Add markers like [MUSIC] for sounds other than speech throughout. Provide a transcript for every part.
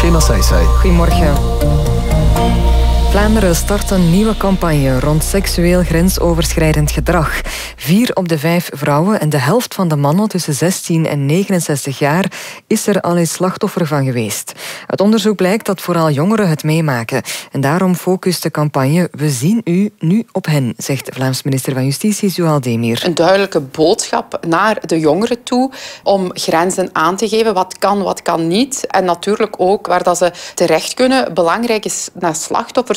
Shema Saisai. Goedemorgen. Vlaanderen start een nieuwe campagne rond seksueel grensoverschrijdend gedrag. Vier op de vijf vrouwen en de helft van de mannen tussen 16 en 69 jaar is er al eens slachtoffer van geweest. Het onderzoek blijkt dat vooral jongeren het meemaken. En daarom focust de campagne We zien u nu op hen, zegt Vlaams minister van Justitie Zuhal Demir. Een duidelijke boodschap naar de jongeren toe om grenzen aan te geven. Wat kan, wat kan niet. En natuurlijk ook waar dat ze terecht kunnen. Belangrijk is naar slachtoffers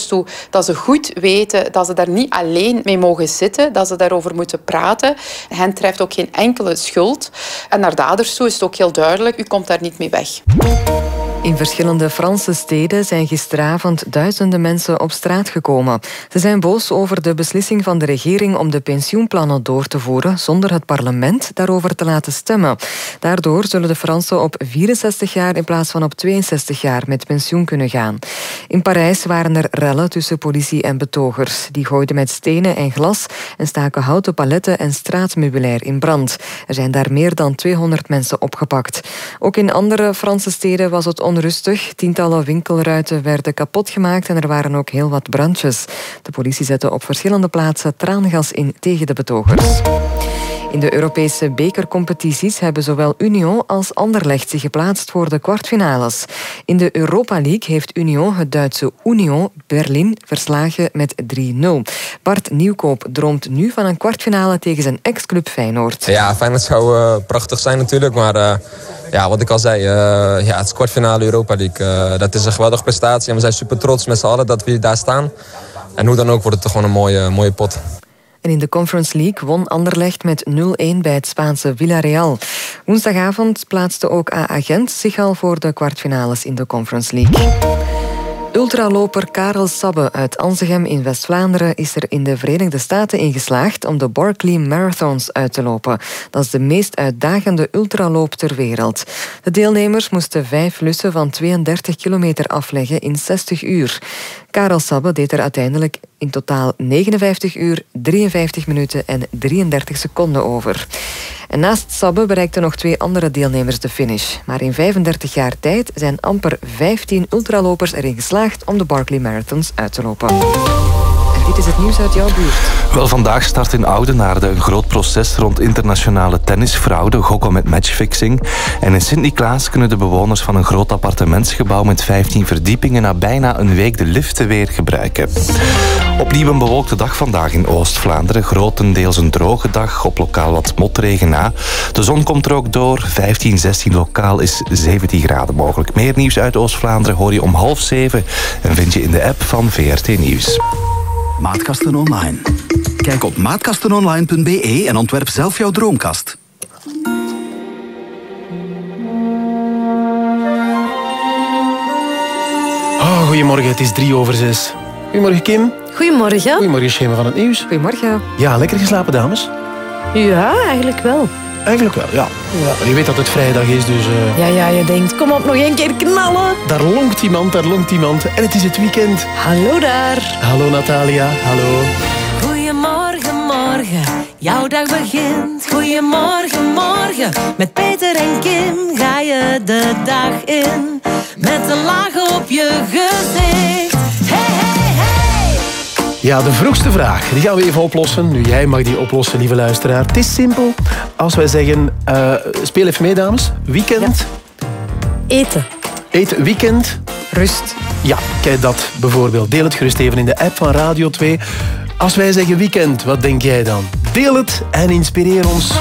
dat ze goed weten dat ze daar niet alleen mee mogen zitten, dat ze daarover moeten praten. Hen treft ook geen enkele schuld. En naar daders toe is het ook heel duidelijk, u komt daar niet mee weg. In verschillende Franse steden zijn gisteravond duizenden mensen op straat gekomen. Ze zijn boos over de beslissing van de regering om de pensioenplannen door te voeren zonder het parlement daarover te laten stemmen. Daardoor zullen de Fransen op 64 jaar in plaats van op 62 jaar met pensioen kunnen gaan. In Parijs waren er rellen tussen politie en betogers. Die gooiden met stenen en glas en staken houten paletten en straatmeubilair in brand. Er zijn daar meer dan 200 mensen opgepakt. Ook in andere Franse steden was het onrustig. Tientallen winkelruiten werden kapot gemaakt en er waren ook heel wat brandjes. De politie zette op verschillende plaatsen traangas in tegen de betogers. In de Europese bekercompetities hebben zowel Union als Anderlecht zich geplaatst voor de kwartfinales. In de Europa League heeft Union het Duitse Union Berlin verslagen met 3-0. Bart Nieuwkoop droomt nu van een kwartfinale tegen zijn ex-club Feyenoord. Ja, Feyenoord zou uh, prachtig zijn natuurlijk, maar... Uh ja, wat ik al zei, uh, ja, het is kwartfinale Europa League. Dat is een geweldige prestatie en we zijn super trots met z'n allen dat we daar staan. En hoe dan ook wordt het toch gewoon een mooie, mooie pot. En in de Conference League won Anderlecht met 0-1 bij het Spaanse Villarreal. Woensdagavond plaatste ook AA Gent zich al voor de kwartfinales in de Conference League. Ultraloper Karel Sabbe uit Anzegem in West-Vlaanderen is er in de Verenigde Staten in geslaagd om de Barkley Marathons uit te lopen. Dat is de meest uitdagende ultraloop ter wereld. De deelnemers moesten vijf lussen van 32 kilometer afleggen in 60 uur. Karel Sabbe deed er uiteindelijk in totaal 59 uur, 53 minuten en 33 seconden over. En naast Sabbe bereikten nog twee andere deelnemers de finish. Maar in 35 jaar tijd zijn amper 15 ultralopers erin geslaagd om de Barkley Marathons uit te lopen. Dit is het nieuws uit jouw buurt. Wel, vandaag start in Oudenaarde een groot proces rond internationale tennisfraude, gokken met matchfixing. En in Sint-Niklaas kunnen de bewoners van een groot appartementsgebouw met 15 verdiepingen na bijna een week de liften weer gebruiken. Opnieuw een bewolkte dag vandaag in Oost-Vlaanderen. Grotendeels een droge dag, op lokaal wat motregen na. De zon komt er ook door. 15, 16 lokaal is 17 graden mogelijk. Meer nieuws uit Oost-Vlaanderen hoor je om half zeven en vind je in de app van VRT Nieuws. Maatkasten Online. Kijk op maatkastenonline.be en ontwerp zelf jouw droomkast. Oh, goedemorgen, het is drie over zes. Goedemorgen, Kim. Goedemorgen. Goedemorgen, Schema van het Nieuws. Goedemorgen. Ja, lekker geslapen, dames? Ja, eigenlijk wel. Eigenlijk wel, ja. ja. Je weet dat het vrijdag is, dus... Uh... Ja, ja, je denkt, kom op, nog één keer knallen. Daar lonkt iemand, daar lonkt iemand. En het is het weekend. Hallo daar. Hallo Natalia, hallo. Goedemorgen, morgen. Jouw dag begint. Goedemorgen, morgen. Met Peter en Kim ga je de dag in. Met een laag op je gezicht. Ja, de vroegste vraag. Die gaan we even oplossen. Nu, jij mag die oplossen, lieve luisteraar. Het is simpel. Als wij zeggen, uh, speel even mee, dames. Weekend. Ja. Eten. Eten, weekend. Rust. Ja, kijk dat bijvoorbeeld. Deel het gerust even in de app van Radio 2. Als wij zeggen weekend, wat denk jij dan? Deel het en inspireer ons.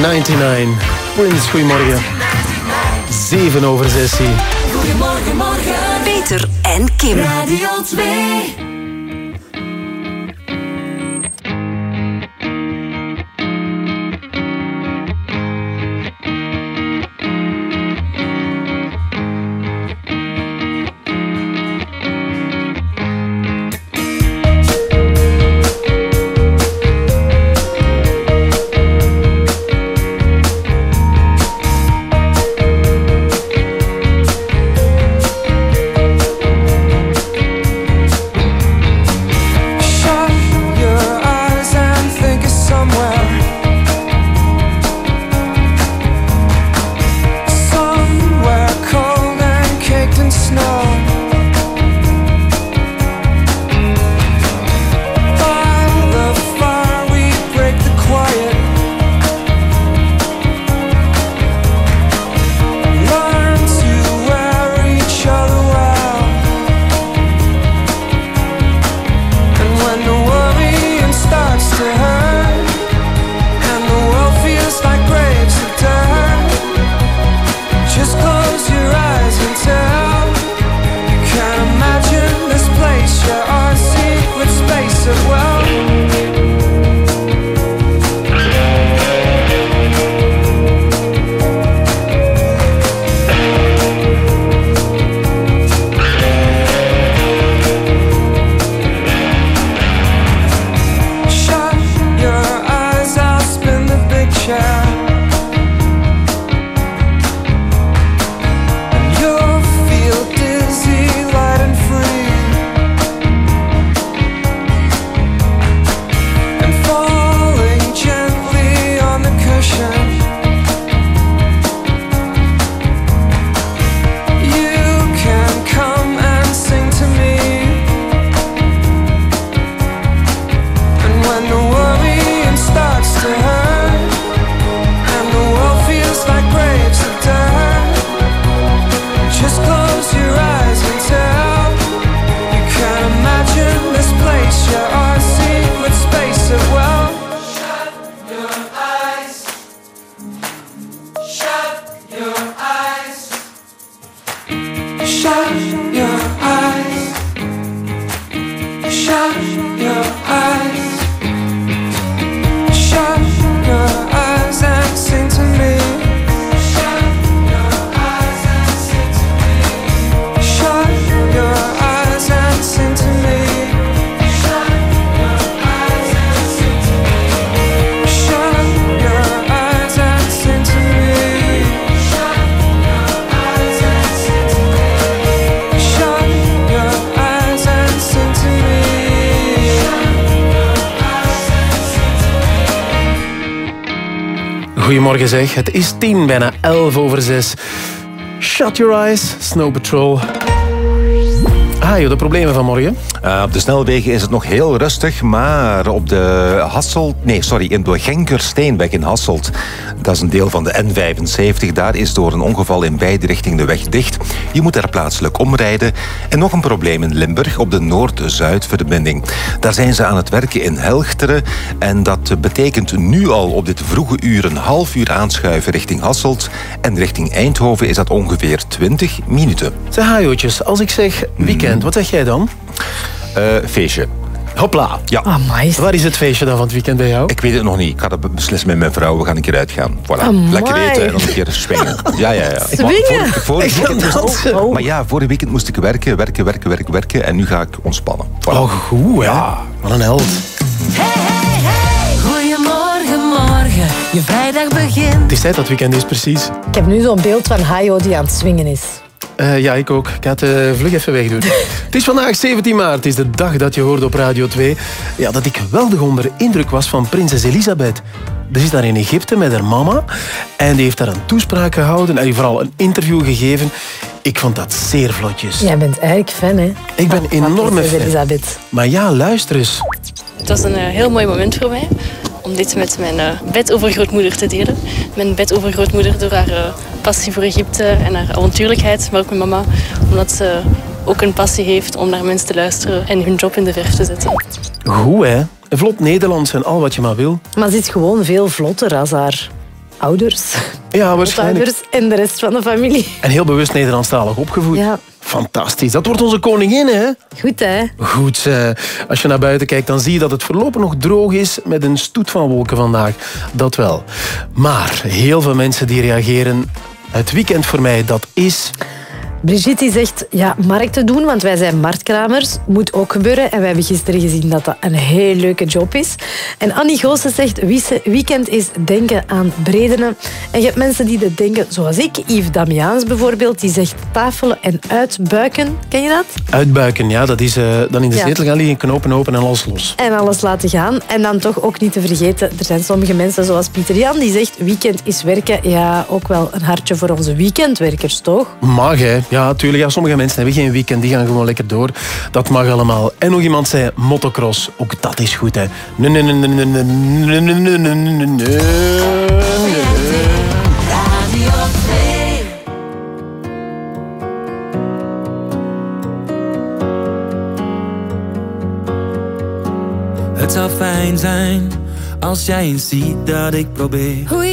1999. Prince, goedemorgen. 7 over 6. Goedemorgen, morgen. Peter en Kim. Radio 2. Goedemorgen zeg, het is tien, bijna elf over zes. Shut your eyes, Snow Patrol. Ah, de problemen van morgen. Uh, op de snelwegen is het nog heel rustig, maar op de Hasselt, nee, sorry, in de Genkersteenweg in Hasselt, dat is een deel van de N75, daar is door een ongeval in beide richtingen de weg dicht. Je moet daar plaatselijk omrijden. En nog een probleem in Limburg op de Noord-Zuid-verbinding. Daar zijn ze aan het werken in Helchteren en dat betekent nu al op dit vroege uur een half uur aanschuiven richting Hasselt en richting Eindhoven is dat ongeveer 20 minuten. Zeg, hajootjes, als ik zeg weekend, wat zeg jij dan? Uh, feestje. Hopla. Ja. Amai. Waar is het feestje dan van het weekend bij jou? Ik weet het nog niet. Ik ga dat beslissen met mijn vrouw. We gaan een keer uitgaan. Voilà. Amai. Lekker eten en dan een keer swingen. Ja, ja, ja. [LAUGHS] Swingen? Vorig, weekend moest. Oh. Maar ja, vorig weekend moest ik werken, werken, werken, werken, werken. En nu ga ik ontspannen. Voilà. Oh, goed, hè? Wat een held. Hey, hey, hey. Goedemorgen, morgen. Je vrijdag begint. Het is tijd dat het weekend is, precies. Ik heb nu zo'n beeld van Hayo die aan het swingen is. Eh, ja, ik ook. Ik ga het eh, vlug even wegdoen. [LAUGHS] het is vandaag 17 maart. Het is de dag dat je hoorde op Radio 2 ja, dat ik geweldig onder indruk was van prinses Elisabeth. Ze is daar in Egypte met haar mama en die heeft daar een toespraak gehouden en vooral een interview gegeven. Ik vond dat zeer vlotjes. Jij bent eigenlijk fan, hè? Ik ben Van enorme fan. Elisabeth. Maar ja, luister eens. Het was een eh, heel mooi moment voor mij om dit met mijn eh, bedovergrootmoeder te delen. Mijn bedovergrootmoeder door haar eh, passie voor Egypte en haar avontuurlijkheid, maar ook mijn mama, omdat ze ook een passie heeft om naar mensen te luisteren en hun job in de verf te zetten. Goed, hè? Vlot Nederlands en al wat je maar wil. Maar ze is gewoon veel vlotter als haar ouders, Ja, waarschijnlijk. ouders en de rest van de familie. En heel bewust Nederlandstalig opgevoed. Ja. Fantastisch. Dat wordt onze koningin, hè? Goed, hè? Goed, eh, als je naar buiten kijkt, dan zie je dat het voorlopig nog droog is met een stoet van wolken vandaag. Dat wel. Maar heel veel mensen die reageren... Het weekend voor mij, dat is... Brigitte die zegt ja, markten doen, want wij zijn marktkramers. Moet ook gebeuren. En wij hebben gisteren gezien dat dat een heel leuke job is. En Annie Goossen zegt weekend is denken aan Bredene. En je hebt mensen die dat denken, zoals ik. Yves Damiaans bijvoorbeeld, die zegt tafelen en uitbuiken. Ken je dat? Uitbuiken, ja, dat is eh, dan in de Ja. zetel gaan liggen, knopen open en alles los. En alles laten gaan. En dan toch ook niet te vergeten, er zijn sommige mensen zoals Pieter Jan, die zegt weekend is werken. Ja, ook wel een hartje voor onze weekendwerkers, toch? Mag, hè? Ja, tuurlijk. Ja, sommige mensen hebben geen weekend, die gaan gewoon lekker door. Dat mag allemaal. En nog iemand zei motocross. Ook dat is goed, hè? Nee, nee, nee, nee, nee, nee, nee, nee, nee, nee, nee, nee. Radio 2. Het zou fijn zijn als jij eens ziet dat ik probeer. Hoe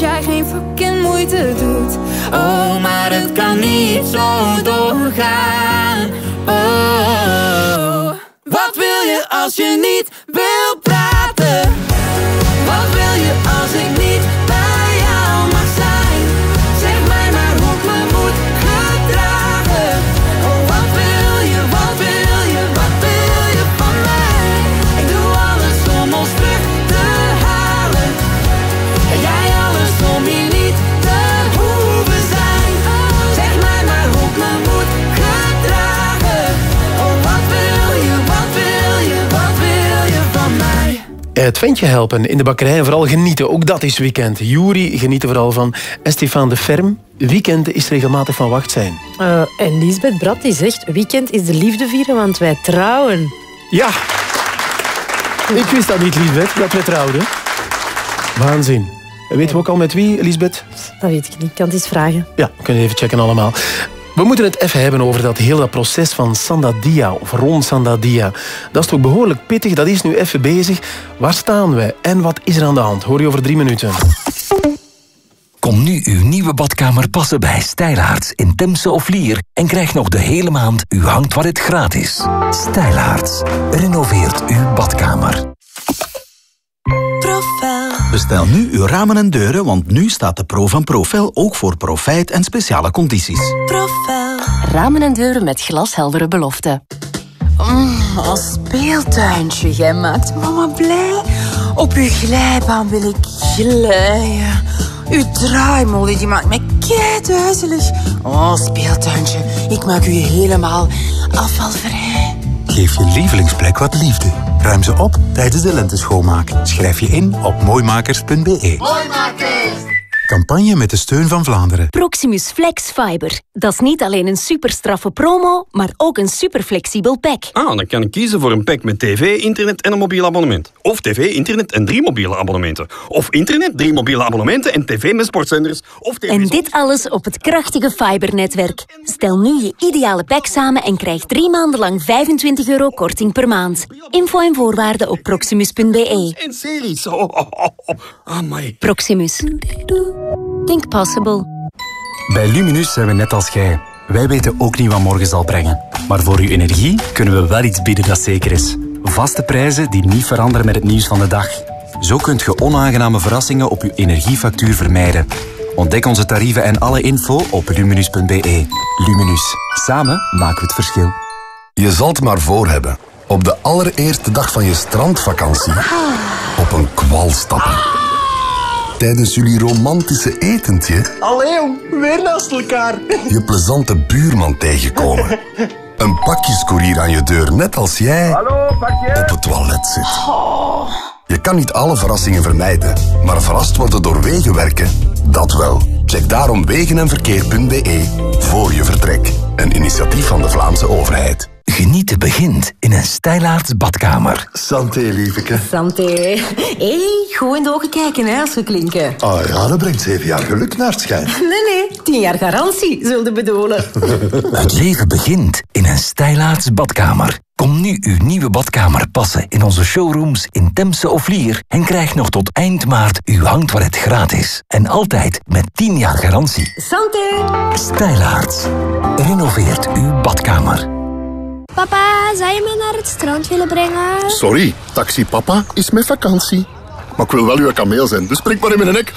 jij geen fucking moeite doet. Oh, maar het kan niet zo doorgaan. Oh, wat wil je als je niet Het ventje helpen in de bakkerij en vooral genieten. Ook dat is weekend. Jury geniet er vooral van. En Stefan de Ferm. Weekend is regelmatig van wacht zijn. Eh, en Lisbeth Brad die zegt weekend is de liefde vieren, want wij trouwen. Ja. Ik wist dat niet, Lisbeth, dat we trouwden. Waanzin. Weten we ook al met wie, Lisbeth? Dat weet ik niet, ik kan het eens vragen. Ja, we kunnen even checken allemaal. We moeten het even hebben over dat hele proces van Sandadia, of rond Sandadia. Dat is toch behoorlijk pittig, dat is nu even bezig. Waar staan we en wat is er aan de hand? Hoor je over drie minuten. Kom nu uw nieuwe badkamer passen bij Stijlaarts in Temse of Lier en krijg nog de hele maand uw hangtoilet gratis. Stijlaarts. Renoveert uw badkamer. Bestel nu uw ramen en deuren, want nu staat de Pro van Profel ook voor profijt en speciale condities. Profel. Ramen en deuren met glasheldere beloften. Mm, een speeltuintje. Jij maakt mama blij. Op uw glijbaan wil ik glijden. Uw draaimolen die maakt mij keiduizelig. Oh, speeltuintje. Ik maak u helemaal afvalvrij. Geef je lievelingsplek wat liefde. Ruim ze op tijdens de lenteschoonmaak. Schrijf je in op mooimakers.be. Campagne met de steun van Vlaanderen. Proximus Flex Fiber. Dat is niet alleen een super straffe promo, maar ook een super flexibel pack. Ah, dan kan ik kiezen voor een pack met tv, internet en een mobiel abonnement. Of tv, internet en drie mobiele abonnementen. Of internet, drie mobiele abonnementen en tv met sportzenders. Of tv En dit alles op het krachtige fibernetwerk. Stel nu je ideale pack samen en krijg drie maanden lang 25 euro korting per maand. Info en voorwaarden op proximus.be. En series. Oh, oh, oh, oh. Amai. Proximus. Think possible. Bij Luminus zijn we net als jij. Wij weten ook niet wat morgen zal brengen. Maar voor uw energie kunnen we wel iets bieden dat zeker is. Vaste prijzen die niet veranderen met het nieuws van de dag. Zo kunt je onaangename verrassingen op uw energiefactuur vermijden. Ontdek onze tarieven en alle info op luminus.be. Luminus. Samen maken we het verschil. Je zal het maar voor hebben. Op de allereerste dag van je strandvakantie op een kwal stappen. Tijdens jullie romantische etentje Allee, weer naast elkaar. [LAUGHS] je plezante buurman tegenkomen. Een pakjescourier aan je deur, net als jij op het toilet zit. Je kan niet alle verrassingen vermijden, maar verrast worden door wegenwerken, dat wel. Check daarom wegenenverkeer.be voor je vertrek. Een initiatief van de Vlaamse overheid. Genieten begint in een Stijlaarts badkamer. Santé, lieveke. Santé. Hé, hey, goed in de ogen kijken hè, als we klinken. Ah ja, dat brengt zeven jaar geluk naar het schijn. [LAUGHS] Nee, nee, tien jaar garantie, zullen bedoelen. [LAUGHS] Het leven begint in een Stijlaarts badkamer. Kom nu uw nieuwe badkamer passen in onze showrooms in Temse of Lier en krijg nog tot eind maart uw hangtoilet gratis. En altijd met 10 jaar garantie. Santé. Stijlaarts. Renoveert uw badkamer. Papa, zou je me naar het strand willen brengen? Sorry, taxi papa is met vakantie. Maar ik wil wel uw kameel zijn, dus spring maar in mijn nek.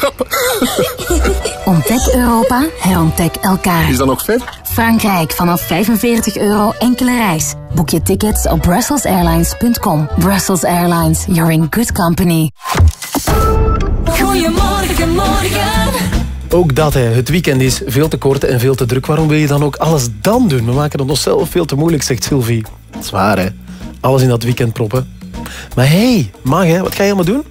[LAUGHS] Ontdek Europa, herontdek elkaar. Is dat nog ver? Frankrijk vanaf 45 euro enkele reis. Boek je tickets op brusselsairlines.com. Brussels Airlines, you're in good company. Goedemorgen, morgen. Ook dat, hè. het weekend is veel te kort en veel te druk. Waarom wil je dan ook alles dan doen? We maken het onszelf veel te moeilijk, zegt Sylvie. Dat is waar, hè. Alles in dat weekend proppen. Maar hey, mag hè. Wat ga je allemaal doen?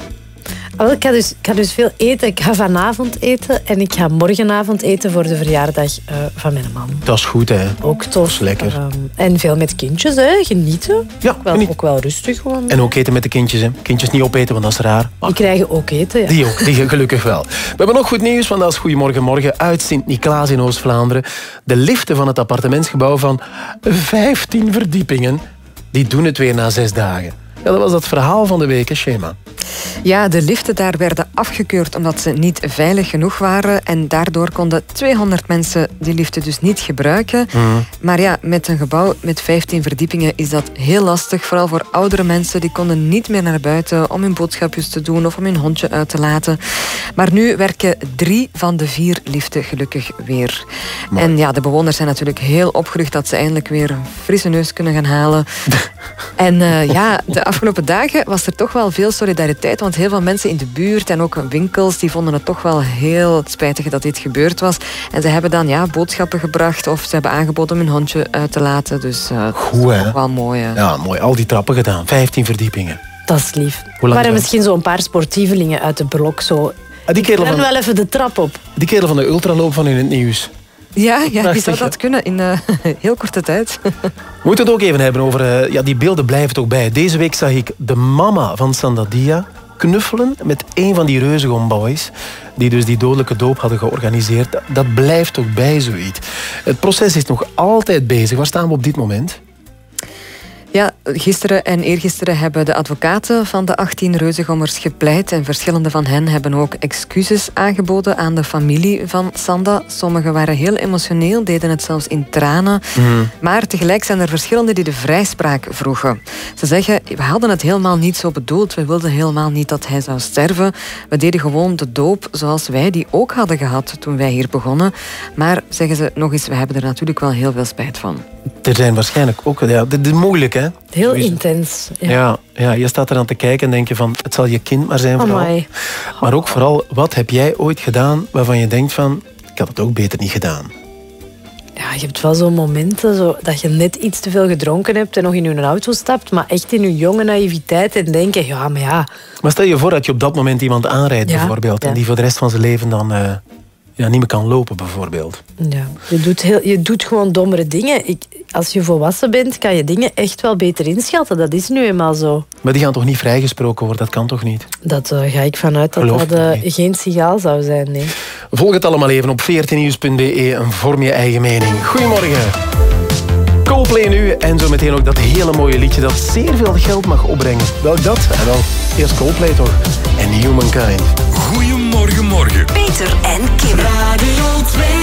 Wel, Ik ga, dus, ik ga dus veel eten. Ik ga vanavond eten en ik ga morgenavond eten voor de verjaardag eh, van mijn man. Dat is goed, hè. Ook tof. Dat is lekker. Ehm, en veel met kindjes, hè. genieten. Ja, wel, geniet. Ook wel rustig gewoon. En ook eten met de kindjes, hè. Kindjes niet opeten, want dat is raar. Die krijgen ook eten, ja. Die ook, die [LAUGHS] gelukkig wel. We hebben nog goed nieuws, want dat is Goedemorgen Morgen uit Sint-Niklaas in Oost-Vlaanderen. De liften van het appartementsgebouw van 15 verdiepingen, die doen het weer na zes dagen. Ja, dat was het verhaal van de week, hè, Schema. Ja, de liften daar werden afgekeurd omdat ze niet veilig genoeg waren. En daardoor konden 200 mensen die liften dus niet gebruiken. Maar ja, met een gebouw met 15 verdiepingen is dat heel lastig. Vooral voor oudere mensen. Die konden niet meer naar buiten om hun boodschapjes te doen of om hun hondje uit te laten. Maar nu werken drie van de vier liften gelukkig weer. En ja, de bewoners zijn natuurlijk heel opgelucht dat ze eindelijk weer een frisse neus kunnen gaan halen. [LAUGHS] en eh, ja, de afgelopen dagen was er toch wel veel solidariteit. Want heel veel mensen in de buurt en ook winkels, die vonden het toch wel heel spijtig dat dit gebeurd was. En ze hebben dan ja, boodschappen gebracht of ze hebben aangeboden om hun hondje uit te laten. Dus uh, Goed, hè? wel mooi. Ja, mooi. Al die trappen gedaan. 15 verdiepingen. Dat is lief. Er waren misschien zo'n paar sportievelingen uit de blok. Zo. Ah, die kerel Ren van- wel even de trap op. Die kerel van de ultraloop van in het nieuws. Ja, ja Prachtig, zou dat kunnen in eh, [LAUGHS] heel korte tijd? We moeten het ook even hebben over... eh, ja, die beelden blijven toch bij. Deze week zag ik de mama van Sandadia knuffelen met een van die Reuzegom boys die dus die dodelijke doop hadden georganiseerd. Dat, dat blijft toch bij zoiets. Het proces is nog altijd bezig. Waar staan we op dit moment? Ja, Gisteren en eergisteren hebben de advocaten van de 18 reuzengommers gepleit en verschillende van hen hebben ook excuses aangeboden aan de familie van Sanda. Sommigen waren heel emotioneel, deden het zelfs in tranen. Mhm. Maar tegelijk zijn er verschillende die de vrijspraak vroegen. Ze zeggen, we hadden het helemaal niet zo bedoeld. We wilden helemaal niet dat hij zou sterven. We deden gewoon de doop zoals wij die ook hadden gehad toen wij hier begonnen. Maar zeggen ze nog eens, we hebben er natuurlijk wel heel veel spijt van. Er zijn waarschijnlijk ook... Ja, dit is moeilijk, hè? Heel Sowieso. intens. Ja. Ja. Ja, je staat eraan te kijken en denk je van... Het zal je kind maar zijn vooral. Amai. Maar ook vooral, wat heb jij ooit gedaan waarvan je denkt van... Ik had het ook beter niet gedaan. Ja, je hebt wel zo'n momenten zo, dat je net iets te veel gedronken hebt en nog in je auto stapt, maar echt in je jonge naïviteit en denken, ja, maar ja, Maar stel je voor dat je op dat moment iemand aanrijdt Ja, bijvoorbeeld... en die voor de rest van zijn leven dan eh, ja, niet meer kan lopen bijvoorbeeld. ja je, doet heel, je doet gewoon dommere dingen. Ik, als je volwassen bent, kan je dingen echt wel beter inschatten. Dat is nu eenmaal zo. Maar die gaan toch niet vrijgesproken worden? Dat kan toch niet? Dat eh, ga ik vanuit dat Geloof dat eh, geen sigaal zou zijn, nee. Volg het allemaal even op 14nieuws.be en vorm je eigen mening. Goedemorgen. Coldplay nu en zo meteen ook dat hele mooie liedje dat zeer veel geld mag opbrengen. Welk dat? En wel, eerst Coldplay toch. En Humankind. Goedemorgen, morgen. Peter en Kim. Radio 2.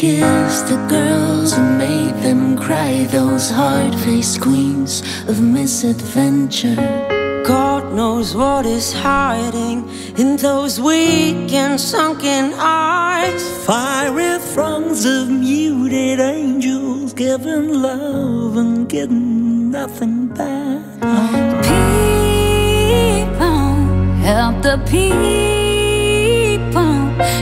Kissed the girls who made them cry, those hard faced queens of misadventure. God knows what is hiding in those weak and sunken eyes. Fiery throngs of muted angels giving love and getting nothing back. People, help the people.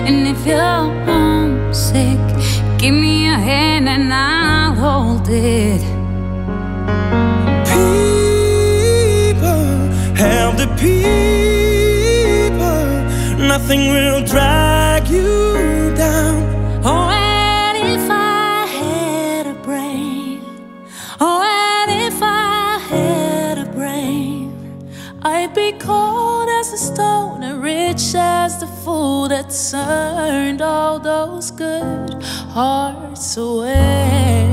And if you're homesick, give me a hand and I'll hold it. People help the people. Nothing will drag you down. Oh, and if I had a brain, oh, and if I had a brain, I'd be cold as a stone and rich as the fool that turned all those good hearts away.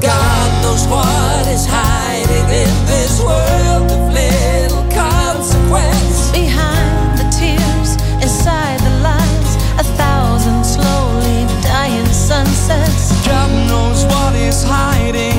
God knows what is hiding in this world of little consequence. Behind the tears, inside the lies, a thousand slowly dying sunsets. God knows what is hiding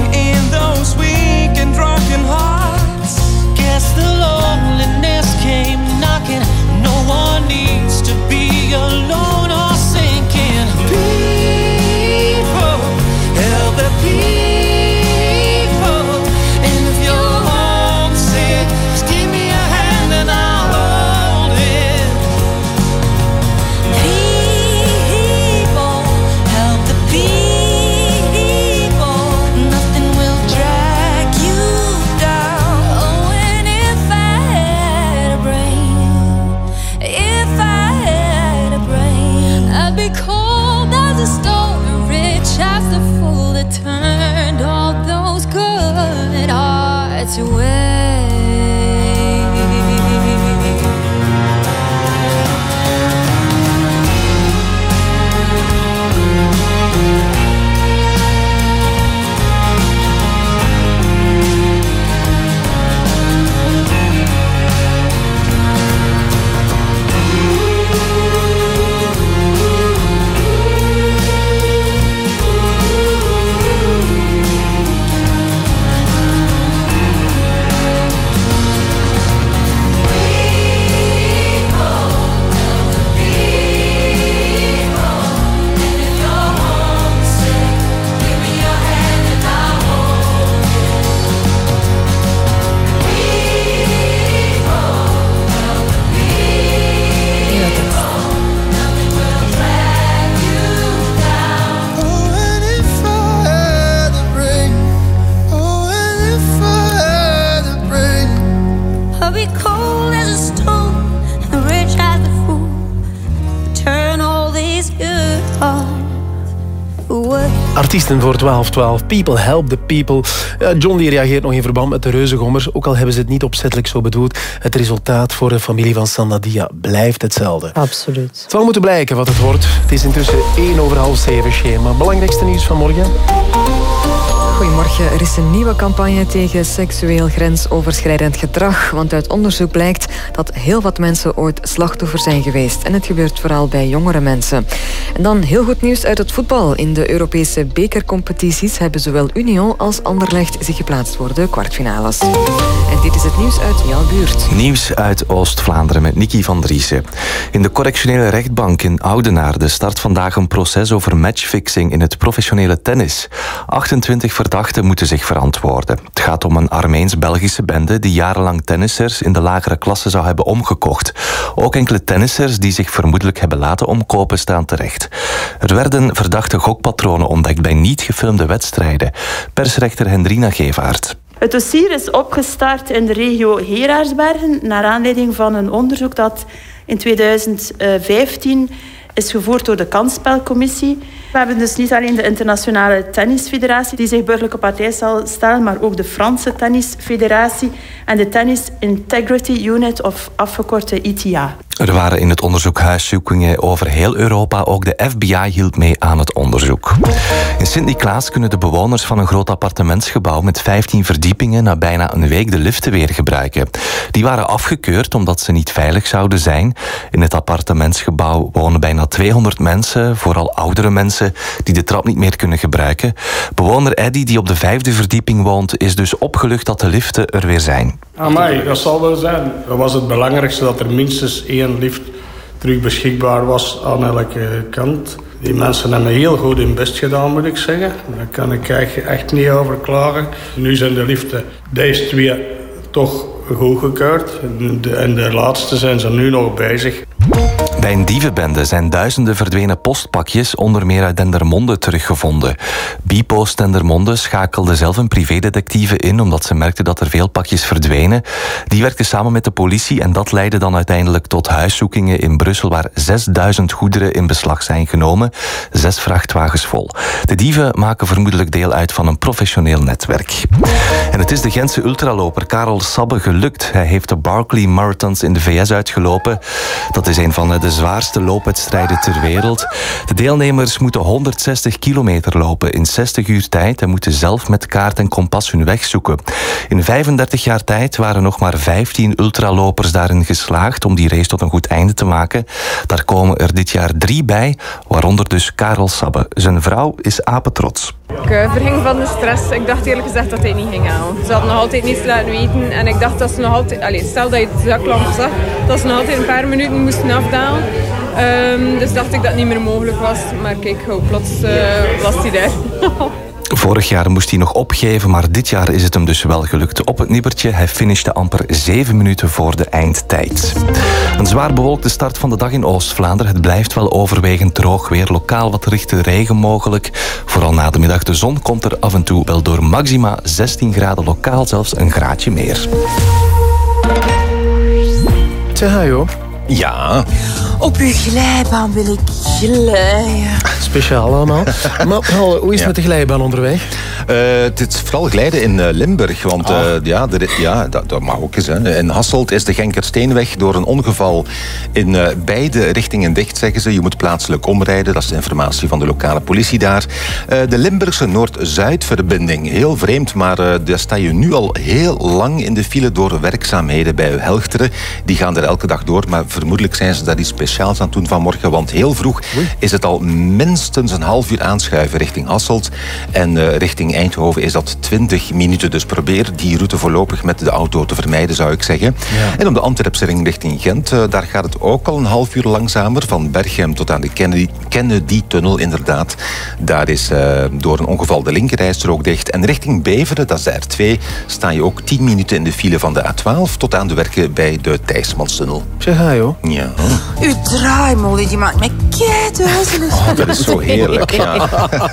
Artiesten voor 1212. People help the people. Ja, John die reageert nog in verband met de reuzengommers. Ook al hebben ze het niet opzettelijk zo bedoeld. Het resultaat voor de familie van Sandadia blijft hetzelfde. Absoluut. Het zal moeten blijken wat het wordt. Het is intussen 1 over half 7 schema. Belangrijkste nieuws van morgen? Goedemorgen. Er is een nieuwe campagne tegen seksueel grensoverschrijdend gedrag. Want uit onderzoek blijkt dat heel wat mensen ooit slachtoffer zijn geweest. En het gebeurt vooral bij jongere mensen. En dan heel goed nieuws uit het voetbal. In de Europese bekercompetities hebben zowel Union als Anderlecht zich geplaatst voor de kwartfinales. En dit is het nieuws uit jouw buurt. Nieuws uit Oost-Vlaanderen met Nicky van Driessen. In de correctionele rechtbank in Oudenaarde start vandaag een proces over matchfixing in het professionele tennis. 28 verdachten moeten zich verantwoorden. Het gaat om een Armeens-Belgische bende die jarenlang tennissers in de lagere klasse zou hebben omgekocht. Ook enkele tennissers die zich vermoedelijk hebben laten omkopen staan terecht. Er werden verdachte gokpatronen ontdekt bij niet gefilmde wedstrijden. Persrechter Hendrina Gevaert. Het dossier is opgestart in de regio Heraarsbergen naar aanleiding van een onderzoek dat in 2015 is gevoerd door de Kansspelcommissie. We hebben dus niet alleen de Internationale Tennisfederatie die zich burgerlijke partij zal stellen, maar ook de Franse Tennisfederatie en de Tennis Integrity Unit, of afgekorte ITA. Er waren in het onderzoek huiszoekingen over heel Europa. Ook de FBI hield mee aan het onderzoek. In Sint-Niklaas kunnen de bewoners van een groot appartementsgebouw met 15 verdiepingen na bijna een week de liften weer gebruiken. Die waren afgekeurd omdat ze niet veilig zouden zijn. In het appartementsgebouw wonen bijna 200 mensen, vooral oudere mensen die de trap niet meer kunnen gebruiken. Bewoner Eddy, die op de vijfde verdieping woont, is dus opgelucht dat de liften er weer zijn. Amai, dat zal wel zijn. Was het belangrijkste dat er minstens één lift terug beschikbaar was aan elke kant. Die mensen hebben heel goed hun best gedaan, moet ik zeggen. Daar kan ik eigenlijk echt niet over klagen. Nu zijn de liften, deze twee, toch goedgekeurd. En de laatste zijn ze nu nog bezig. Bij een dievenbende zijn duizenden verdwenen postpakjes onder meer uit Dendermonde teruggevonden. Bipost Dendermonde schakelde zelf een privédetectieve in omdat ze merkte dat er veel pakjes verdwenen. Die werkte samen met de politie en dat leidde dan uiteindelijk tot huiszoekingen in Brussel waar 6000 goederen in beslag zijn genomen. Zes vrachtwagens vol. De dieven maken vermoedelijk deel uit van een professioneel netwerk. En het is de Gentse ultraloper Karel Sabbe gelukt. Hij heeft de Barkley Marathons in de VS uitgelopen. Dat is een van de zwaarste loopwedstrijden ter wereld. De deelnemers moeten 160 kilometer lopen in 60 uur tijd en moeten zelf met kaart en kompas hun weg zoeken. In 35 jaar tijd waren nog maar 15 ultralopers daarin geslaagd om die race tot een goed einde te maken. Daar komen er dit jaar drie bij, waaronder dus Karel Sabbe. Zijn vrouw is apetrots. Ik uh, verging van de stress. Ik dacht eerlijk gezegd dat hij niet ging halen. Ze hadden nog altijd niets laten weten. En ik dacht dat ze nog altijd... Allez, stel dat je het zaklamp zag, dat ze nog altijd een paar minuten moesten afdalen. Um, dus dacht ik dat het niet meer mogelijk was. Maar kijk, plots uh, was hij daar. [LAUGHS] Vorig jaar moest hij nog opgeven, maar dit jaar is het hem dus wel gelukt. Op het nippertje, hij finishte amper 7 minuten voor de eindtijd. Een zwaar bewolkte start van de dag in Oost-Vlaanderen. Het blijft wel overwegend droog weer. Lokaal wat lichte regen mogelijk. Vooral na de middag de zon komt er af en toe wel door. Maxima 16 graden, lokaal zelfs een graadje meer. Zeg, joh. Ja. Op uw glijbaan wil ik glijden. Speciaal allemaal. maar Paul, hoe is het met de glijbaan onderweg? Uh, het is vooral glijden in uh, Limburg. Want uh, ja, de, ja dat, dat, mag ook eens. Hè. In Hasselt is de Genkersteenweg door een ongeval in beide richtingen dicht, zeggen ze. Je moet plaatselijk omrijden. Dat is de informatie van de lokale politie daar. de Limburgse Noord-Zuid-verbinding. Heel vreemd, maar daar sta je nu al heel lang in de file door werkzaamheden bij Helchteren. Die gaan er elke dag door, maar vermoedelijk zijn ze daar iets speciaals aan het doen vanmorgen. Want heel vroeg is het al minstens een half uur aanschuiven richting Hasselt. En uh, richting Eindhoven is dat 20 minuten. Dus probeer die route voorlopig met de auto te vermijden, zou ik zeggen. Ja. En op de Antwerpse ring richting Gent, uh, daar gaat het ook al een half uur langzamer. Van Berchem tot aan de Kennedy-tunnel, Kennedy inderdaad. Daar is uh, door een ongeval de linkerrijstrook dicht. En richting Beveren, dat is de R2, sta je ook 10 minuten in de file van de A12 tot aan de werken bij de Thijsmanstunnel. Zeg, hi, joh. Ja. Uw draaimolen, die maakt me keiduizelig. Oh, dat is zo heerlijk, ja.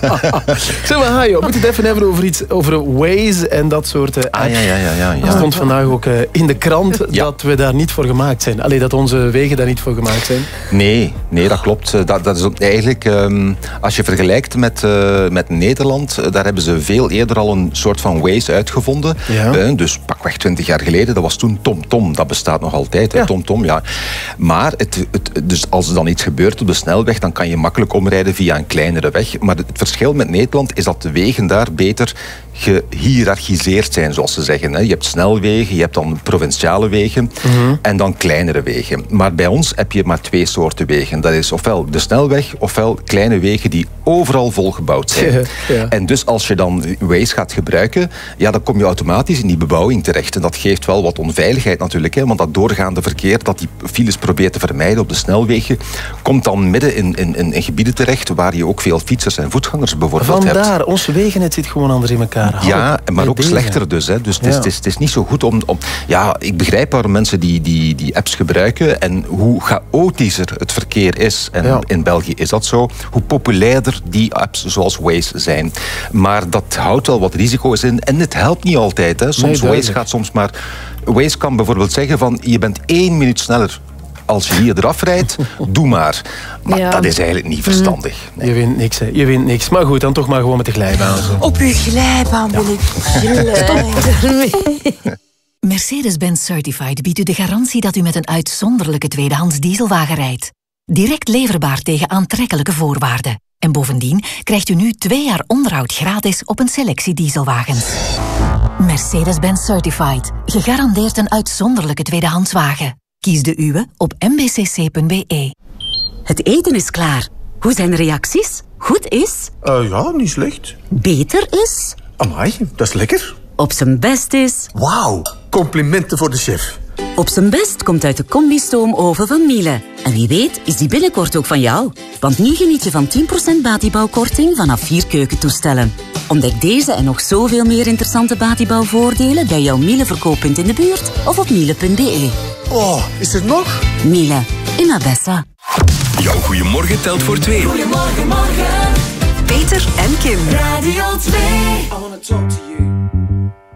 [LAUGHS] zeg maar, hi, joh. We moeten het even hebben over iets, over Waze en dat soort uh, ah, ja, ja, ja, ja, ja. Dat stond vandaag ook uh, in de krant ja. dat we daar niet voor gemaakt zijn. Alleen dat onze wegen daar niet voor gemaakt zijn. Nee, nee dat klopt. Dat, dat is ook eigenlijk, um, als je vergelijkt met, uh, met Nederland, daar hebben ze veel eerder al een soort van Waze uitgevonden. Ja. dus pakweg 20 jaar geleden, dat was toen TomTom. Tom. Dat bestaat nog altijd, ja. TomTom, Tom, ja. Maar het, dus als er dan iets gebeurt op de snelweg, dan kan je makkelijk omrijden via een kleinere weg. Maar het verschil met Nederland is dat de wegen daar beter gehierarchiseerd zijn, zoals ze zeggen. Je hebt snelwegen, je hebt dan provinciale wegen mm-hmm. en dan kleinere wegen. Maar bij ons heb je maar twee soorten wegen. Dat is ofwel de snelweg, ofwel kleine wegen die overal volgebouwd zijn. [LAUGHS] Ja. En dus als je dan Waze gaat gebruiken, ja, dan kom je automatisch in die bebouwing terecht. En dat geeft wel wat onveiligheid natuurlijk. Hè, want dat doorgaande verkeer dat die files probeert te vermijden op de snelwegen, komt dan midden in, in, in, in gebieden terecht waar je ook veel fietsers en voetgangers bijvoorbeeld Vandaar, hebt. Vandaar, ons wegennet zit gewoon anders in elkaar. Ja, maar ook slechter dus. Hè. Dus het, is, het, is, het is niet zo goed om, om... Ja, ik begrijp waarom mensen die, die, die apps gebruiken en hoe chaotischer het verkeer is. En in België is dat zo. Hoe populairder die apps zoals Waze zijn. Maar dat houdt wel wat risico's in. En het helpt niet altijd. Hè. Soms nee, Waze gaat soms maar... Waze kan bijvoorbeeld zeggen van je bent één minuut sneller als je hier eraf rijdt, doe maar. Maar ja. dat is eigenlijk niet verstandig. Nee. Je wint niks, hè. Je wint niks. Maar goed, dan toch maar gewoon met de glijbaan. Zo. Op uw glijbaan wil ik glijden. [LAUGHS] Mercedes-Benz Certified biedt u de garantie dat u met een uitzonderlijke tweedehands dieselwagen rijdt. Direct leverbaar tegen aantrekkelijke voorwaarden. En bovendien krijgt u nu twee jaar onderhoud gratis op een selectie dieselwagens. Mercedes-Benz Certified. Gegarandeerd een uitzonderlijke tweedehandswagen. Kies de uwe op mbcc.be. Het eten is klaar. Hoe zijn de reacties? Goed is? Eh, ja, niet slecht. Beter is? Amai, dat is lekker. Op zijn best is? Wauw, complimenten voor de chef. Op zijn best komt uit de combi-stoomoven van Miele. En wie weet is die binnenkort ook van jou. Want nu geniet je van 10% batibouwkorting vanaf vier keukentoestellen. Ontdek deze en nog zoveel meer interessante batibouwvoordelen bij jouw Miele verkooppunt in de buurt of op miele.be. Oh, is er nog? Miele, in Abessa. Jouw goeiemorgen telt voor twee. Goedemorgen, morgen. Peter en Kim. Radio 2. I want to talk to you.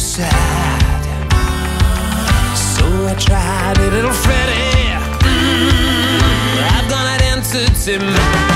Sad. So I tried a little Freddie. Mm, I've got an entity mind. Gotta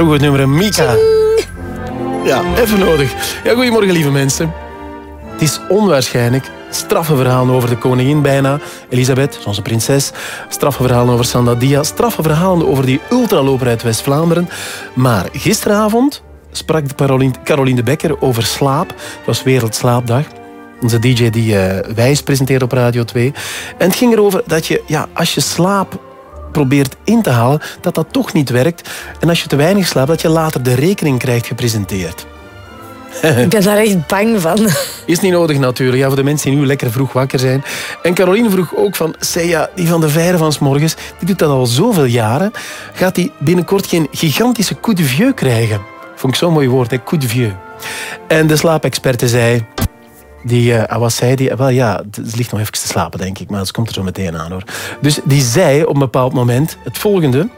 Toch het nummer Mika. Ja, even nodig. Ja, goedemorgen, lieve mensen. Het is onwaarschijnlijk. Straffe verhalen over de koningin bijna. Elisabeth, onze prinses. Straffe verhalen over Sandadia. Straffe verhalen over die ultraloper uit West-Vlaanderen. Maar gisteravond sprak Caroline, Caroline de Becker over slaap. Het was Wereldslaapdag. Onze DJ die eh, wijs presenteert op Radio 2. En het ging erover dat je, ja, als je slaap probeert in te halen, dat dat toch niet werkt. En als je te weinig slaapt, dat je later de rekening krijgt gepresenteerd. [LAUGHS] Ik ben daar echt bang van. Is niet nodig natuurlijk, ja, voor de mensen die nu lekker vroeg wakker zijn. En Caroline vroeg ook van, zei ja, die van de vijren van 's morgens, die doet dat al zoveel jaren. Gaat die binnenkort geen gigantische coup de vieux krijgen? Vond ik zo'n mooi woord, hè, coup de vieux. En de slaapexperte zei, die, eh, wat zei die? Wel ja, het ligt nog even te slapen, denk ik, maar dat komt er zo meteen aan hoor. Dus die zei op een bepaald moment het volgende.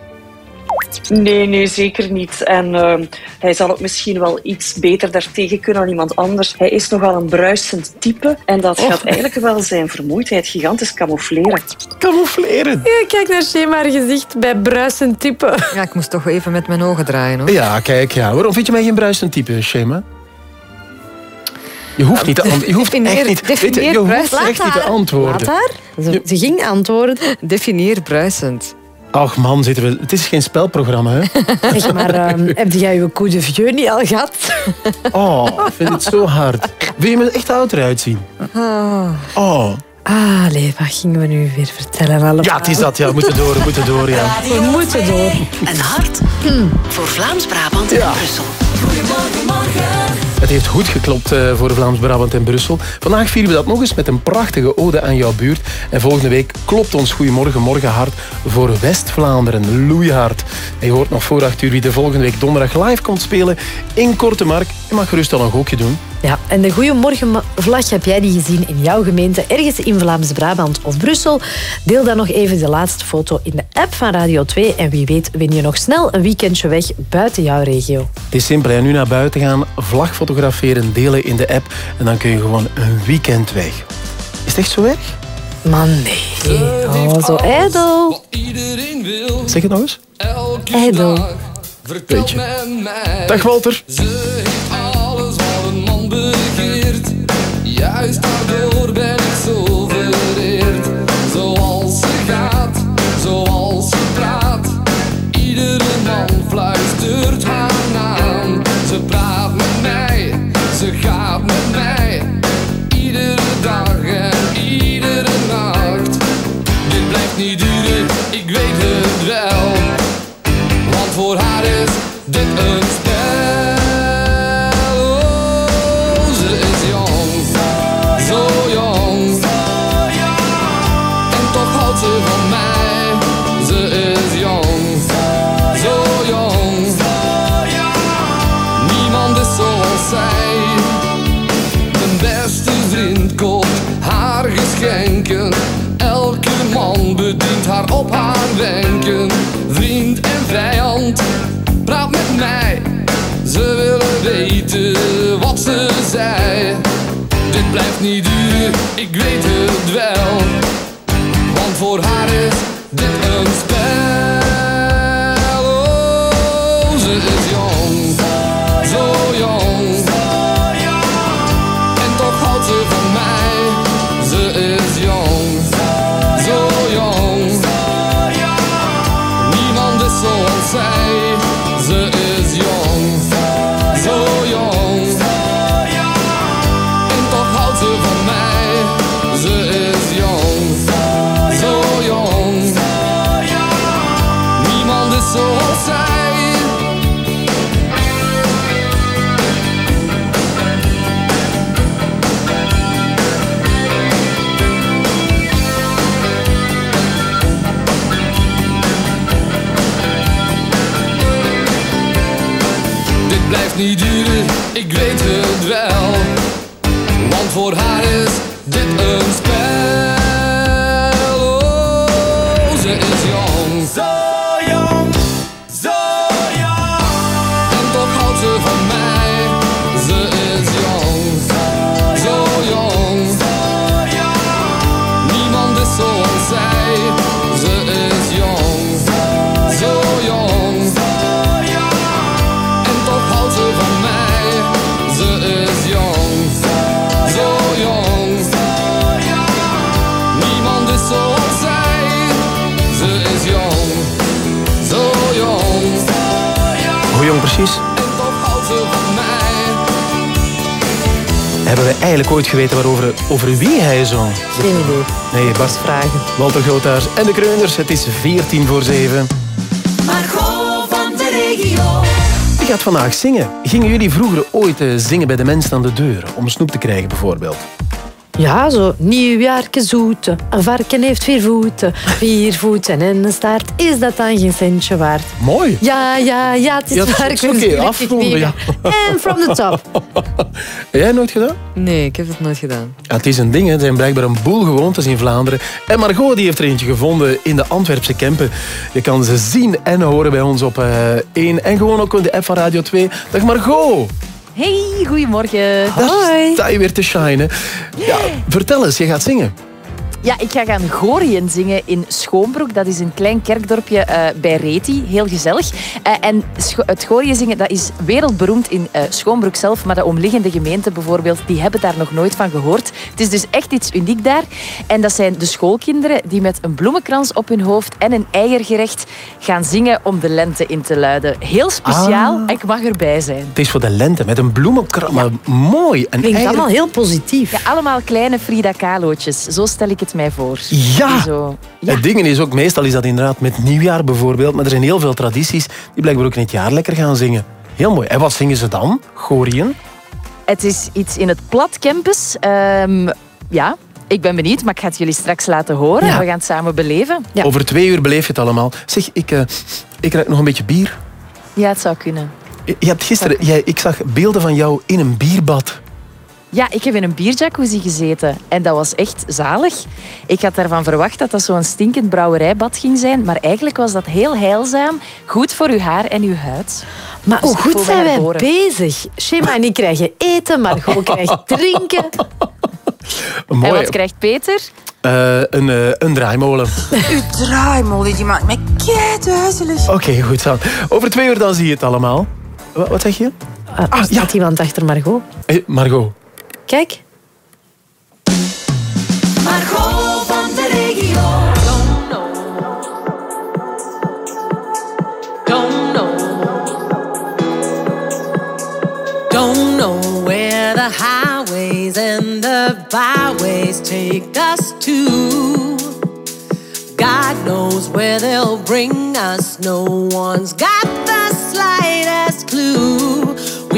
Nee, nee, zeker niet. En ehm, hij zal ook misschien wel iets beter daartegen kunnen dan iemand anders. Hij is nogal een bruisend type. En dat Oh. gaat eigenlijk wel zijn vermoeidheid gigantisch camoufleren. Camoufleren? Ja, kijk naar Shema haar gezicht bij bruisend type. Ja, ik moest toch wel even met mijn ogen draaien hoor. Ja, kijk, ja. Waarom vind je mij geen bruisend type, Shema? Je hoeft niet te antwoorden. Je hoeft echt niet, weet je, je hoeft echt niet te antwoorden. Laat haar. Ze, ze ging antwoorden. Definieer bruisend. Ach man, zitten we, het is geen spelprogramma, hè? [LAUGHS] Zeg maar, ehm, [LAUGHS] heb jij je coup de vieux niet al gehad? Oh, ik vind het zo hard. Wil je me echt oud eruit zien? Oh. Ah, nee, wat gingen we nu weer vertellen allemaal? Ja, het is dat, ja. We moeten door, we moeten door, ja. We moeten door. Een hart voor Vlaams-Brabant en Brussel. Goedemorgen, morgen. Het heeft goed geklopt eh, voor Vlaams-Brabant en Brussel. Vandaag vieren we dat nog eens met een prachtige ode aan jouw buurt. En volgende week klopt ons Goedemorgen Morgen hart voor West-Vlaanderen. Loeihard. En je hoort nog voor 8 uur wie de volgende week donderdag live komt spelen in Korte Mark. Je mag gerust al een gokje doen. Ja, en de Goeiemorgenvlag, heb jij die gezien in jouw gemeente, ergens in Vlaams-Brabant of Brussel? Deel dan nog even de laatste foto in de app van Radio 2 en wie weet win je nog snel een weekendje weg buiten jouw regio. Het is simpel, hè. nu naar buiten gaan, vlag fotograferen, delen in de app en dan kun je gewoon een weekend weg. Is het echt zo erg? Man, nee. Oh, zo ijdel. Iedereen wil Zeg het nog eens. elke Ijdel. Beetje. Dag Walter. Ze heeft alles wat een man begeert. Juist daardoor op haar wenken. Vriend en vijand, praat met mij. Ze willen weten wat ze zei. Dit blijft niet duren, ik weet het wel. Want voor haar is dit een spel. Dit eh, eigenlijk ooit geweten waarover, over wie hij zong? Geen idee. Nee, Bart. Vragen. Walter Groothuis en de Kreuners. Het is 14 voor 7. Margot van de regio. Wie gaat vandaag zingen? Gingen jullie vroeger ooit eh, zingen bij de mensen aan de deur? Om snoep te krijgen bijvoorbeeld? Ja, zo nieuwjaarke zoete. Een varken heeft vier voeten. Vier voeten en een staart. Is dat dan geen centje waard? Mooi. Ja, ja, ja, het is Ja, waar. oké, afronden, ja. En from the top. Heb [LAUGHS] jij nooit gedaan? Nee, ik heb het nooit gedaan. Ja, het is een ding, hè. er zijn blijkbaar een boel gewoontes in Vlaanderen. En Margot die heeft er eentje gevonden in de Antwerpse Kempen. Je kan ze zien en horen bij ons op eh 1 en gewoon ook in de app van Radio 2. Dag Margot! Hey, goedemorgen. Daar sta je weer te shinen. Ja, vertel eens, je gaat zingen. Ja, ik ga gaan Gorien zingen in Schoonbroek. Dat is een klein kerkdorpje eh, bij Reti. Heel gezellig. Eh, en het Gorien zingen dat is wereldberoemd in eh, Schoonbroek zelf. Maar de omliggende gemeenten bijvoorbeeld, die hebben daar nog nooit van gehoord. Het is dus echt iets uniek daar. En dat zijn de schoolkinderen die met een bloemenkrans op hun hoofd en een eiergerecht gaan zingen om de lente in te luiden. Heel speciaal. Ah. Ik mag erbij zijn. Het is voor de lente met een bloemenkram. Maar mooi. En Klinkt eigenlijk- allemaal heel positief. Ja, allemaal kleine Frida Kahlootjes. Zo stel ik het mij voor. Ja! Het ding is ook, meestal is dat inderdaad met nieuwjaar bijvoorbeeld. Maar er zijn heel veel tradities die blijkbaar ook in het jaar lekker gaan zingen. Heel mooi. En wat zingen ze dan? Gorien? Het is iets in het Plat Campus. Ehm, ja, ik ben benieuwd, maar ik ga het jullie straks laten horen. Ja. We gaan het samen beleven. Ja. Over twee uur beleef je het allemaal. Zeg, ik, eh ik ruik nog een beetje bier. ja, het zou kunnen. Je hebt gisteren, jij, ik zag beelden van jou in een bierbad. Ja, ik heb in een bierjacuzzi gezeten en dat was echt zalig. Ik had daarvan verwacht dat dat zo'n stinkend brouwerijbad ging zijn, maar eigenlijk was dat heel heilzaam, goed voor uw haar en uw huid. Maar Dus hoe goed zijn wij bezig? Shema en ik krijgen eten, Margot krijgt [LAUGHS] drinken. Mooi. En wat krijgt Peter? Eh, een, eh, een draaimolen. Uw draaimolen die maakt mij keiduizelig. Oké, goed zo. Over twee uur dan zie je het allemaal. Wat, wat zeg je? Ah, er staat iemand achter Margot. Hey, Margot. Kijk. Margot van de regio. Don't know. Don't know where the highways and the byways take us to. God knows where they'll bring us. No one's got the slightest clue.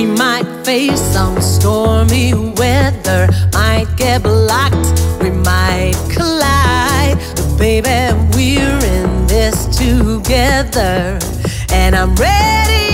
We might face some stormy weather, might get blocked, we might collide. But baby, we're in this together. And I'm ready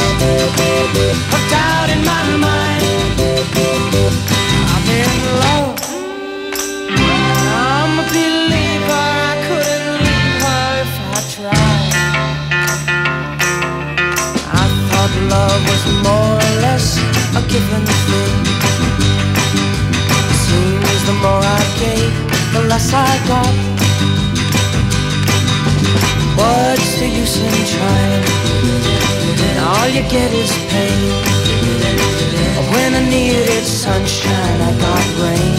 doubt in my mind. I'm. I'm a believer. I couldn't leave her if I tried. I thought love was more or less a given thing. Seems the more I gave, the less I got. What's the use in trying? All you get is pain. When I needed sunshine, I got rain.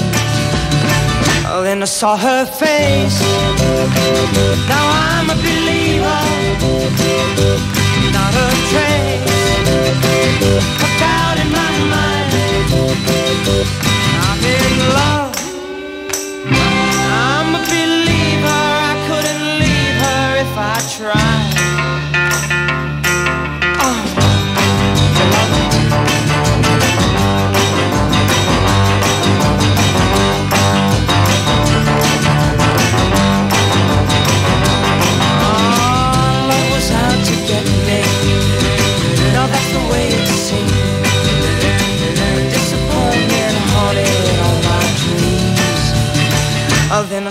Oh, then I saw her face. Now I'm a believer. Not a trace of doubt in my mind. I'm in love.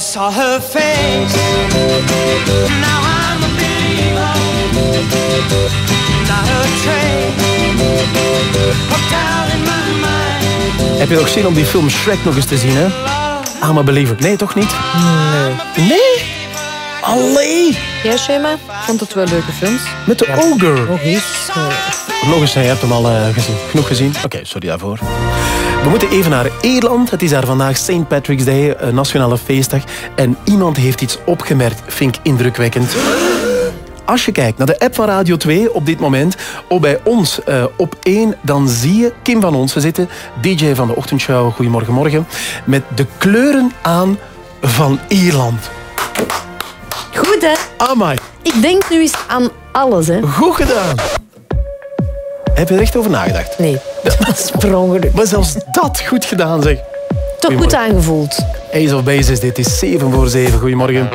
Saw her face. Now I'm a believer. Not a trace in my mind. Heb je nog zin om die film Shrek nog eens te zien, hè? I'm a believer. Nee, toch niet? Nee. Nee? Allee! Jij, Shema? Vond het wel leuke films? Met de Ogre. Nog eens. Nog eens, jij hebt hem al eh, gezien. genoeg gezien. Oké, sorry daarvoor. We moeten even naar Ierland. Het is daar vandaag St. Patrick's Day, een nationale feestdag. En iemand heeft iets opgemerkt, vind ik indrukwekkend. Als je kijkt naar de app van Radio 2 op dit moment, of bij ons eh, op 1, dan zie je Kim van ons. We zitten, DJ van de ochtendshow, goedemorgen morgen, met de kleuren aan van Ierland. Goed, hè? Amai. Ik denk nu eens aan alles, hè? Goed gedaan. Heb je er echt over nagedacht? Nee, [LAUGHS] dat is per ongeluk. Maar zelfs dat goed gedaan, zeg. Toch goed aangevoeld. Ace of Base is dit, is 7 voor 7. Goedemorgen.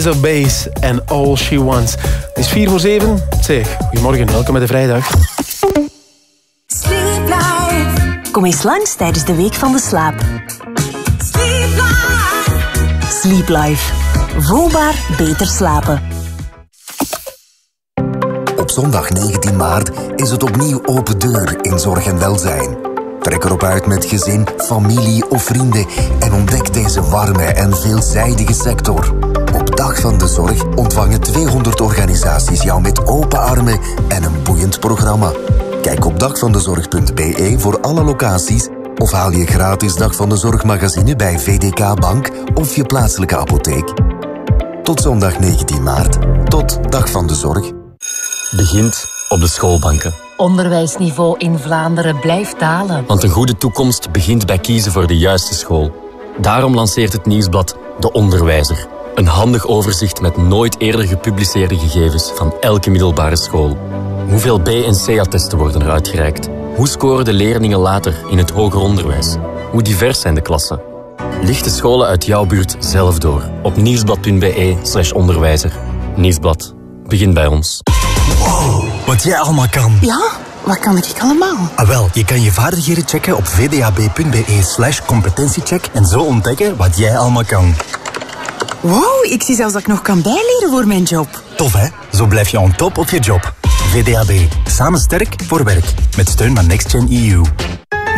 Zie Ace of Base en All She Wants. Het is 4 voor 7. Zeg, goedemorgen, welkom bij de vrijdag. Sleep Life. Kom eens langs tijdens de Week van de Slaap. Sleep Life. Voelbaar beter slapen. Op zondag 19 maart is het opnieuw open deur in zorg en welzijn. Trek erop uit met gezin, familie of vrienden en ontdek deze warme en veelzijdige sector. Op Dag van de Zorg ontvangen 200 organisaties jou met open armen en een boeiend programma. Kijk op dagvandezorg.be voor alle locaties of haal je gratis Dag van de Zorg magazine bij VDK Bank of je plaatselijke apotheek. Tot zondag 19 maart. Tot Dag van de Zorg. Begint op de schoolbanken. Onderwijsniveau in Vlaanderen blijft dalen. Want een goede toekomst begint bij kiezen voor de juiste school. Daarom lanceert het nieuwsblad De Onderwijzer. Een handig overzicht met nooit eerder gepubliceerde gegevens van elke middelbare school. Hoeveel B- en C-attesten worden er uitgereikt? Hoe scoren de leerlingen later in het hoger onderwijs? Hoe divers zijn de klassen? Licht de scholen uit jouw buurt zelf door op nieuwsblad.be slash onderwijzer. Nieuwsblad. Begin bij ons. Wow, wat jij allemaal kan. Ja? Wat kan ik allemaal? Ah, wel, je kan je vaardigheden checken op vdab.be slash competentiecheck en zo ontdekken wat jij allemaal kan. Wow, ik zie zelfs dat ik nog kan bijleren voor mijn job. Tof hè? Zo blijf je on top op je job. VDAB. Samen sterk voor werk. Met steun van NextGen EU.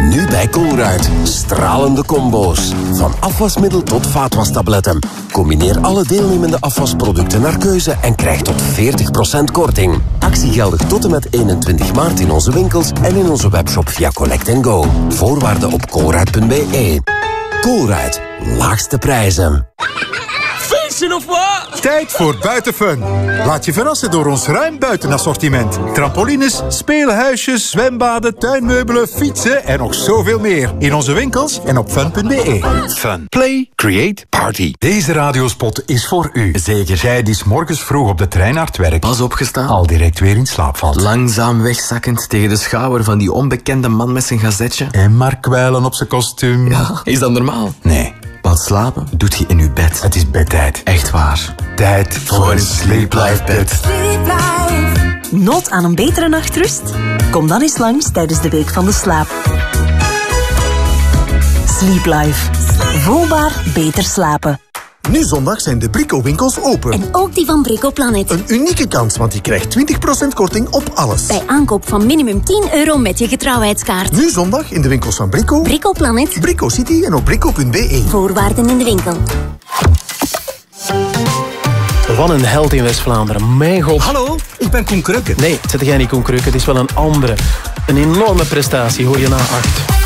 Nu bij Colruyt. Stralende combo's. Van afwasmiddel tot vaatwastabletten. Combineer alle deelnemende afwasproducten naar keuze en krijg tot 40% korting. Actie geldig tot en met 21 maart in onze winkels en in onze webshop via Collect Go. Voorwaarden op colruyt.be. Colruyt. Laagste prijzen. Feestje of wat? Tijd voor buitenfun. Laat je verrassen door ons ruim buitenassortiment. Trampolines, speelhuisjes, zwembaden, tuinmeubelen, fietsen en nog zoveel meer. In onze winkels en op fun.be. Fun. Play, create, party. Deze radiospot is voor u. Zeker jij die 's morgens vroeg op de trein naar het werk Pas opgestaan. al direct weer in slaap valt. Langzaam wegzakkend tegen de schouder van die onbekende man met zijn gazetje. En maar kwijlen op zijn kostuum. Ja, is dat normaal? Nee. Want slapen doet je in je bed. Het is bedtijd. Echt waar. Tijd voor een sleep life bed. Nood aan een betere nachtrust? Kom dan eens langs tijdens de Week van de Slaap. Sleep Life. Voelbaar beter slapen. Nu zondag zijn de Brico-winkels open. En ook die van Brico Planet. Een unieke kans, want je krijgt 20% korting op alles. Bij aankoop van minimum 10 euro met je getrouwheidskaart. Nu zondag in de winkels van Brico, Brico Planet. Brico City en op brico.be. Voorwaarden in de winkel. Wat een held in West-Vlaanderen. Mijn god. Hallo, ik ben Koen Krukke. Nee, het zit jij niet Koen Krukke. Het is wel een andere. Een enorme prestatie, hoor je na acht.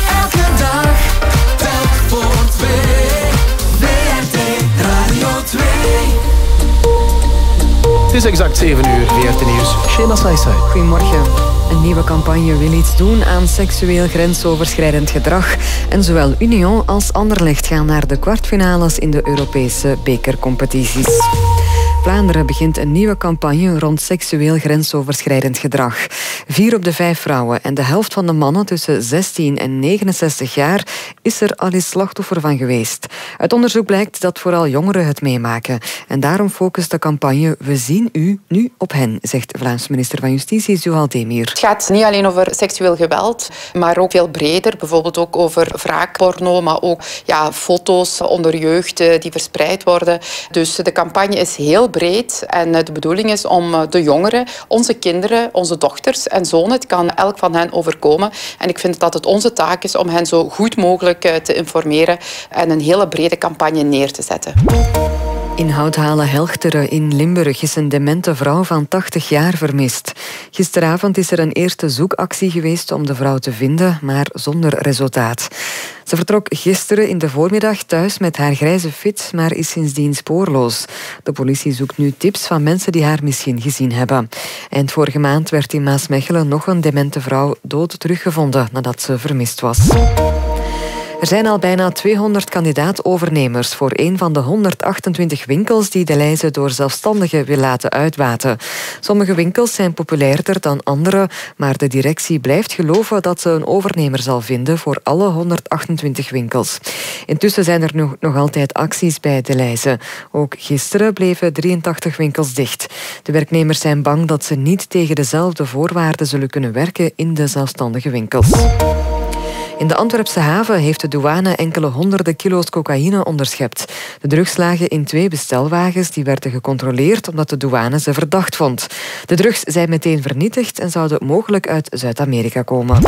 Exact 7 uur, VRT Nieuws. Shema Saisai. Goedemorgen. Een nieuwe campagne wil iets doen aan seksueel grensoverschrijdend gedrag. En zowel Union als Anderlecht gaan naar de kwartfinales in de Europese bekercompetities. Vlaanderen begint een nieuwe campagne rond seksueel grensoverschrijdend gedrag. Vier op de vijf vrouwen en de helft van de mannen tussen 16 en 69 jaar is er al eens slachtoffer van geweest. Uit onderzoek blijkt dat vooral jongeren het meemaken. En daarom focust de campagne We zien u nu op hen, zegt Vlaams minister van Justitie Zuhal Demir. Het gaat niet alleen over seksueel geweld, maar ook veel breder. Bijvoorbeeld ook over wraakporno, maar ook ja, foto's onder jeugd eh, die verspreid worden. Dus de campagne is heel breed en eh, de bedoeling is om eh, de jongeren, onze kinderen, onze dochters en zonen, het kan elk van hen overkomen. En ik vind dat het onze taak is om hen zo goed mogelijk eh, te informeren en een hele brede campagne neer te zetten. In Houthalen-Helchteren in Limburg is een demente vrouw van 80 jaar vermist. Gisteravond is er een eerste zoekactie geweest om de vrouw te vinden, maar zonder resultaat. Ze vertrok gisteren in de voormiddag thuis met haar grijze fiets, maar is sindsdien spoorloos. De politie zoekt nu tips van mensen die haar misschien gezien hebben. Eind vorige maand werd in Maasmechelen nog een demente vrouw dood teruggevonden nadat ze vermist was. Er zijn al bijna 200 kandidaat-overnemers voor een van de 128 winkels die de lijzen door zelfstandigen wil laten uitbaten. Sommige winkels zijn populairder dan andere, maar de directie blijft geloven dat ze een overnemer zal vinden voor alle 128 winkels. Intussen zijn er nog, nog altijd acties bij de lijzen. Ook gisteren bleven 83 winkels dicht. De werknemers zijn bang dat ze niet tegen dezelfde voorwaarden zullen kunnen werken in de zelfstandige winkels. In de Antwerpse haven heeft de douane enkele honderden kilo's cocaïne onderschept. De drugs lagen in twee bestelwagens die werden gecontroleerd omdat de douane ze verdacht vond. De drugs zijn meteen vernietigd en zouden mogelijk uit Zuid-Amerika komen.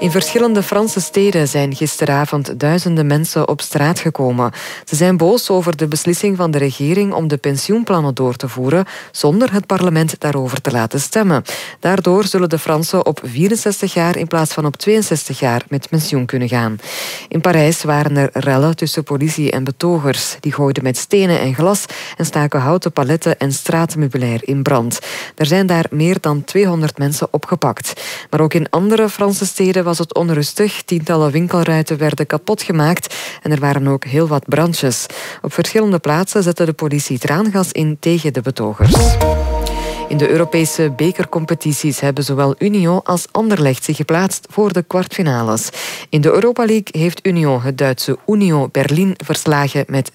In verschillende Franse steden zijn gisteravond duizenden mensen op straat gekomen. Ze zijn boos over de beslissing van de regering om de pensioenplannen door te voeren zonder het parlement daarover te laten stemmen. Daardoor zullen de Fransen op 64 jaar in plaats van op 62 jaar met pensioen kunnen gaan. In Parijs waren er rellen tussen politie en betogers. Die gooiden met stenen en glas en staken houten paletten en straatmeubilair in brand. Er zijn daar meer dan 200 mensen opgepakt. Maar ook in andere Franse steden was het onrustig. Tientallen winkelruiten werden kapot gemaakt en er waren ook heel wat brandjes. Op verschillende plaatsen zette de politie traangas in tegen de betogers. In de Europese bekercompetities hebben zowel Union als Anderlecht zich geplaatst voor de kwartfinales. In de Europa League heeft Union het Duitse Union Berlin verslagen met 3-0.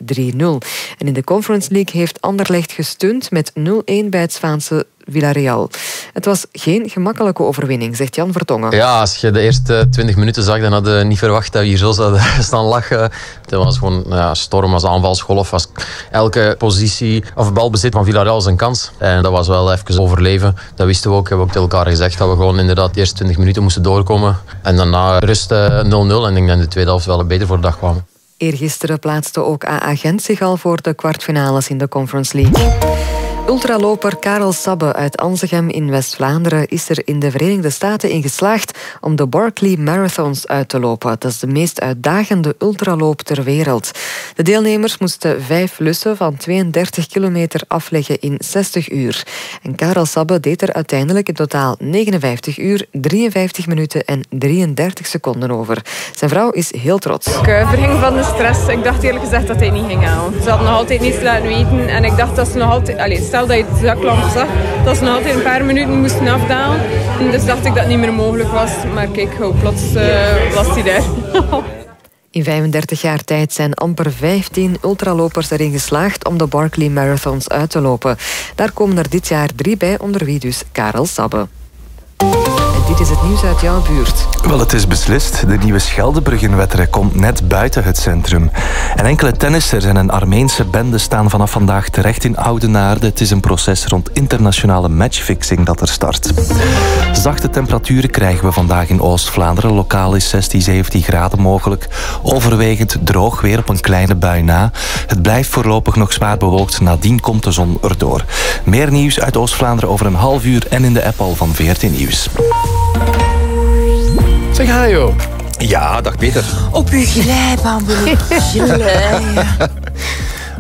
En in de Conference League heeft Anderlecht gesteund met 0-1 bij het Spaanse Villarreal. Het was geen gemakkelijke overwinning, zegt Jan Vertongen. Ja, als je de eerste 20 minuten zag, dan hadden we niet verwacht dat we hier zo zouden [LAUGHS] staan lachen. Het was gewoon ja, storm als aanvalsgolf. Als elke positie of balbezit van Villarreal is een kans. En dat was wel even overleven. Dat wisten we ook. Hebben we ook tegen elkaar gezegd dat we gewoon inderdaad de eerste 20 minuten moesten doorkomen. En daarna rust eh, 0-0. En ik denk dat de tweede helft wel beter voor de dag kwamen. Eergisteren plaatste ook AA Gent zich al voor de kwartfinales in de Conference League. Ultraloper Karel Sabbe uit Anzegem in West-Vlaanderen is er in de Verenigde Staten in geslaagd om de Barkley Marathons uit te lopen. Dat is de meest uitdagende ultraloop ter wereld. De deelnemers moesten vijf lussen van 32 kilometer afleggen in 60 uur. En Karel Sabbe deed er uiteindelijk in totaal 59 uur, 53 minuten en 33 seconden over. Zijn vrouw is heel trots. Ik uh, verging van de stress. Ik dacht eerlijk gezegd dat hij niet ging halen. Ze hadden nog altijd niets laten weten. En ik dacht dat ze nog altijd... Allez, stel dat je het zaklamp zag, dat ze nog altijd een paar minuten moesten afdalen. En dus dacht ik dat het niet meer mogelijk was. Maar kijk, plots uh, was hij daar. [LAUGHS] In 35 jaar tijd zijn amper 15 ultralopers erin geslaagd om de Barkley Marathons uit te lopen. Daar komen er dit jaar drie bij, onder wie dus Karel Sabbe. Dit is het nieuws uit jouw buurt. Wel, het is beslist. De nieuwe Scheldebruggenwetter komt net buiten het centrum. En enkele tennissers en een Armeense bende staan vanaf vandaag terecht in Oudenaarde. Het is een proces rond internationale matchfixing dat er start. Zachte temperaturen krijgen we vandaag in Oost-Vlaanderen. Lokaal is 16, 17 graden mogelijk. Overwegend droog weer op een kleine bui na. Het blijft voorlopig nog zwaar bewolkt. Nadien komt de zon erdoor. Meer nieuws uit Oost-Vlaanderen over een half uur en in de app al van 14 Nieuws. Zeg Hajo. Ja, dag Peter. Op uw glijbaan [LAUGHS] glijden.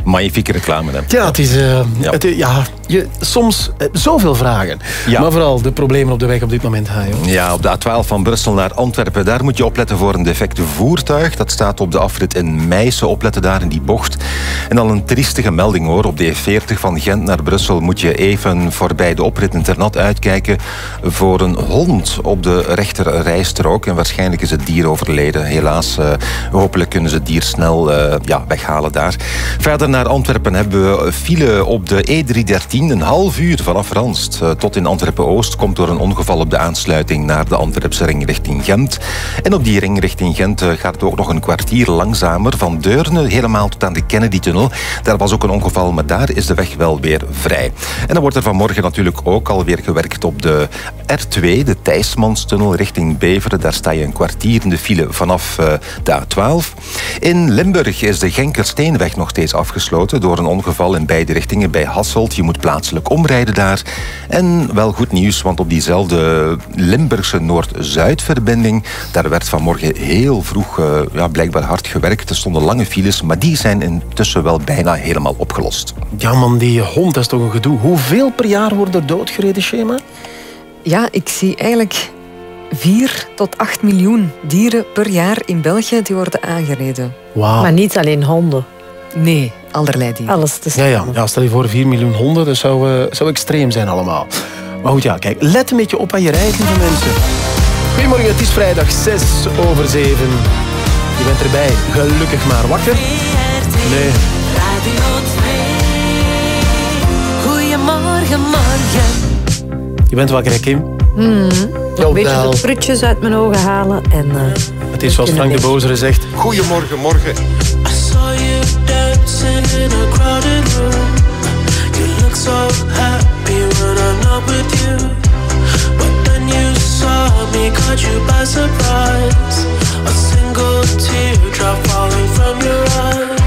Magnifieke reclame, hè? Ja, het is... Uh, ja. Het, ja je, soms uh, zoveel vragen. Ja. Maar vooral de problemen op de weg op dit moment, Hajo. Ja, op de A12 van Brussel naar Antwerpen. Daar moet je opletten voor een defect voertuig. Dat staat op de afrit in Meissen. Opletten daar in die bocht. En dan een triestige melding, hoor. Op de E40 van Gent naar Brussel moet je even voorbij de oprit internat uitkijken voor een hond op de rechter rijstrook. En waarschijnlijk is het dier overleden. Helaas, uh, hopelijk kunnen ze het dier snel ja, weghalen daar. Verder naar Antwerpen hebben we file op de E313. Een half uur vanaf Ranst tot in Antwerpen-Oost komt door een ongeval op de aansluiting naar de Antwerpse ring richting Gent. En op die ring richting Gent gaat het ook nog een kwartier langzamer van Deurne helemaal tot aan de Kennedy-tunnel. Daar was ook een ongeval, maar daar is de weg wel weer vrij. En dan wordt er vanmorgen natuurlijk ook alweer gewerkt op de R2, de Thijsmanstunnel richting Beveren. Daar sta je een kwartier in de file vanaf de A12. In Limburg is de Genkersteenweg nog steeds afgesloten door een ongeval in beide richtingen bij Hasselt. Je moet plaatselijk omrijden daar. En wel goed nieuws, want op diezelfde Limburgse Noord-Zuid-verbinding, daar werd vanmorgen heel vroeg uh, ja, blijkbaar hard gewerkt. Er stonden lange files, maar die zijn intussen wel bijna helemaal opgelost. Ja man, die hond, dat is toch een gedoe. Hoeveel per jaar worden er doodgereden, Schema? Ja, ik zie eigenlijk 4 tot 8 miljoen dieren per jaar in België die worden aangereden. Wauw. Maar niet alleen honden. Nee, allerlei dieren. Alles te ja, ja, ja, stel je voor 4 miljoen honden, dat zou, uh, zou extreem zijn allemaal. Maar goed, ja, kijk, let een beetje op aan je rijdt, lieve mensen. Goedemorgen, het is vrijdag 6 over 7. Je bent erbij, gelukkig maar wakker. Nee. Goedemorgen, morgen. Je bent wakker, hè, Kim? Mm. Een beetje de prutjes uit mijn ogen halen. En, eh, Het is zoals Frank de Bozere zegt. Goedemorgen, morgen. In a crowded room. You look so happy when I'm not with you. But then you saw me, caught you by surprise. A single teardrop falling from your eye.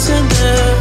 Wasn't there.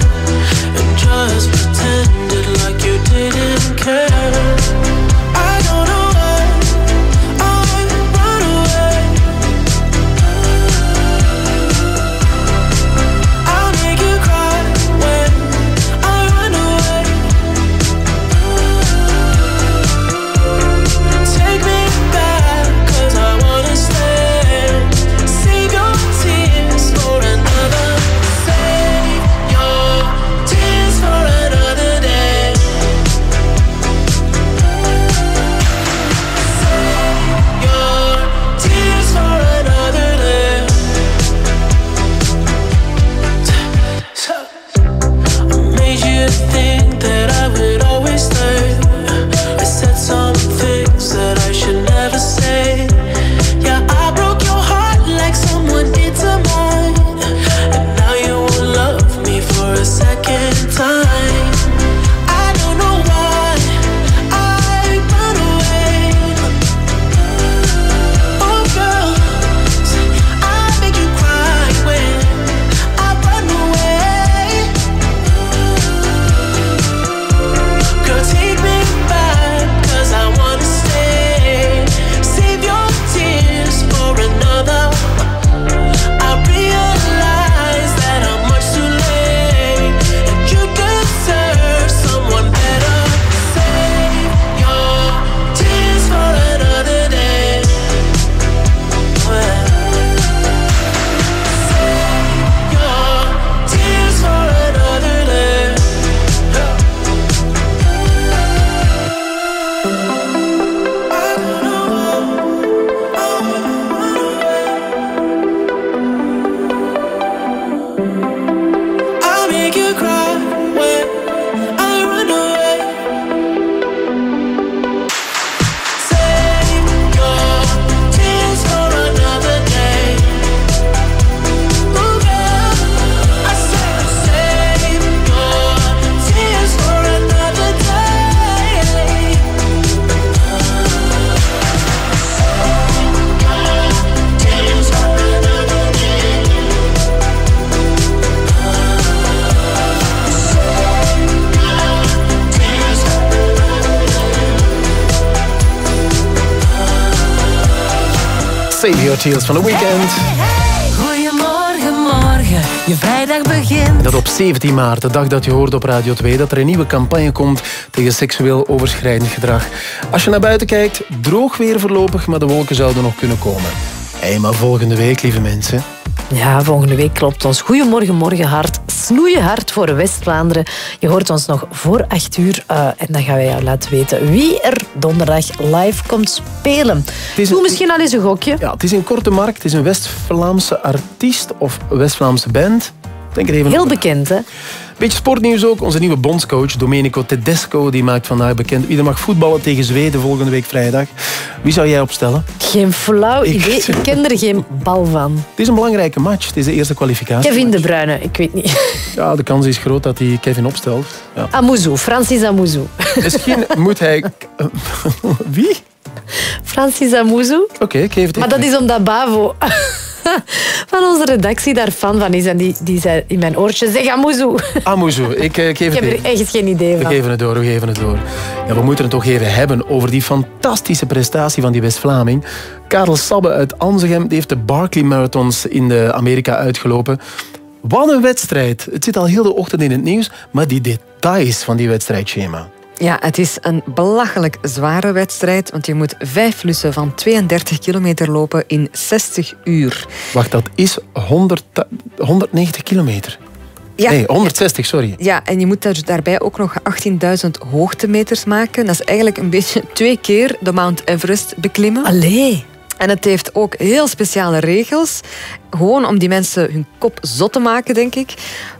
Tears van de Weekend. Goedemorgen, morgen, je vrijdag begint. En dat op 17 maart, de dag dat je hoort op Radio 2, dat er een nieuwe campagne komt tegen seksueel overschrijdend gedrag. Als je naar buiten kijkt, droog weer voorlopig, maar de wolken zouden nog kunnen komen. Hé, maar volgende week, lieve mensen. Ja, volgende week klopt ons Goedemorgen Morgen hart. Snoeien hard voor West-Vlaanderen. Je hoort ons nog voor 8 uur. eh, en dan gaan wij jou laten weten wie er donderdag live komt spelen. Doe misschien al eens een gokje. Ja, het is een korte markt, het is een West-Vlaamse artiest of West-Vlaamse band. Denk er even Heel bekend, hè? Beetje sportnieuws ook. Onze nieuwe bondscoach Domenico Tedesco die maakt vandaag bekend wie er mag voetballen tegen Zweden volgende week vrijdag. Wie zou jij opstellen? Geen flauw Ik- idee. Ik ken er geen bal van. Het is een belangrijke match. Het is de eerste kwalificatie. Kevin De Bruyne, ik weet niet. [LAUGHS] Ja, de kans is groot dat hij Kevin opstelt. Ja. Amuzu, Francis Amuzu. Misschien [LAUGHS] moet hij... [LAUGHS] Wie? Francis Amuzu. Oké, ik geef het Maar dat is omdat Bavo [LAUGHS] van onze redactie daar fan van is. En die, die zei in mijn oortje, zeg Amuzu. [LAUGHS] Amuzu, ik, eh, ik heb er echt geen idee We van. geven het door, we geven het door. Ja, we moeten het toch even hebben over die fantastische prestatie van die West-Vlaming. Karel Sabbe uit Anzegem die heeft de Barkley Marathons in de Amerika uitgelopen. Wat een wedstrijd. Het zit al heel de ochtend in het nieuws, maar die details van die wedstrijdschema. Ja, het is een belachelijk zware wedstrijd, want je moet vijf lussen van 32 kilometer lopen in 60 uur. Wacht, dat is 100, 190 kilometer. Ja. Nee, 160, sorry. Ja, en je moet daar, daarbij ook nog 18.000 hoogtemeters maken. Dat is eigenlijk een beetje twee keer de Mount Everest beklimmen. Allee. En het heeft ook heel speciale regels. Gewoon om die mensen hun kop zot te maken, denk ik.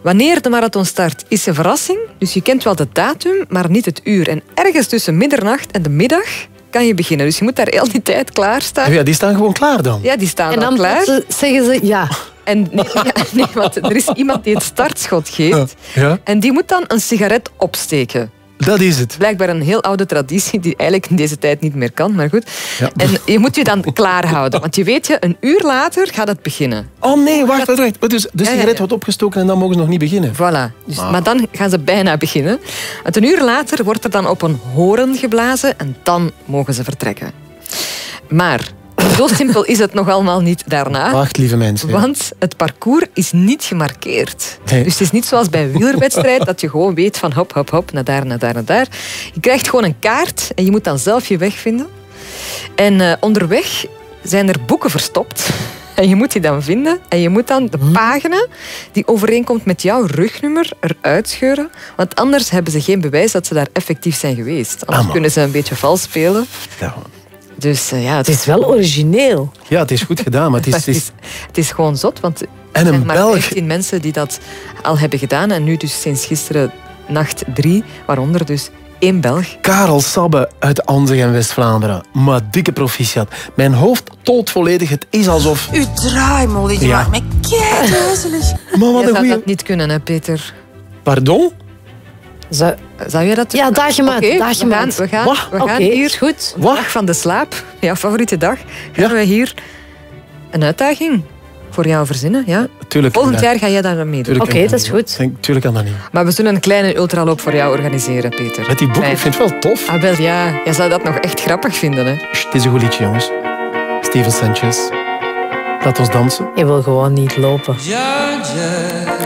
Wanneer de marathon start, is een verrassing. Dus je kent wel de datum, maar niet het uur. En ergens tussen middernacht en de middag kan je beginnen. Dus je moet daar heel die tijd klaarstaan. Ja, die staan gewoon klaar dan. Ja, die staan En al dan klaar. zeggen ze ja. [LAUGHS] En nee, ja, nee, want er is iemand die het startschot geeft. Ja, En die moet dan een sigaret opsteken. Dat is het. Blijkbaar een heel oude traditie die eigenlijk in deze tijd niet meer kan, maar goed. Ja. En je moet je dan klaarhouden, want je weet je, een uur later gaat het beginnen. Oh nee, wacht, wacht, wacht. Dus de Ja, ja, sigaret ja. wordt opgestoken en dan mogen ze nog niet beginnen. Voilà. Dus, Ah. Maar dan gaan ze bijna beginnen. Want een uur later wordt er dan op een horen geblazen en dan mogen ze vertrekken. Maar zo simpel is het nog allemaal niet daarna. Wacht, lieve mensen. Want het parcours is niet gemarkeerd. Nee. Dus het is niet zoals bij een wielerwedstrijd dat je gewoon weet van hop, hop, hop, naar daar, naar daar, naar daar. Je krijgt gewoon een kaart en je moet dan zelf je weg vinden. En eh, onderweg zijn er boeken verstopt. En je moet die dan vinden. En je moet dan de pagina die overeenkomt met jouw rugnummer eruit scheuren. Want anders hebben ze geen bewijs dat ze daar effectief zijn geweest. Anders kunnen ze een beetje vals spelen. Ja. Dus eh, ja, het Het is wel origineel. Ja, het is goed gedaan, maar het [LAUGHS] is... Het is het is gewoon zot, want en er zijn een maar Belg... 15 mensen die dat al hebben gedaan. En nu dus sinds gisteren nacht drie, waaronder dus één Belg. Karel Sabbe uit Anzeg en West-Vlaanderen. Maar dikke proficiat. Mijn hoofd tolt volledig. Het is alsof... Uw draaimolletje Ja. maakt me keiduizelig. [LAUGHS] Maar wat Jij een zou goeie... dat niet kunnen, hè, Peter? Pardon? Zou, Zou jij dat Ja, je maar, Oké, daag je we gaan, we gaan, we gaan Oké, hier... is goed. Dag van de slaap, jouw favoriete dag. Gaan Ja. we hier een uitdaging voor jou verzinnen. Ja? Tuurlijk. Volgend ja. jaar ga jij daar meedoen. Tuurlijk Oké, dat is goed. Denk- Tuurlijk kan dat niet. Maar we zullen een kleine ultraloop voor jou organiseren, Peter. Met die boeken, Klein. ik vind het wel tof. Ah, wel ja. Jij zou dat nog echt grappig vinden, hè? Sst, het is een goed liedje, jongens. Steven Sanchez. Laat ons dansen. Je wil gewoon niet lopen. Georgia,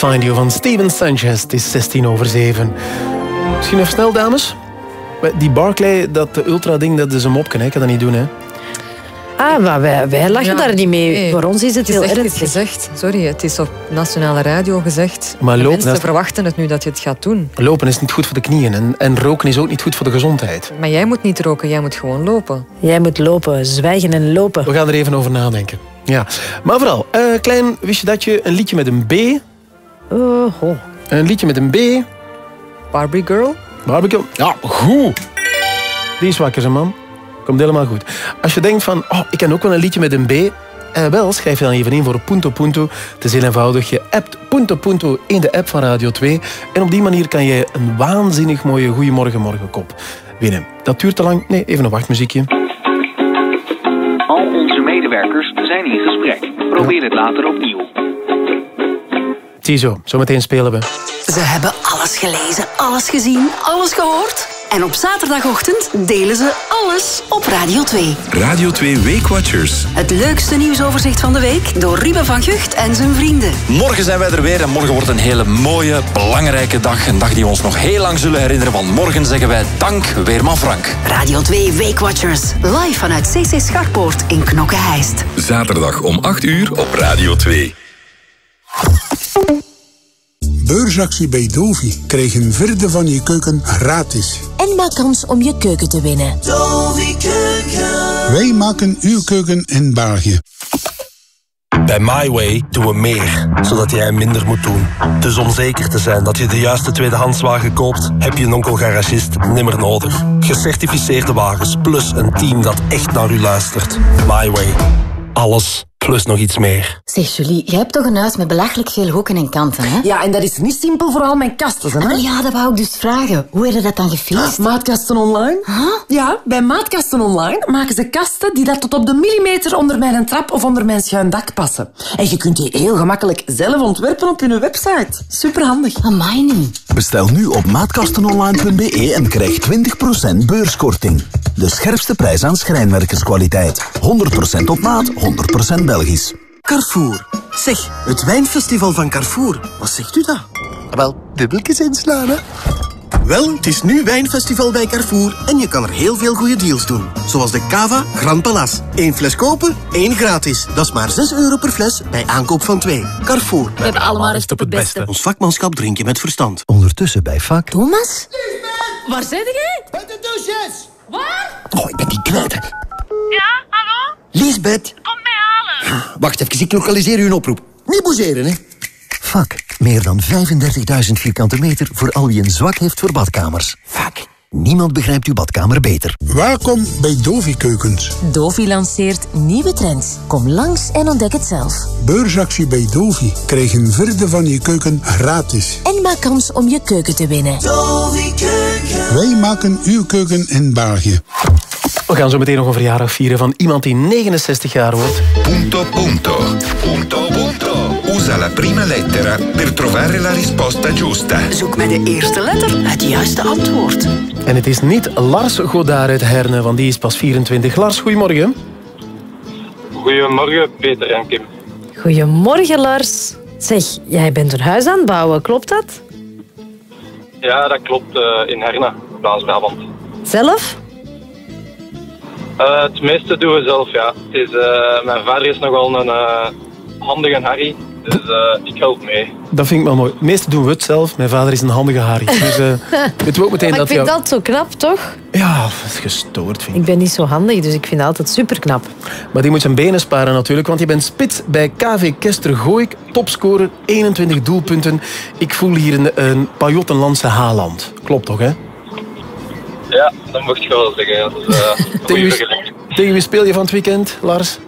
Find You van Steven Sanchez. Het is 16 over 7. Misschien even snel, dames. Die Barclay, dat ultra-ding, dat is een mopje. Hè? Ik kan dat niet doen, hè? Ah, maar wij, wij lachen Ja. daar niet mee. Nee. Voor ons is het Het heel is ernstig. gezegd. Sorry, het is op nationale radio gezegd. Maar De lopen, mensen is- verwachten het nu dat je het gaat doen. Lopen is niet goed voor de knieën. En, en roken is ook niet goed voor de gezondheid. Maar jij moet niet roken, jij moet gewoon lopen. Jij moet lopen, zwijgen en lopen. We gaan er even over nadenken. Ja. Maar vooral, eh, klein, wist je dat je een liedje met een B... Oh, oh. Een liedje met een B... Barbie Girl? Barbie Girl? Ja, goed. Die is wakker, hè, man. Komt helemaal goed. Als je denkt van, oh, ik ken ook wel een liedje met een B... Eh, wel, schrijf je dan even in voor Punto Punto. Het is heel eenvoudig. Je appt Punto Punto in de app van Radio 2. En op die manier kan je een waanzinnig mooie Goeiemorgen Morgenkop winnen. Dat duurt te lang. Nee, even een wachtmuziekje. Al onze medewerkers zijn in gesprek. Probeer het later opnieuw. Ziezo, zometeen spelen we. Ze hebben alles gelezen, alles gezien, alles gehoord. En op zaterdagochtend delen ze alles op Radio 2. Radio 2 Weekwatchers. Het leukste nieuwsoverzicht van de week door Ruben van Gucht en zijn vrienden. Morgen zijn wij er weer en morgen wordt een hele mooie, belangrijke dag. Een dag die we ons nog heel lang zullen herinneren, want morgen zeggen wij dank Weerman Frank. Radio 2 Weekwatchers. Live vanuit CC Scharpoort in Knokke-Heist. Zaterdag om 8 uur op Radio 2. Beursactie bij Dovi. Krijg een vierde van je keuken gratis. En maak kans om je keuken te winnen. Wij maken uw keuken in België. Bij MyWay doen we meer, zodat jij minder moet doen. Dus om zeker te zijn dat je de juiste tweedehandswagen koopt, heb je een onkel-garagist nimmer nodig. Gecertificeerde wagens, plus een team dat echt naar u luistert. MyWay. Alles, plus nog iets meer. Zeg Julie, jij hebt toch een huis met belachelijk veel hoeken en kanten, hè? Ja, en dat is niet simpel voor al mijn kasten, hè? Ah, ja, dat wou ik dus vragen. Hoe heb je dat dan gefixt? [GASPS] Maatkasten online? Ja, bij Maatkasten online maken ze kasten die dat tot op de millimeter onder mijn trap of onder mijn schuin dak passen. En je kunt die heel gemakkelijk zelf ontwerpen op je website. Superhandig. Amai niet. Bestel nu op maatkastenonline.be en krijg 20% beurskorting. De scherpste prijs aan schrijnwerkerskwaliteit. 100% op maat, 100% Belgisch. Carrefour. Zeg, het wijnfestival van Carrefour. Wat zegt u dat? Wel, dubbeltjes inslaan, hè? Wel, het is nu wijnfestival bij Carrefour en je kan er heel veel goede deals doen. Zoals de Cava Grand Palace. Eén fles kopen, één gratis. Dat is maar 6 euro per fles bij aankoop van twee. Carrefour. We hebben allemaal recht op het beste. Ons vakmanschap drinken met verstand. Ondertussen bij vak. Thomas? Waar zit jij? Bij de douches. Waar? Oh, ik ben die kwijt. Ja, hallo? Lisbeth. Kom. Wacht even, ik lokaliseer u een oproep. Niet boezeren, hè. Vak. Meer dan 35.000 vierkante meter voor al wie een zwak heeft voor badkamers. Vak. Niemand begrijpt uw badkamer beter. Welkom bij Dovi Keukens. Dovi lanceert nieuwe trends. Kom langs en ontdek het zelf. Beursactie bij Dovi. Krijg een vierde van je keuken gratis. En maak kans om je keuken te winnen. Wij maken uw keuken in België. We gaan zo meteen nog een verjaardag vieren van iemand die 69 jaar wordt. Punto punto. Punto punto. Usa la prima lettera per trovare la risposta giusta. Zoek met de eerste letter het juiste antwoord. En het is niet Lars Godard uit Herne, want die is pas 24. Lars, goedemorgen. Goedemorgen, Peter en Kim. Goedemorgen, Lars. Zeg, jij bent een huis aan het bouwen, klopt dat? Ja, dat klopt, eh, in Herna, Vlaams-Brabant. Zelf? Eh, het meeste doen we zelf, ja. Het is, eh, mijn vader is nogal een eh, handige Harry, dus eh, ik help mee. Dat vind ik wel mooi. Het meeste doen we het zelf. Mijn vader is een handige Harry. [LAUGHS] Dus eh we ook meteen maar dat ik vind jou- dat zo knap, toch? Ja, dat is gestoord, vind ik. Ik ben niet zo handig, dus ik vind dat altijd super knap. Maar die moet zijn benen sparen natuurlijk, want je bent spits bij KV Kester Gooik. Topscorer, 21 doelpunten. Ik voel hier een, een Pajottenlandse Haaland. Klopt toch, hè? Ja, dat mocht je wel zeggen. Ja. Dat is eh, [LAUGHS] Tegen wie, tegen wie speel je van het weekend, Lars?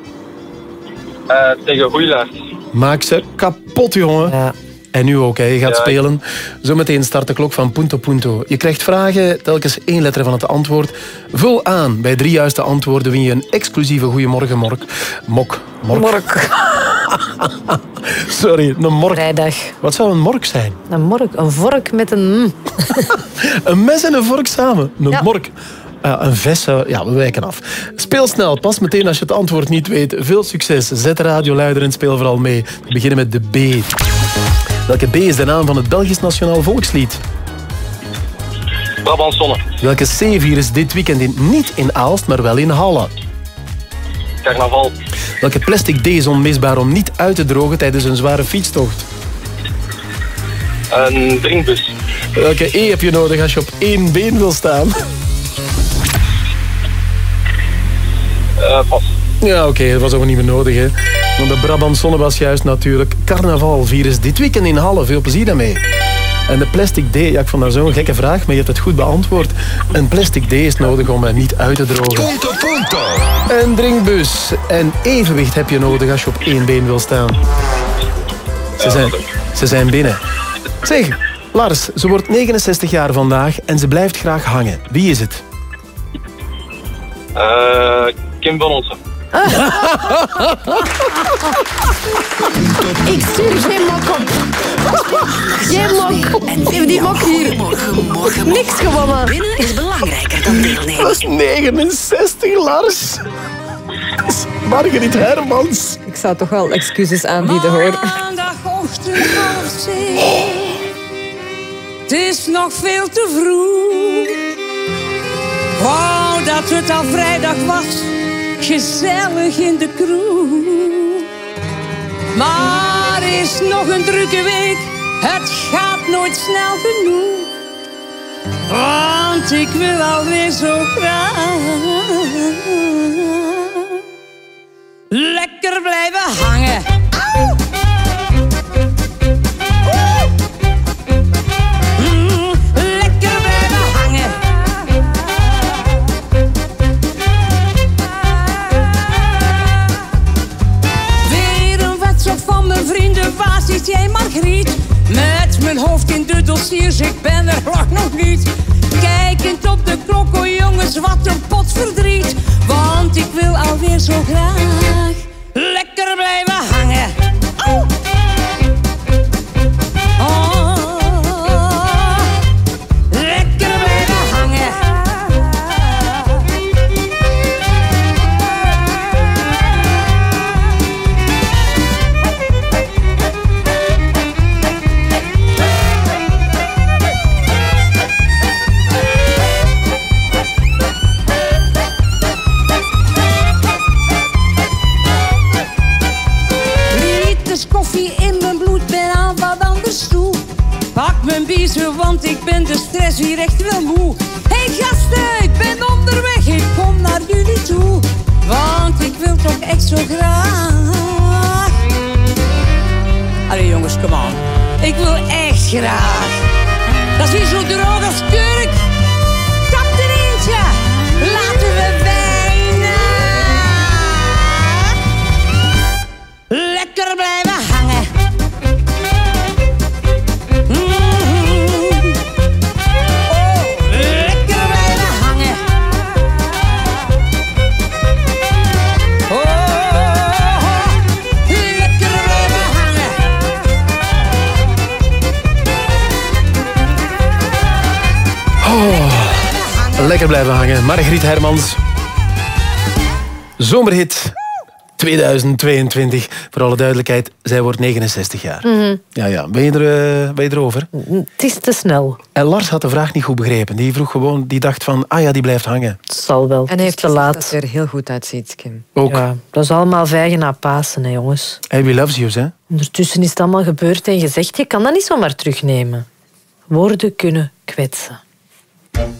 Eh, tegen Goeilaars. Maak ze kapot, jongen. En nu ook, hè. je gaat Ja. spelen. Zometeen start de klok van Punto Punto. Je krijgt vragen, telkens één letter van het antwoord. Vul aan. Bij drie juiste antwoorden win je een exclusieve Goeiemorgen Mork. Mok. Mork. [LAUGHS] Sorry, een mork. Vrijdag. Wat zou een mork zijn? Een mork, een vork met een... mm. [LAUGHS] Een mes en een vork samen. Een Ja. mork. Ja, een ves, eh, ja, we wijken af. Speel snel, pas meteen als je het antwoord niet weet. Veel succes. Zet de radio luider en speel vooral mee. We beginnen met de B. Welke B is de naam van het Belgisch Nationaal Volkslied? Brabant. Welke C-virus dit weekend in, niet in Aalst, maar wel in Halle? Carnaval. Welke plastic D is onmisbaar om niet uit te drogen tijdens een zware fietstocht? Een drinkbus. Welke E heb je nodig als je op één been wil staan? Eh, pas. Ja, oké, dat was ook niet meer nodig, hè. Want de Brabant Zonne was juist natuurlijk carnavalvirus dit weekend in Halle. Veel plezier daarmee. En de plastic D, ja, ik vond dat zo'n gekke vraag, maar je hebt het goed beantwoord. Een plastic D is nodig om niet uit te drogen. Punto, punto. Een drinkbus. En evenwicht heb je nodig als je op één been wil staan. Ze zijn, ze zijn binnen. Zeg, Lars, ze wordt 69 jaar vandaag en ze blijft graag hangen. Wie is het? Eh, Kim van Olsen. Ik stuur geen mok op. Geen mok. Geef die mok hier. Niks gewonnen. Winnen is belangrijker dan deelnemen. Dat is 69, Lars. Margriet Hermans. Ik zou toch wel excuses aanbieden, hoor. Maandagochtend half zeven. Het is nog veel te vroeg. Wou dat het al vrijdag was, gezellig in de kroeg. Maar is nog een drukke week, het gaat nooit snel genoeg. Want ik wil alweer zo graag lekker blijven hangen. Zit jij Margriet? Met mijn hoofd in de dossiers, ik ben er lang nog niet. Kijkend op de klok, oh jongens, wat een pot verdriet. Want ik wil alweer zo graag lekker blijven hangen. Oh, Want ik ben de stress hier echt wel moe. Hey gasten, ik ben onderweg, ik kom naar jullie toe. Want ik wil toch echt zo graag. Allee jongens, come on. Ik wil echt graag. Dat is zo droog als. Lekker blijven hangen. Margriet Hermans. Zomerhit 2022. Voor alle duidelijkheid, zij wordt 69 jaar. Mhm. Ja, ja. Ben je, er, eh, ben je erover? Het is te snel. En Lars had de vraag niet goed begrepen. Die vroeg gewoon, die dacht van, ah ja, die blijft hangen. Het zal wel. En hij heeft te laat. dat er heel goed uitziet, Kim. Ook. Ja, dat is allemaal vijgen na Pasen, hè, jongens. Hey, we loves you, hè? Ondertussen is het allemaal gebeurd en gezegd. Je kan dat niet zomaar terugnemen. Woorden kunnen kwetsen.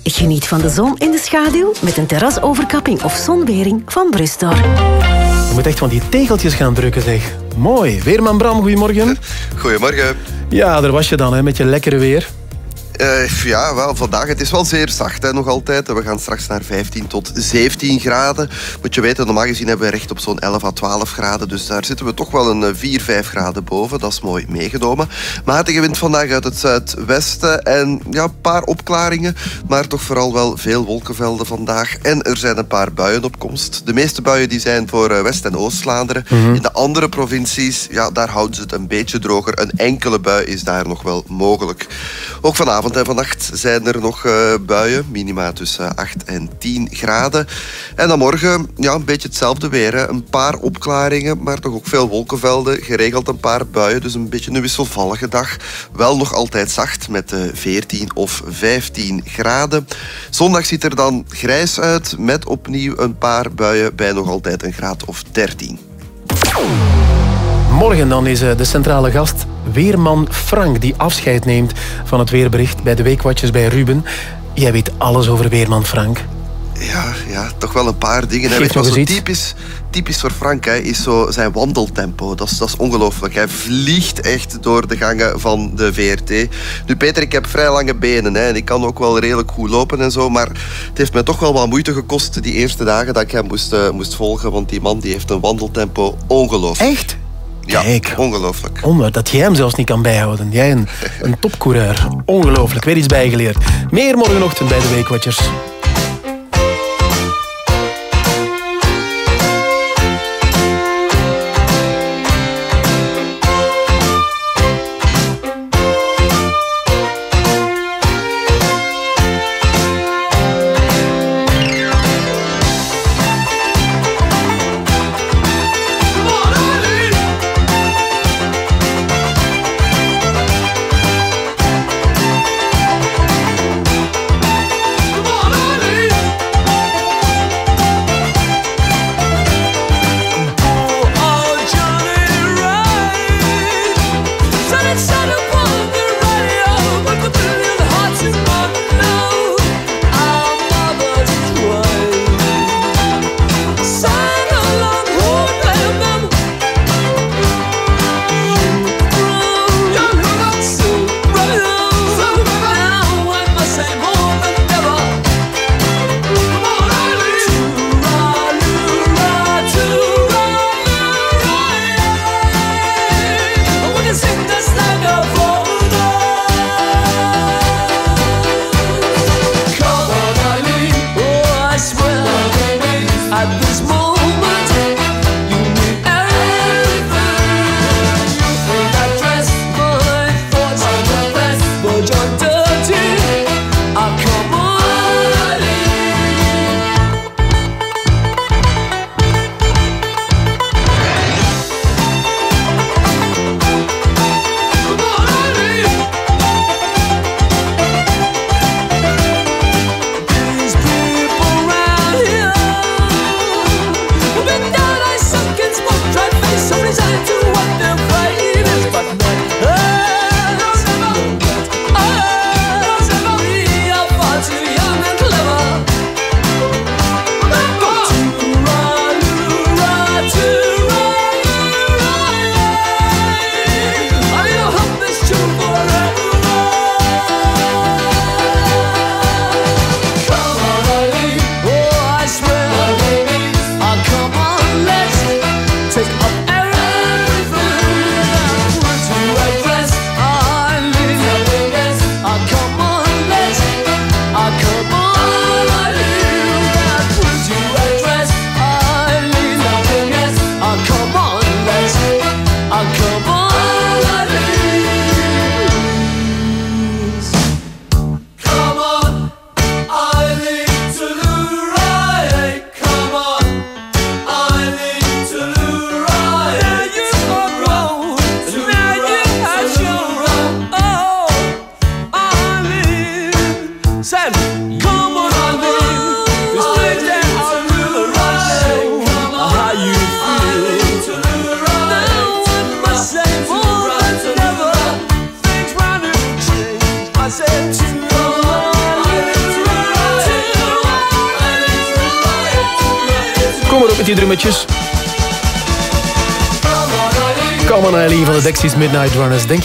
Geniet van de zon in de schaduw met een terrasoverkapping of zonwering van Brustor. Je moet echt van die tegeltjes gaan drukken, zeg. Mooi. Weerman Bram, goedemorgen. Goedemorgen. Ja, daar was je dan, hè, met je lekkere weer. Eh, ja, wel, vandaag het is wel zeer zacht hè, nog altijd. We gaan straks naar 15 tot 17 graden. Moet je weten, normaal gezien hebben we recht op zo'n 11 à 12 graden. Dus daar zitten we toch wel een eh, 4, 5 graden boven. Dat is mooi meegenomen. Matige wind vandaag uit het zuidwesten. En ja, een paar opklaringen. Maar toch vooral wel veel wolkenvelden vandaag. En er zijn een paar buien op komst. De meeste buien die zijn voor eh, West- en Oost-Vlaanderen. Mhm. In de andere provincies, ja, daar houden ze het een beetje droger. Een enkele bui is daar nog wel mogelijk. Ook vanavond Want eh, vannacht zijn er nog eh, buien, minima tussen 8 en 10 graden. En dan morgen ja, een beetje hetzelfde weer. Een paar opklaringen, maar toch ook veel wolkenvelden. Geregeld een paar buien, dus een beetje een wisselvallige dag. Wel nog altijd zacht met eh, 14 of 15 graden. Zondag ziet er dan grijs uit met opnieuw een paar buien bij nog altijd een graad of 13. Morgen dan is eh, de centrale gast Weerman Frank die afscheid neemt van het weerbericht bij de Weekwatjes bij Ruben. Jij weet alles over Weerman Frank. Ja, ja, toch wel een paar dingen. hè. Weet je wat zo typisch, typisch voor Frank hè, is zo zijn wandeltempo. Dat is, dat is ongelooflijk. Hij vliegt echt door de gangen van de VRT. Nu Peter, ik heb vrij lange benen hè, en ik kan ook wel redelijk goed lopen en zo. Maar het heeft mij toch wel wat moeite gekost die eerste dagen dat ik hem moest, eh, moest volgen. Want die man die heeft een wandeltempo ongelooflijk. Echt? Ja, Kijk. ongelooflijk. Onder dat jij hem zelfs niet kan bijhouden. Jij een, [LAUGHS] een topcoureur. Ongelooflijk, weer iets bijgeleerd. Meer morgenochtend bij de Weekwatchers.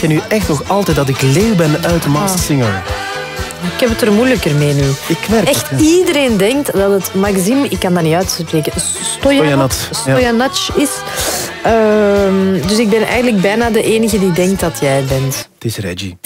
Midnight Runners. Denk je nu echt nog altijd dat ik leeuw ben uit The Masked Singer? Ik heb het er moeilijker mee nu. Ik merk Echt het. ja. iedereen denkt dat het Maxim, ik kan dat niet uitspreken, Stojanac ja. Is. Ehm, dus ik ben eigenlijk bijna de enige die denkt dat jij het bent. Het is Reggie.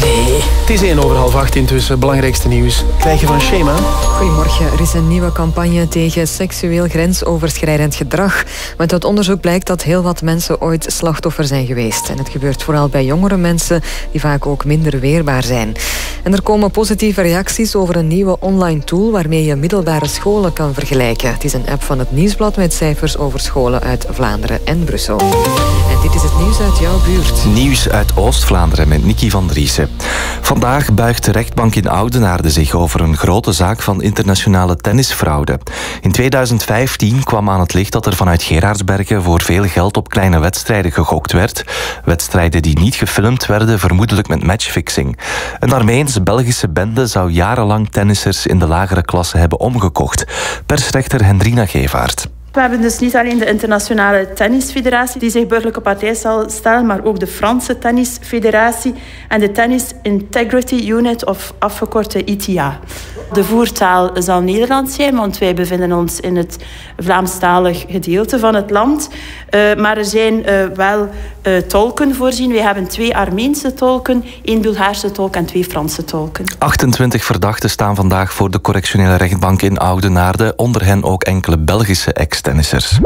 Nee. Het is 1 over half 8 intussen. Belangrijkste nieuws krijg je van Shema. Goedemorgen. Er is een nieuwe campagne tegen seksueel grensoverschrijdend gedrag. Want uit onderzoek blijkt dat heel wat mensen ooit slachtoffer zijn geweest. En het gebeurt vooral bij jongere mensen die vaak ook minder weerbaar zijn. En er komen positieve reacties over een nieuwe online tool waarmee je middelbare scholen kan vergelijken. Het is een app van het Nieuwsblad met cijfers over scholen uit Vlaanderen en Brussel. En dit is het nieuws uit jouw buurt. Nieuws uit Oost-Vlaanderen met Nicky van Driessen. Vandaag buigt de rechtbank in Oudenaarde zich over een grote zaak van internationale tennisfraude. In 2015 kwam aan het licht dat er vanuit Gerardsbergen voor veel geld op kleine wedstrijden gegokt werd. Wedstrijden die niet gefilmd werden, vermoedelijk met matchfixing. Een Armeens-Belgische bende zou jarenlang tennissers in de lagere klasse hebben omgekocht. Persrechter Hendrina Gevaert. We hebben dus niet alleen de Internationale Tennisfederatie die zich burgerlijke partij zal stellen, maar ook de Franse Tennisfederatie en de Tennis Integrity Unit of afgekort ITA. De voertaal zal Nederlands zijn, want wij bevinden ons in het Vlaamstalig gedeelte van het land. Uh, maar er zijn uh, wel uh, tolken voorzien. We hebben twee Armeense tolken, één Bulgaarse tolk en twee Franse tolken. 28 verdachten staan vandaag voor de correctionele rechtbank in Oudenaarde. Onder hen ook enkele Belgische ex-tennissers.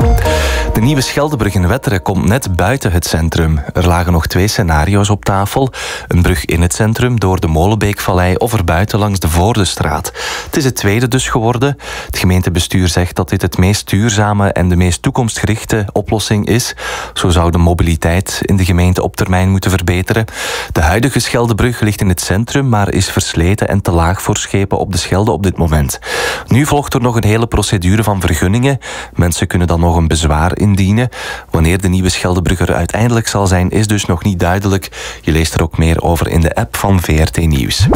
De nieuwe Scheldebrug in Wetteren komt net buiten het centrum. Er lagen nog twee scenario's op tafel. Een brug in het centrum door de Molenbeekvallei of erbuiten langs de Voordestraat. Het is het tweede dus geworden. Het gemeentebestuur zegt dat dit het meest duurzame en de meest toekomstgerichte oplossing is. Zo zou de mobiliteit in de gemeente op termijn moeten verbeteren. De huidige Scheldebrug ligt in het centrum, maar is versleten en te laag voor schepen op de Schelde op dit moment. Nu volgt er nog een hele procedure van vergunningen. Mensen kunnen dan nog een bezwaar indienen. Wanneer de nieuwe Scheldebrug er uiteindelijk zal zijn, is dus nog niet duidelijk. Je leest er ook meer over in de app van VRT Nieuws.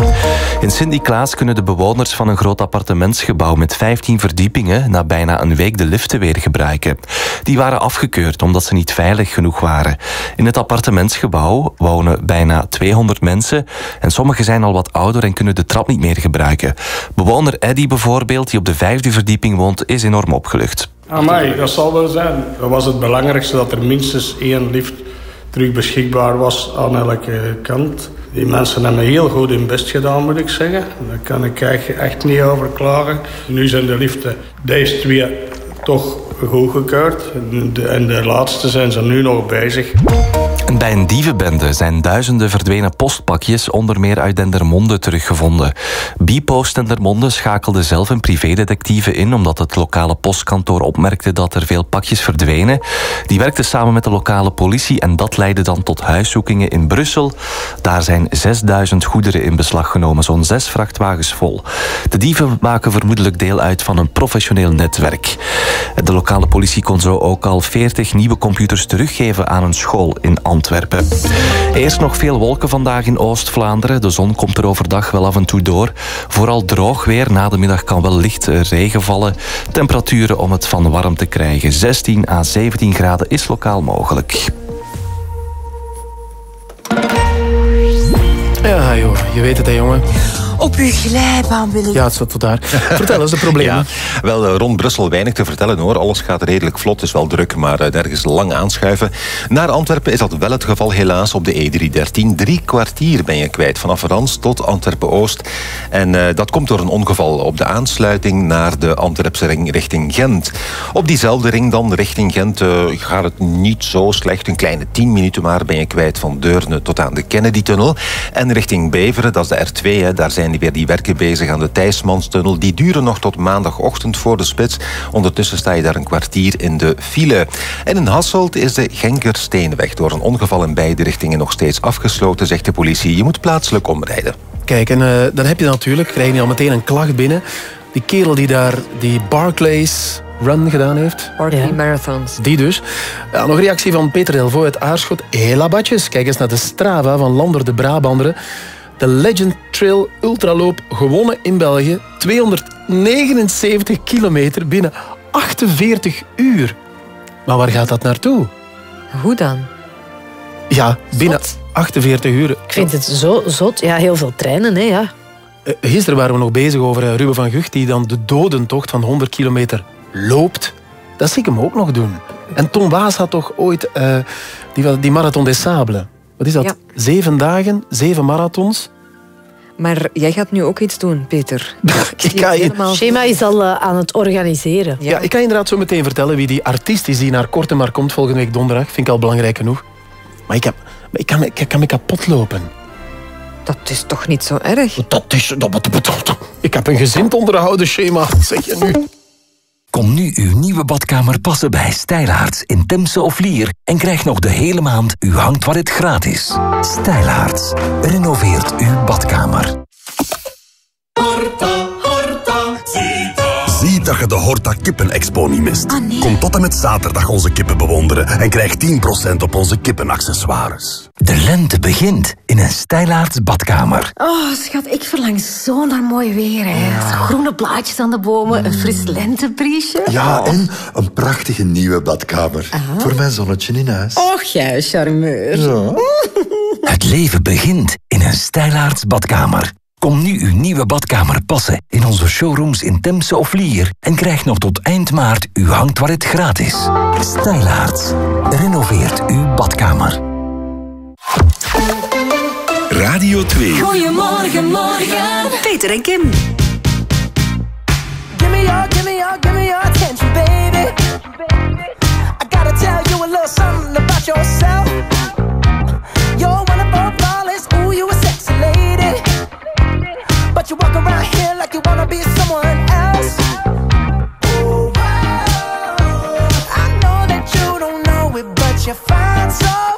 In Sint-Niklaas kunnen de bewoners van een groot appartementsgebouw met 15 verdiepingen na bijna een week de liften weer gebruiken. Die waren afgekeurd omdat ze niet veilig genoeg waren. In het appartementsgebouw wonen bijna 200 mensen en sommigen zijn al wat ouder en kunnen de trap niet meer gebruiken. Bewoner Eddy bijvoorbeeld, die op de vijfde verdieping woont, is enorm opgelucht. Amai, dat zal wel zijn. Dat was het belangrijkste dat er minstens één lift terug beschikbaar was aan elke kant. Die mensen hebben heel goed hun best gedaan, moet ik zeggen. Daar kan ik echt niet over klagen. Nu zijn de liften, deze twee, toch goedgekeurd. En de laatste zijn ze nu nog bezig. Bij een dievenbende zijn duizenden verdwenen postpakjes onder meer uit Dendermonde teruggevonden. Bipost Dendermonde schakelde zelf een privédetectieve in omdat het lokale postkantoor opmerkte dat er veel pakjes verdwenen. Die werkte samen met de lokale politie en dat leidde dan tot huiszoekingen in Brussel. Daar zijn 6000 goederen in beslag genomen, zo'n zes vrachtwagens vol. De dieven maken vermoedelijk deel uit van een professioneel netwerk. De lokale politie kon zo ook al 40 nieuwe computers teruggeven aan een school in Antwerpen. Eerst nog veel wolken vandaag in Oost-Vlaanderen. De zon komt er overdag wel af en toe door. Vooral droog weer. Na de middag kan wel licht regen vallen. Temperaturen om het van warm te krijgen. 16 à 17 graden is lokaal mogelijk. Ja, joh, je weet het hè, jongen. Op uw glijbaan wil ik. Ja, het zat tot daar. Vertel eens de problemen. [LAUGHS] Ja, wel, eh, rond Brussel weinig te vertellen hoor. Alles gaat redelijk vlot, het is wel druk, maar eh, nergens lang aanschuiven. Naar Antwerpen is dat wel het geval helaas op de E313. Drie kwartier ben je kwijt vanaf Rans tot Antwerpen-Oost. En uh, dat komt door een ongeval op de aansluiting naar de Antwerpse ring richting Gent. Op diezelfde ring dan richting Gent uh, gaat het niet zo slecht. Een kleine 10 minuten maar ben je kwijt van Deurne tot aan de Kennedy-tunnel. En richting Beveren, dat is de R2, hè, daar zijn die weer die werken bezig aan de Thijsmanstunnel. Die duren nog tot maandagochtend voor de spits. Ondertussen sta je daar een kwartier in de file. En in Hasselt is de Genkersteenweg door een ongeval in beide richtingen nog steeds afgesloten, zegt de politie. Je moet plaatselijk omrijden. Kijk, en uh, dan heb je natuurlijk, krijg je al meteen een klacht binnen. Die kerel die daar die Barclays Run gedaan heeft. Barclay ja. Marathons. Die dus. Ja, nog een reactie van Peter Delvaux uit Aarschot. Hela badjes, kijk eens naar de Strava van Lander de Brabanderen. De Legend Trail Ultraloop gewonnen in België. 279 kilometer binnen 48 uur. Maar waar gaat dat naartoe? Hoe dan? Ja, binnen 48 uur. Ik vind het zo zot. Ja, heel veel treinen, hè, ja. Gisteren waren we nog bezig over Ruben van Gucht... die dan de dodentocht van 100 kilometer loopt. Dat zie ik hem ook nog doen. En Tom Waas had toch ooit uh, die, die Marathon des Sables. Wat is dat? Ja. Zeven dagen, zeven marathons. Maar jij gaat nu ook iets doen, Peter. [LAUGHS] Ik ga je- Schema is al eh, aan het organiseren. Ja. ik kan je inderdaad zo meteen vertellen wie die artiest is die naar Korte maar komt volgende week donderdag. Vind ik al belangrijk genoeg. Maar ik, heb, maar ik, kan, ik kan me kapot lopen. Dat is toch niet zo erg? Dat is... Dat, dat, dat- dat- ik heb een gezin te onderhouden, schema. Zeg je nu. Kom nu uw nieuwe badkamer passen bij Stijlaarts in Temse of Lier en krijg nog de hele maand uw hangtoilet gratis. Stijlaarts. Renoveert uw badkamer. Je de Horta Kippen Expo niet mist. Kom tot en met zaterdag onze kippen bewonderen en krijg 10% op onze kippenaccessoires. De lente begint in een Stijlaarts badkamer. Oh, schat, ik verlang zo naar mooi weer. Hè. Groene blaadjes aan de bomen, een fris lentebriesje. Ja, en een prachtige nieuwe badkamer. Voor mijn zonnetje in huis. Och, jij charmeur. Ja. [LAUGHS] Het leven begint in een Stijlaarts badkamer. Kom nu uw nieuwe badkamer passen in onze showrooms in Temse of Lier en krijg nog tot eind maart uw hangtoilet gratis. Stijlaarts. Renoveert uw badkamer. Radio 2. Goedemorgen, morgen. Peter en Kim. Give me your, give me your, give me your attention, baby. I gotta tell you a little something about yourself. You're one of But you walk around here like you wanna be someone else. Wow. I know that you don't know it, but you're fine, so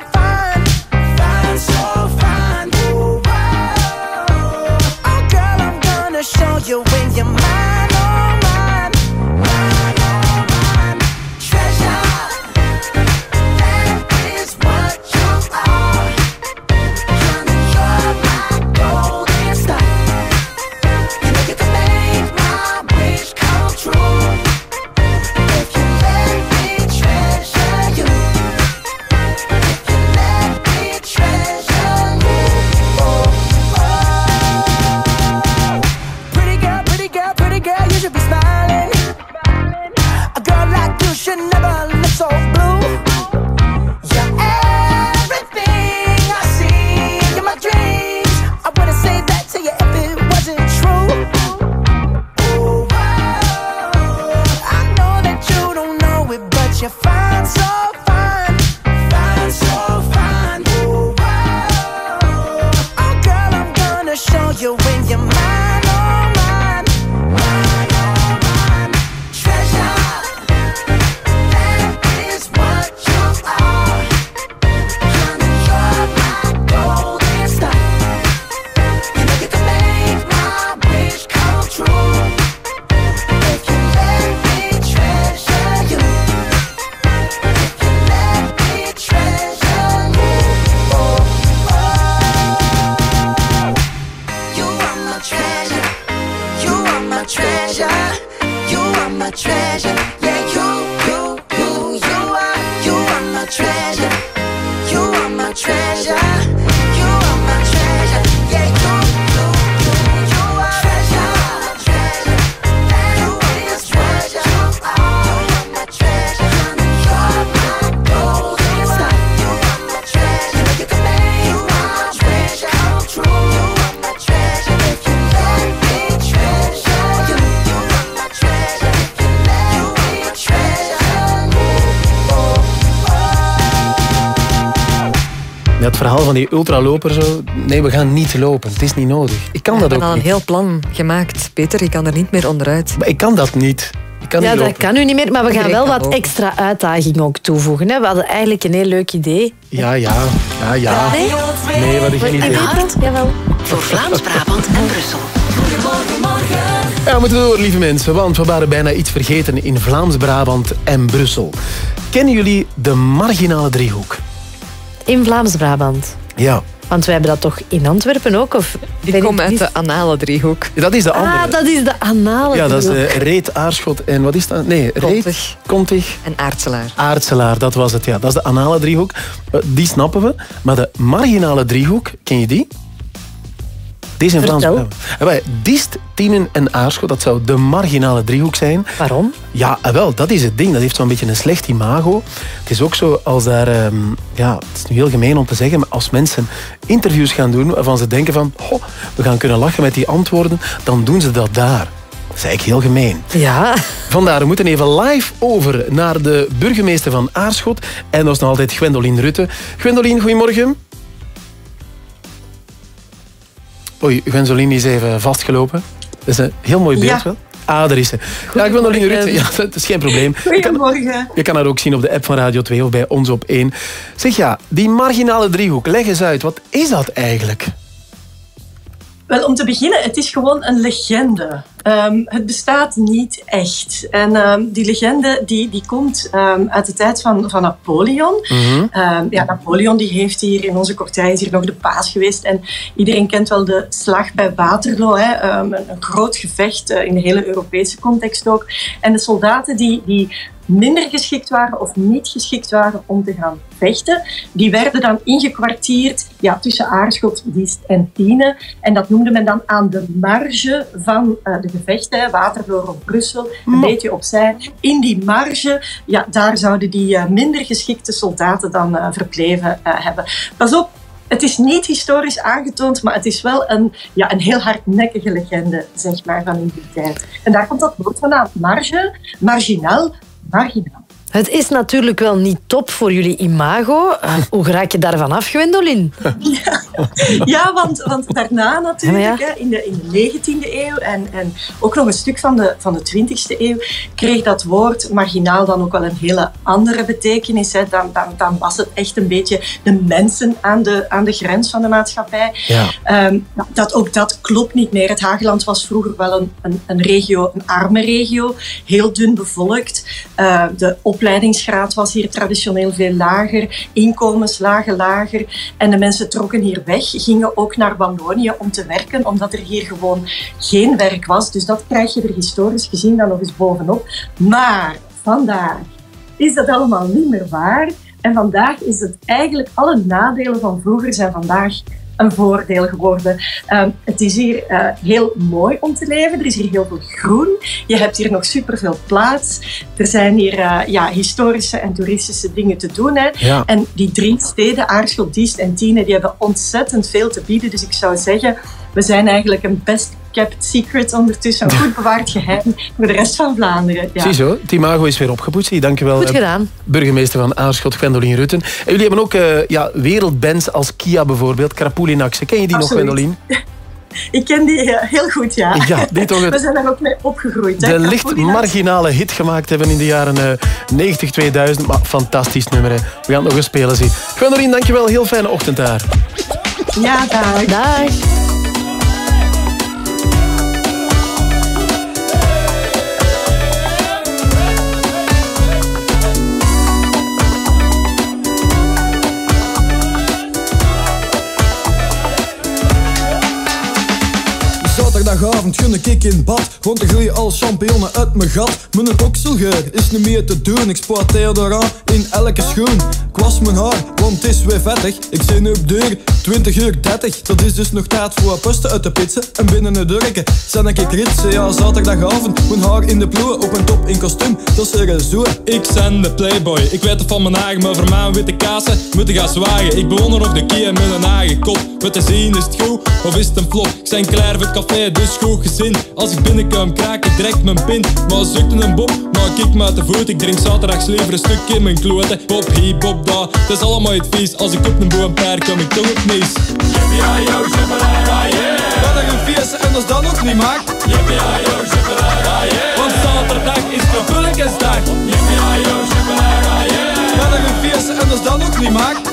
Het verhaal van die ultraloper zo... Nee, we gaan niet lopen. Het is niet nodig. Ik kan dat heb ook al een niet. heel plan gemaakt. Peter, ik kan er niet meer onderuit. Maar ik kan dat niet. Ik kan Ja, niet dat lopen. kan u niet meer, maar we gaan wel wat lopen. extra uitdaging ook toevoegen. Hè. We hadden eigenlijk een heel leuk idee. Ja, ja. Ja, ja. Nee? Nee, wat ik En niet wie dan? Jawel. Voor Vlaams-Brabant en Brussel. Goedemorgen, morgen. Ja, we moeten door, lieve mensen, want we waren bijna iets vergeten in Vlaams-Brabant en Brussel. Kennen jullie de marginale driehoek? In Vlaams-Brabant. Ja. Want wij hebben dat toch in Antwerpen ook? Of Ik kom uit de anale driehoek. Dat is de andere. Ah, dat is de anale ja, dat is de Reet, Aarschot en wat is dat? Nee, Reet, Kontig. Kontig, En aardselaar. Aartselaar, dat was het. Ja, dat is de anale driehoek. Eh, Die snappen we. Maar de marginale driehoek, ken je die? Deze in. Vertel. Diest, Tienen en Aarschot, dat zou de marginale driehoek zijn. Waarom? Ja, eh, wel, dat is het ding. Dat heeft zo'n beetje een slecht imago. Het is ook zo als daar... ehm, ja, het is nu heel gemeen om te zeggen, maar als mensen interviews gaan doen waarvan ze denken van... "Goh, we gaan kunnen lachen met die antwoorden, dan doen ze dat daar. Dat is eigenlijk heel gemeen. Ja. Vandaar, we moeten even live over naar de burgemeester van Aarschot. En dat is nog altijd Gwendoline Rutte. Gwendoline, goedemorgen. Oei, Gwendoline is even vastgelopen. Dat is een heel mooi beeld Ja. wel. Ah, daar is ze. Ja, Gwendoline Rutte, ja, dat is geen probleem. Je kan, Goedemorgen. je kan haar ook zien op de app van Radio 2 of bij ons op 1. Zeg ja, die marginale driehoek, leg eens uit. Wat is dat eigenlijk? Wel, om te beginnen, het is gewoon een legende. Ehm, het bestaat niet echt. En ehm, die legende die, die komt ehm, uit de tijd van, van Napoleon. Mhm. Ja, Napoleon die heeft hier in onze kortij is hier nog de paas geweest. En iedereen kent wel de slag bij Waterloo. Hè? Een, een groot gevecht eh, in de hele Europese context ook. En de soldaten die, die minder geschikt waren of niet geschikt waren om te gaan vechten, die werden dan ingekwartierd ja, tussen Aarschot, Diest en Tiene. En dat noemde men dan aan de marge van eh, de gevechten, Waterloo rond Brussel, een beetje opzij. In die marge, ja, daar zouden die eh, minder geschikte soldaten dan eh, verbleven hebben. Pas op, het is niet historisch aangetoond, maar het is wel een, ja, een heel hardnekkige legende, zeg maar, van in die tijd. En daar komt dat woord vandaan. Marge, marginaal, marginaal. Het is natuurlijk wel niet top voor jullie imago. Eh, [LAUGHS] hoe raak je daarvan af, Gwendolyn? Ja, want, want daarna natuurlijk, Ja, maar ja. Hè, in, de, in de 19e eeuw en, en ook nog een stuk van de, van de 20e eeuw, kreeg dat woord marginaal dan ook wel een hele andere betekenis. Hè. Dan, dan, dan was het echt een beetje de mensen aan de, aan de grens van de maatschappij. Ja. Ehm, nou, dat, ook dat klopt niet meer. Het Hageland was vroeger wel een, een, een regio, een arme regio, heel dun bevolkt. Eh, de opleidingsgraad was hier traditioneel veel lager, inkomenslagen lager. En de mensen trokken hier weg, gingen ook naar Wallonië om te werken, omdat er hier gewoon geen werk was. Dus dat krijg je er historisch gezien dan nog eens bovenop. Maar vandaag is dat allemaal niet meer waar. En vandaag is het eigenlijk alle nadelen van vroeger zijn vandaag een voordeel geworden. Ehm, het is hier eh, heel mooi om te leven. Er is hier heel veel groen. Je hebt hier nog superveel plaats. Er zijn hier eh, ja, historische en toeristische dingen te doen. Hè. Ja. En die drie steden, Aarschot, Diest en Tiene, die hebben ontzettend veel te bieden. Dus ik zou zeggen, we zijn eigenlijk een best kept secret ondertussen. Een goed bewaard geheim voor de rest van Vlaanderen. Ja. Ziezo, het imago is weer opgepoetst. Dankjewel. Goed eh, gedaan. Burgemeester van Aarschot, Gwendoline Rutten. En jullie hebben ook eh, ja, wereldbands als Kia bijvoorbeeld, Krapulinaxe. Ken je die Absoluut. nog, Gwendoline? [LAUGHS] Ik ken die eh, heel goed, ja. Ja, die toch het- [LAUGHS] We zijn daar ook mee opgegroeid. hè. De licht marginale hit gemaakt hebben in de jaren eh, 90, 2000. Maar fantastisch nummer. hè. We gaan het nog eens spelen zien. Gwendoline, dankjewel. Heel fijne ochtend daar. Ja, dag. Dag. Zaterdagavond gun ik in bad. Want er groeien al champignonnen uit mijn gat. Mijn okselgeur is niet meer te doen. Ik sporteer eraan in elke schoen. Ik mijn haar, want het is weer vettig. Ik zit nu op deur, 20 uur 30 Dat is dus nog tijd voor posten uit de pitsen En binnen het durken zijn ik ritsen Ja, zaterdagavond, mijn haar in de ploer Op een top in kostuum, dat is er zo Ik ben de playboy, ik weet het van mijn eigen Maar voor mij witte kassen moeten gaan zwagen Ik bewonder nog de keer met een eigen kop Wat te zien is het goed, of is het een flop? Ik zijn klaar voor het café, dus goed gezin. Als ik binnenkom, kraak ik direct mijn pin. Maar zoekte een bob, maak ik me uit de voet. Ik drink zaterdags liever een stuk in mijn kloten. Bob hier, bob daar, het is allemaal het vies. Als ik op een boom paard kom ik toch op mis. Dat er een feest en als dat nog niet maakt. Want zaterdag is Krapulkensdag Dat er een feest en als dat nog niet maakt.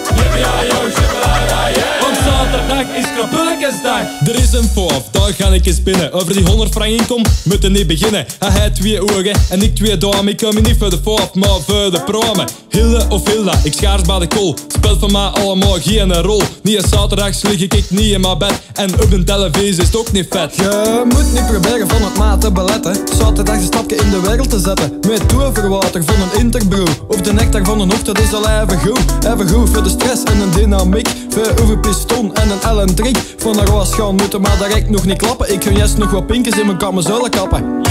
Want zaterdag is Krapulkensdag Er is een vooraf, daar ga ik eens binnen Over die 100 frank inkom, moeten niet beginnen Hij heeft twee ogen en ik twee dames Ik kom niet voor de maar voor de promen Hilde of Hilda, ik schaars bij de kool Speelt van mij allemaal geen rol Niet zaterdags lig ik niet in mijn bed En op een televisie is het ook niet vet Je moet niet proberen van het maat te beletten. Zaterdag een stapje in de wereld te zetten. Met toverwater van een interbrew. Of de nectar van een hoofd, dat is al even goed. Even goed voor de stress en een dynamiek. Voor uw piston en een ellendrik. Van de roos gaan moeten, maar direct nog niet klappen. Ik gun juist nog wat pinkjes in mijn kammerzullen kappen.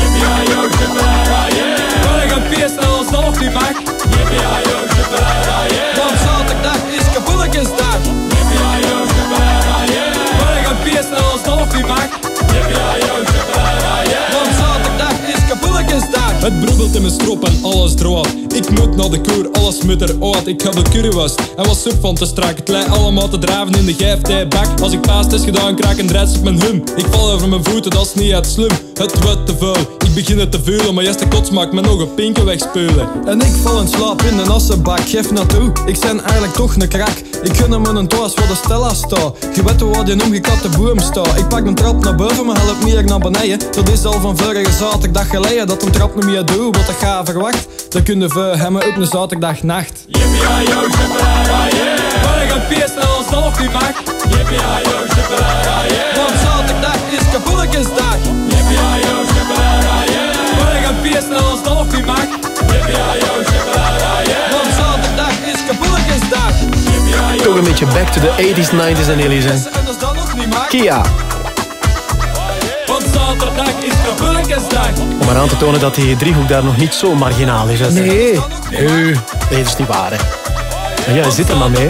Wil ik een feest en ons nog niet mag? Want zaterdag is kapulletjesdag. Wil ik een feest en ons nog niet mag? Het broedelt in mijn strop en alles droog. Ik moet naar de koer, alles moet er uit. Ik heb de currywurst en was sub van te strak. Het lijkt allemaal te draven in de gijftijbak. Als ik paas is gedaan, kraak een drets op mijn hum. Ik val over mijn voeten, dat is niet het slim. Het wordt te vuil, ik begin het te voelen. Maar eerste kots maakt me nog een pinken wegspeulen. En ik val in slaap in een assenbak, geef naartoe. Ik zijn eigenlijk toch een krak. Ik gun hem een toast waar de Stella sta. Je weet waar die omgekatte boom sta. Ik pak een trap naar boven, maar help meer naar beneden. Dat is al van vorige zaterdag geleden dat een trap niet meer doe wat ik ga verwacht. Dan kun je voor hem op een zaterdag nacht. Wil ik een feest en ons nog niet mag? Want zaterdag is kapulletjesdag. Wil ik een feest en ons nog niet mag? Want zaterdag is kapulletjesdag. Toch een beetje back to the 80s, 90s en 80s. hè. En als dat nog niet maakt. Kia. Want zaterdag is. Om maar aan te tonen dat die driehoek daar nog niet zo marginaal is. hè. Nee. Nee, dat is niet waar. Hè. Maar jij zit er maar mee.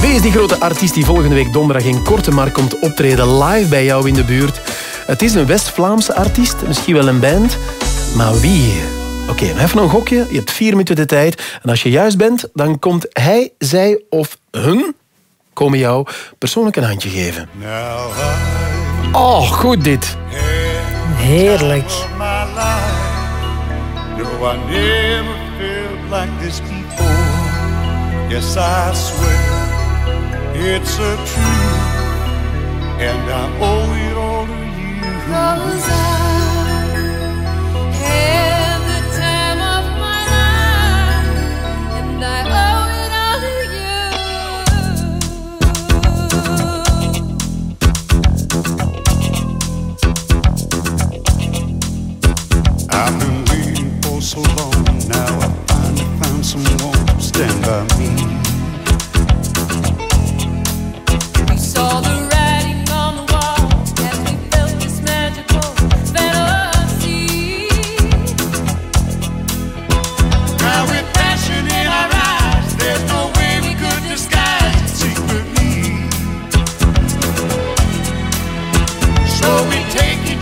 Wie is die grote artiest die volgende week donderdag in Kortemar komt optreden live bij jou in de buurt? Het is een West-Vlaamse artiest, misschien wel een band, maar wie? Oké, nou even een gokje. Je hebt vier minuten de tijd. En als je juist bent, dan komt hij, zij of hun komen jou persoonlijk een handje geven. Oh, goed dit. Heerlijk. No, I never felt like this before. Yes, I swear it's a truth, and I owe it stand by me. We saw the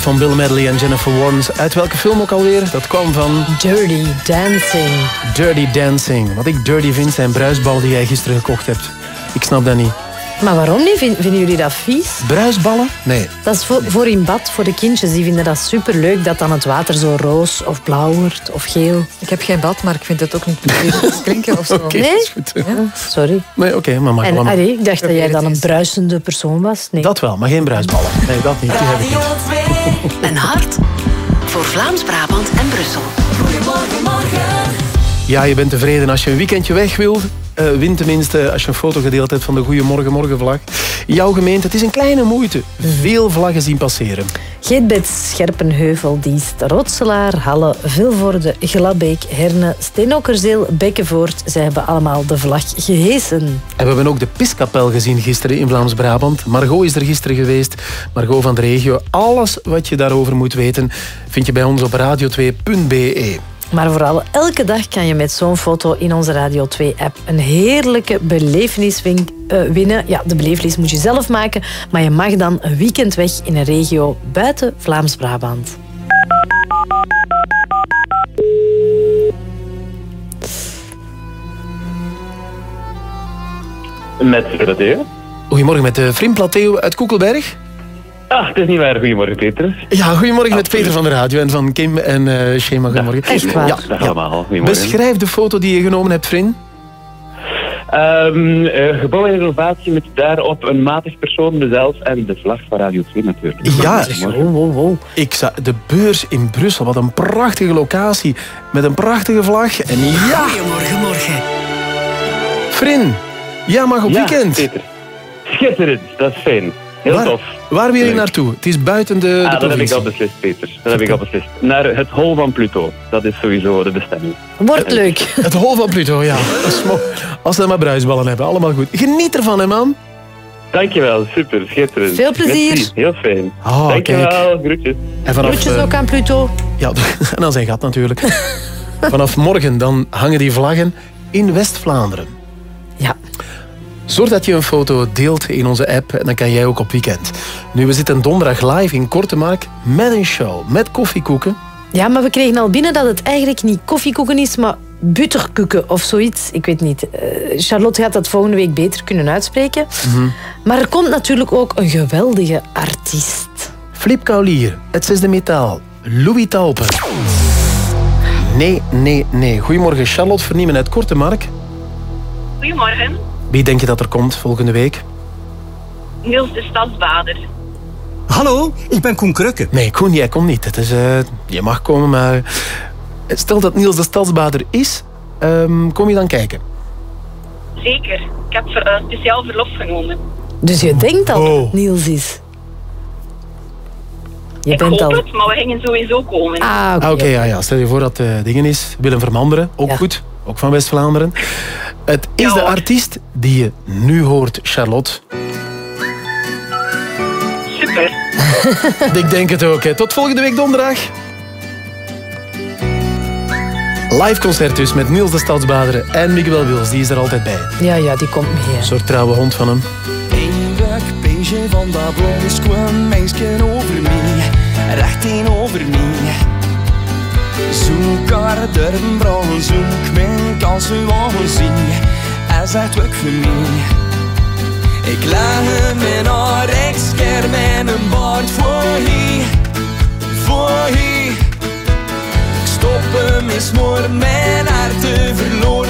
Van Bill Medley en Jennifer Warnes. Uit welke film ook alweer? Dat kwam van... Dirty Dancing. Dirty Dancing. Wat ik dirty vind zijn bruisbal die jij gisteren gekocht hebt. Ik snap dat niet. Maar waarom niet? Vin- Vinden jullie dat vies? Bruisballen? Nee. Dat is voor, voor in bad, voor de kindjes. Die vinden dat superleuk dat dan het water zo roos of blauw wordt of geel. Ik heb geen bad, maar ik vind het ook niet [LAUGHS] klinken of zo. Oké, Nee? dat is goed. Ja, sorry. Nee, oké, maar mag En allemaal. allee, ik dacht dat jij dan een bruisende persoon was. Nee. Dat wel, maar geen bruisballen. Nee, dat niet. Die heb ik niet. Een hart voor Vlaams-Brabant en Brussel. Goedemorgen, morgen. Ja, je bent tevreden als je een weekendje weg wilt. Eh win tenminste als je een foto gedeeld hebt van de Goeiemorgen Morgenvlag. In jouw gemeente, het is een kleine moeite. Veel vlaggen zien passeren. Geetbed, Scherpenheuvel, Diest, Rotselaar, Halle, Vilvoorde, Glabbeek, Herne, Steenokkerzeel, Bekkenvoort. Zij hebben allemaal de vlag gehesen. En we hebben ook de Piskapel gezien gisteren in Vlaams-Brabant. Margot is er gisteren geweest. Margot van de regio. Alles wat je daarover moet weten vind je bij ons op radio2.be. Maar vooral elke dag kan je met zo'n foto in onze Radio 2-app een heerlijke belevenis eh, winnen. Ja, de belevenis moet je zelf maken, maar je mag dan een weekend weg in een regio buiten Vlaams-Brabant. Met Fredeo. Goedemorgen met de Frim Plateo uit Koekelberg. Ah, het is niet waar. Goedemorgen, Peter. Ja, goedemorgen met Peter van de radio en van Kim en eh Shema. Goedemorgen. Echt waar? Ja, Dag allemaal. Goedemorgen. Beschrijf de foto die je genomen hebt, Frin. Ehm, eh, gebouw en renovatie met daarop een matig persoon, mezelf en de vlag van Radio 2 natuurlijk. Ja, Goedemorgen. Ik zag de beurs in Brussel. Wat een prachtige locatie. Met een prachtige vlag. En ja, Goedemorgen, morgen. Frin, jij mag op Ja, weekend. Peter. Schitterend, dat is fijn. Heel waar, tof. Waar wil je naartoe? Het is buiten de, de Ah, dat heb ik al beslist, Peter. Dat heb ik al beslist. Naar het hol van Pluto. Dat is sowieso de bestemming. Wordt leuk. Het hol van Pluto, ja. Als ze maar bruisballen hebben, allemaal goed. Geniet ervan, hè, man. Dankjewel, super, schitterend. Veel plezier. Merci, heel fijn. Ah, Dankjewel, groetjes. En vanaf, Groetjes eh, ook aan Pluto. Ja, [LAUGHS] en aan zijn gat natuurlijk. [LAUGHS] Vanaf morgen dan hangen die vlaggen in West-Vlaanderen. Ja. Zorg dat je een foto deelt in onze app en dan kan jij ook op weekend. Nu, we zitten donderdag live in Kortemark met een show, met koffiekoeken. Ja, maar we kregen al binnen dat het eigenlijk niet koffiekoeken is, maar butterkoeken of zoiets. Ik weet niet. Eh, Charlotte gaat dat volgende week beter kunnen uitspreken. Maar er komt natuurlijk ook een geweldige artiest. Flip Kaulier, het zesde metaal, Louis Taupen. Nee, nee, nee. Goedemorgen, Charlotte Verniemen uit Kortemark. Goedemorgen, Wie denk je dat er komt volgende week? Niels de Stadsbader. Hallo, ik ben Koen Krukke. Nee, Koen, jij komt niet. Het is, eh, je mag komen, maar... Stel dat Niels de Stadsbader is, ehm, kom je dan kijken? Zeker, ik heb ver- eh, speciaal verlof genomen. Dus je denkt Oh. dat het Niels is. Je ik bent hoop al... het, maar we gingen sowieso komen. Ah, oké. Ah, ja, ja. stel je voor dat eh dingen is. Willem Vermanderen, ook goed. Ook van West-Vlaanderen. Het is de artiest die je nu hoort, Charlotte. Super. [LAUGHS] Ik denk het ook. Hè. Tot volgende week donderdag. Live concert dus met Niels de Stadsbader en Miguel Wils. Die is er altijd bij. Ja, ja, die komt mee. Een soort trouwe hond van hem. Eindelijk pees je van dat blond kwam meisje over mij, recht tegenover mij. Zoek durven branden, zoek mijn kans al zien. Hij zegt ook voor mij. Ik leg hem in haar ex-keer met een baard voor hier, voor hier. Ik stop hem eens mijn hart te verloren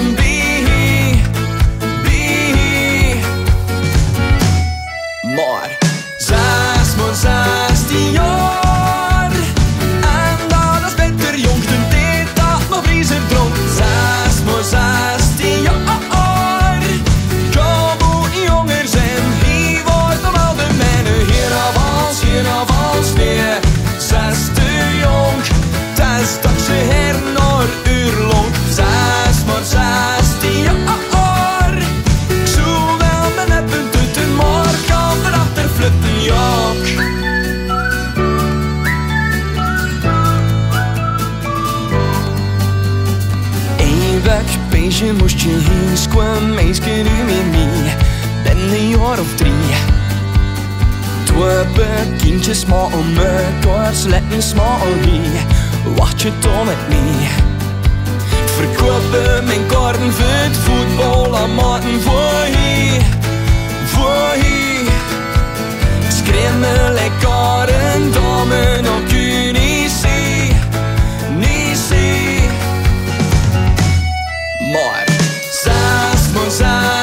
Een hinske meisje nu met my Ben een jaar of drie Twee bekendjes maar om mekaar Slet nie smaal nie Wat jy dan met my Verkoop mijn kaarten vir het voetbal Aan maten voor hier Voor hier Skrimmel ek kaarten dame nog zes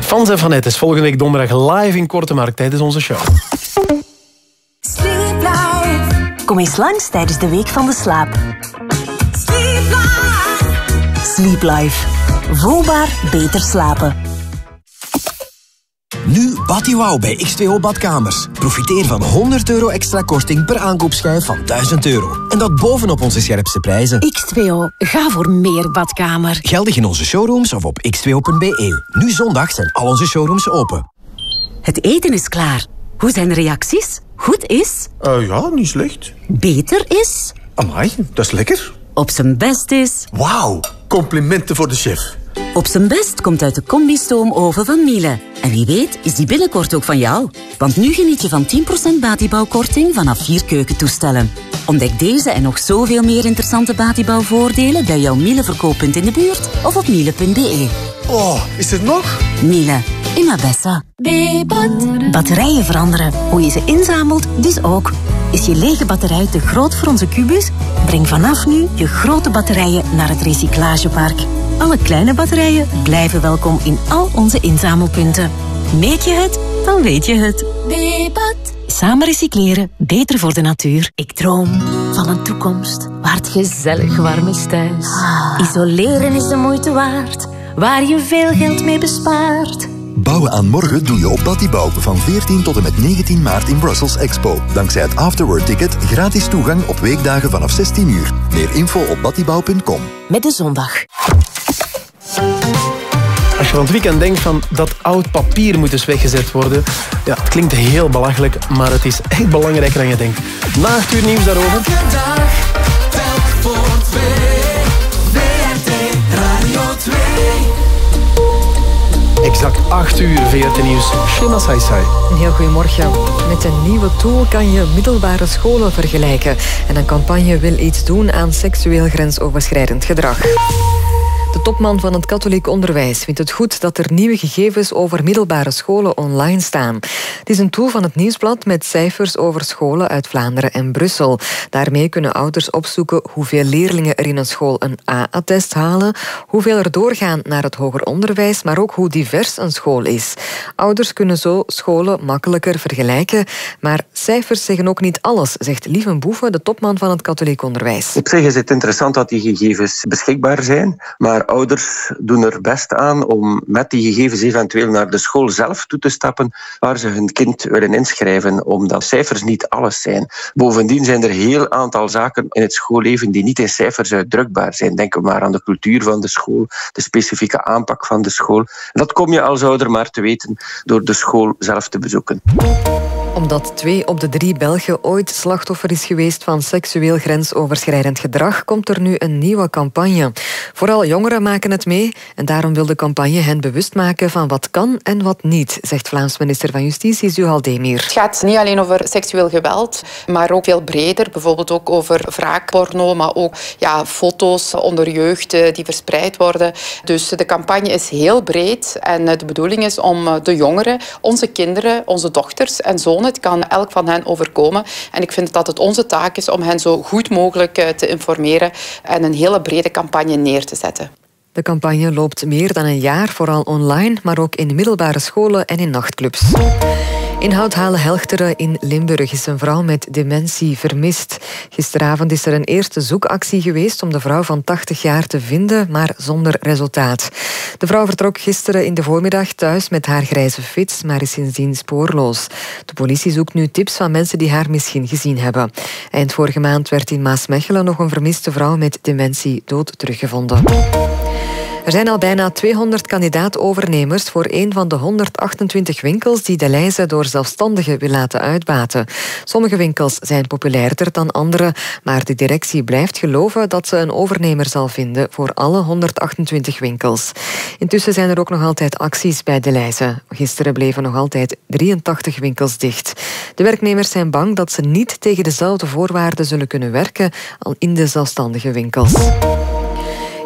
Fans en fanettes volgende week donderdag live in Korte Markt tijdens onze show. Sleep Life. Kom eens langs tijdens de Week van de Slaap. Sleep Life. Sleep Life. Voelbaar beter slapen. Nu Batty Wow bij X2O Badkamers. Profiteer van 100 euro extra korting per aankoopschijf van 1000 euro. En dat bovenop onze scherpste prijzen. X2O, ga voor meer badkamer. Geldig in onze showrooms of op x2o.be. Nu zondag zijn al onze showrooms open. Het eten is klaar. Hoe zijn de reacties? Goed is? Eh, ja, niet slecht. Beter is? Amai, dat is lekker. Op zijn best is? Wauw, complimenten voor de chef. Op zijn best komt uit de combi-stoomoven van Miele. En wie weet is die binnenkort ook van jou. Want nu geniet je van 10% batibouwkorting vanaf vier keukentoestellen. Ontdek deze en nog zoveel meer interessante batibouwvoordelen bij jouw Miele verkooppunt in de buurt of op miele.be. Oh, is er nog? Miele, in bessa. Batterijen veranderen. Hoe je ze inzamelt, dus ook. Is je lege batterij te groot voor onze kubus? Breng vanaf nu je grote batterijen naar het recyclagepark. Alle kleine batterijen blijven welkom in al onze inzamelpunten. Meet je het, dan weet je het. Samen recycleren, beter voor de natuur. Ik droom van een toekomst waar het gezellig warm is thuis. Isoleren is de moeite waard, waar je veel geld mee bespaart. Bouwen aan morgen doe je op Battibouw van 14 tot en met 19 maart in Brussels Expo. Dankzij het Afterword Ticket gratis toegang op weekdagen vanaf 16 uur. Meer info op battibouw.com. Met de zondag. Als je van het weekend denkt van dat oud papier moet eens weggezet worden. Ja, het klinkt heel belachelijk, maar het is echt belangrijker dan je denkt. Na uur nieuws daarover. Elke dag, telk voor twee. Exact 8 uur VRT Nieuws. Shema Saisai. Een heel goedemorgen. Met een nieuwe tool kan je middelbare scholen vergelijken. En een campagne wil iets doen aan seksueel grensoverschrijdend gedrag. De topman van het katholiek onderwijs vindt het goed dat er nieuwe gegevens over middelbare scholen online staan. Het is een tool van het Nieuwsblad met cijfers over scholen uit Vlaanderen en Brussel. Daarmee kunnen ouders opzoeken hoeveel leerlingen er in een school een A-attest halen, hoeveel er doorgaan naar het hoger onderwijs, maar ook hoe divers een school is. Ouders kunnen zo scholen makkelijker vergelijken, maar cijfers zeggen ook niet alles, zegt Lieven Boeven, de topman van het katholiek onderwijs. Op zich is het interessant dat die gegevens beschikbaar zijn, maar ouders doen er best aan om met die gegevens eventueel naar de school zelf toe te stappen waar ze hun kind willen inschrijven, omdat cijfers niet alles zijn. Bovendien zijn er heel aantal zaken in het schoolleven die niet in cijfers uitdrukbaar zijn. Denk maar aan de cultuur van de school, de specifieke aanpak van de school. Dat kom je als ouder maar te weten door de school zelf te bezoeken omdat twee op de drie Belgen ooit slachtoffer is geweest van seksueel grensoverschrijdend gedrag, komt er nu een nieuwe campagne. Vooral jongeren maken het mee en daarom wil de campagne hen bewust maken van wat kan en wat niet, zegt Vlaams minister van Justitie Zuhal Demir. Het gaat niet alleen over seksueel geweld, maar ook veel breder. Bijvoorbeeld ook over wraakporno, maar ook ja, foto's onder jeugd die verspreid worden. Dus de campagne is heel breed en de bedoeling is om de jongeren, onze kinderen, onze dochters en zonen het kan elk van hen overkomen. En ik vind dat het onze taak is om hen zo goed mogelijk te informeren en een hele brede campagne neer te zetten. De campagne loopt meer dan een jaar, vooral online, maar ook in middelbare scholen en in nachtclubs. In Houthalen-Helchteren in Limburg is een vrouw met dementie vermist. Gisteravond is er een eerste zoekactie geweest om de vrouw van 80 jaar te vinden, maar zonder resultaat. De vrouw vertrok gisteren in de voormiddag thuis met haar grijze fiets, maar is sindsdien spoorloos. De politie zoekt nu tips van mensen die haar misschien gezien hebben. Eind vorige maand werd in Maasmechelen nog een vermiste vrouw met dementie dood teruggevonden. Er zijn al bijna 200 kandidaat-overnemers voor een van de 128 winkels die de lijzen door zelfstandigen wil laten uitbaten. Sommige winkels zijn populairder dan andere, maar de directie blijft geloven dat ze een overnemer zal vinden voor alle 128 winkels. Intussen zijn er ook nog altijd acties bij de lijzen. Gisteren bleven nog altijd 83 winkels dicht. De werknemers zijn bang dat ze niet tegen dezelfde voorwaarden zullen kunnen werken al in de zelfstandige winkels.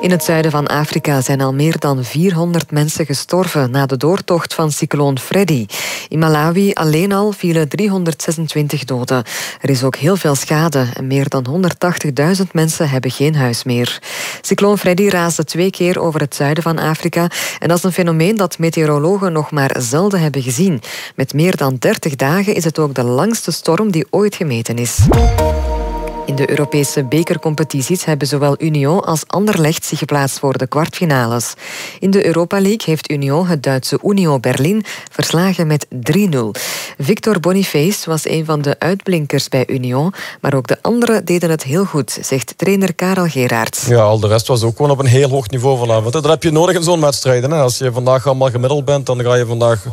In het zuiden van Afrika zijn al meer dan 400 mensen gestorven na de doortocht van cycloon Freddy. In Malawi alleen al vielen 326 doden. Er is ook heel veel schade en meer dan 180.000 mensen hebben geen huis meer. Cycloon Freddy raasde twee keer over het zuiden van Afrika en dat is een fenomeen dat meteorologen nog maar zelden hebben gezien. Met meer dan 30 dagen is het ook de langste storm die ooit gemeten is. In de Europese bekercompetities hebben zowel Union als Anderlecht zich geplaatst voor de kwartfinales. In de Europa League heeft Union het Duitse Unio Berlin verslagen met 3-0. Victor Boniface was een van de uitblinkers bij Union, maar ook de anderen deden het heel goed, zegt trainer Karel Geraerts. Ja, al de rest was ook gewoon op een heel hoog niveau vanavond. Dat heb je nodig in zo'n wedstrijd. Hè? Als je vandaag allemaal gemiddeld bent, dan ga je vandaag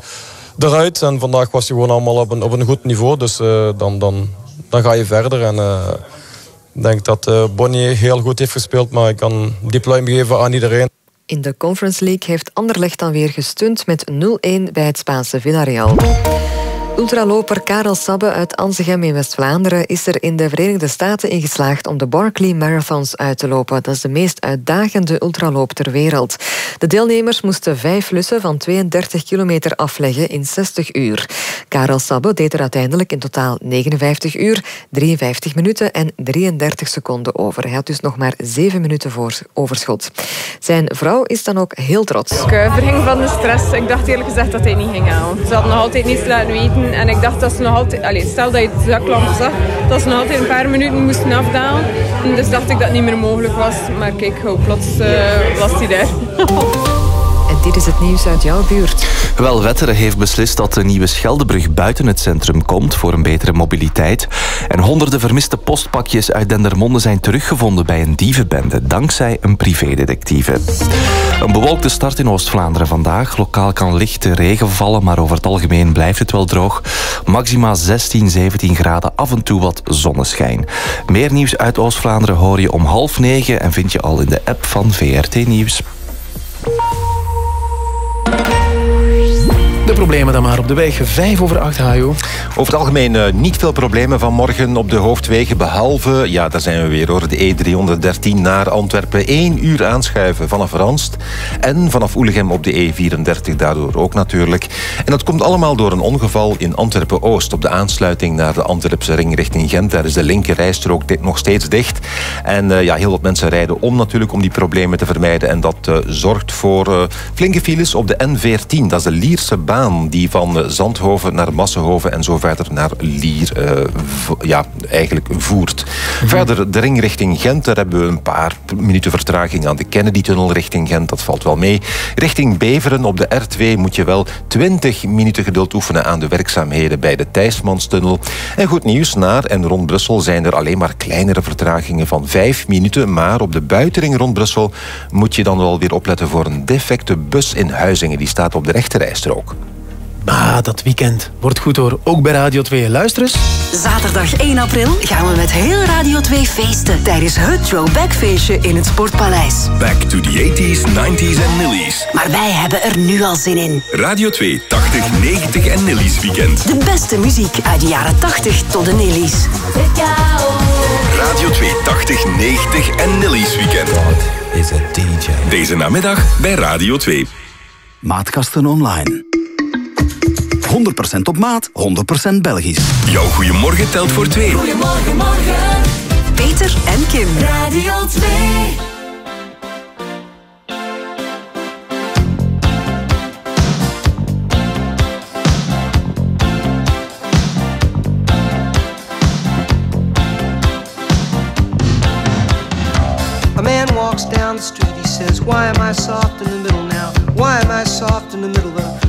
eruit. En vandaag was je gewoon allemaal op een, op een goed niveau. Dus uh, dan, dan, dan ga je verder. En, uh, ik denk dat uh, Bonnie heel goed heeft gespeeld, maar ik kan die pluim geven aan iedereen. In de Conference League heeft Anderlecht dan weer gestund met 0-1 bij het Spaanse Villarreal. Ultraloper Karel Sabbe uit Anzegem in West-Vlaanderen is er in de Verenigde Staten in geslaagd om de Barkley Marathons uit te lopen. Dat is de meest uitdagende ultraloop ter wereld. De deelnemers moesten vijf lussen van 32 kilometer afleggen in 60 uur. Karel Sabbe deed er uiteindelijk in totaal 59 uur, 53 minuten en 33 seconden over. Hij had dus nog maar 7 minuten voor overschot. Zijn vrouw is dan ook heel trots. Ik verging van de stress. Ik dacht eerlijk gezegd dat hij niet ging halen. Ze had nog altijd niets laten weten. En ik dacht dat ze nog altijd... Allez, stel dat je het zaklamp zag, dat ze nog altijd een paar minuten moesten afdalen. En dus dacht ik dat het niet meer mogelijk was. Maar kijk, plots uh, was hij daar. [LAUGHS] En dit is het nieuws uit jouw buurt. Wel, Wetteren heeft beslist dat de nieuwe Scheldebrug buiten het centrum komt voor een betere mobiliteit. En honderden vermiste postpakjes uit Dendermonde zijn teruggevonden bij een dievenbende, dankzij een privédetectieve. Een bewolkte start in Oost-Vlaanderen vandaag. Lokaal kan lichte regen vallen, maar over het algemeen blijft het wel droog. Maxima 16, 17 graden, af en toe wat zonneschijn. Meer nieuws uit Oost-Vlaanderen hoor je om half negen en vind je al in de app van VRT Nieuws. Problemen dan maar op de weg. 5 over 8 HO. Over het algemeen uh, niet veel problemen vanmorgen op de hoofdwegen. Behalve, ja, daar zijn we weer hoor, de E313 naar Antwerpen. 1 uur aanschuiven vanaf Ranst. En vanaf Oelegem op de E34 daardoor ook natuurlijk. En dat komt allemaal door een ongeval in Antwerpen-Oost. Op de aansluiting naar de Antwerpse ring richting Gent. Daar is de linker rijstrook nog steeds dicht. En uh, ja, heel wat mensen rijden om natuurlijk om die problemen te vermijden. En dat uh, zorgt voor flinke files op de N14. Dat is de Lierse baan die van Zandhoven naar Massenhoven en zo verder naar Lier uh, ja, eigenlijk voert. Mm-hmm. Verder de ring richting Gent, daar hebben we een paar minuten vertraging aan de Kennedy-tunnel richting Gent. Dat valt wel mee. Richting Beveren op de R2 moet je wel 20 minuten geduld oefenen aan de werkzaamheden bij de Thijsmanstunnel. En goed nieuws, naar en rond Brussel zijn er alleen maar kleinere vertragingen van 5 minuten. Maar op de buitenring rond Brussel moet je dan wel weer opletten voor een defecte bus in Huizingen. Die staat op de rechterrijstrook. Ah, dat weekend wordt goed hoor. Ook bij Radio 2. Luister eens. Zaterdag 1 april gaan we met heel Radio 2 feesten tijdens het throwbackfeestje in het Sportpaleis. Back to the 80s, 90s en Nillies. Maar wij hebben er nu al zin in. Radio 2, 80, 90 en Nillies weekend. De beste muziek uit de jaren 80 tot de Nillies. Radio 2, 80, 90 en Nillies weekend. is een DJ. Deze namiddag bij Radio 2. Maatkasten online. 100% op maat, 100% Belgisch. Jouw Goeiemorgen telt voor twee. Goeiemorgen, morgen. Peter en Kim. Radio 2. A man walks down the street, he says, Why am I soft in the middle now? Why am I soft in the middle now?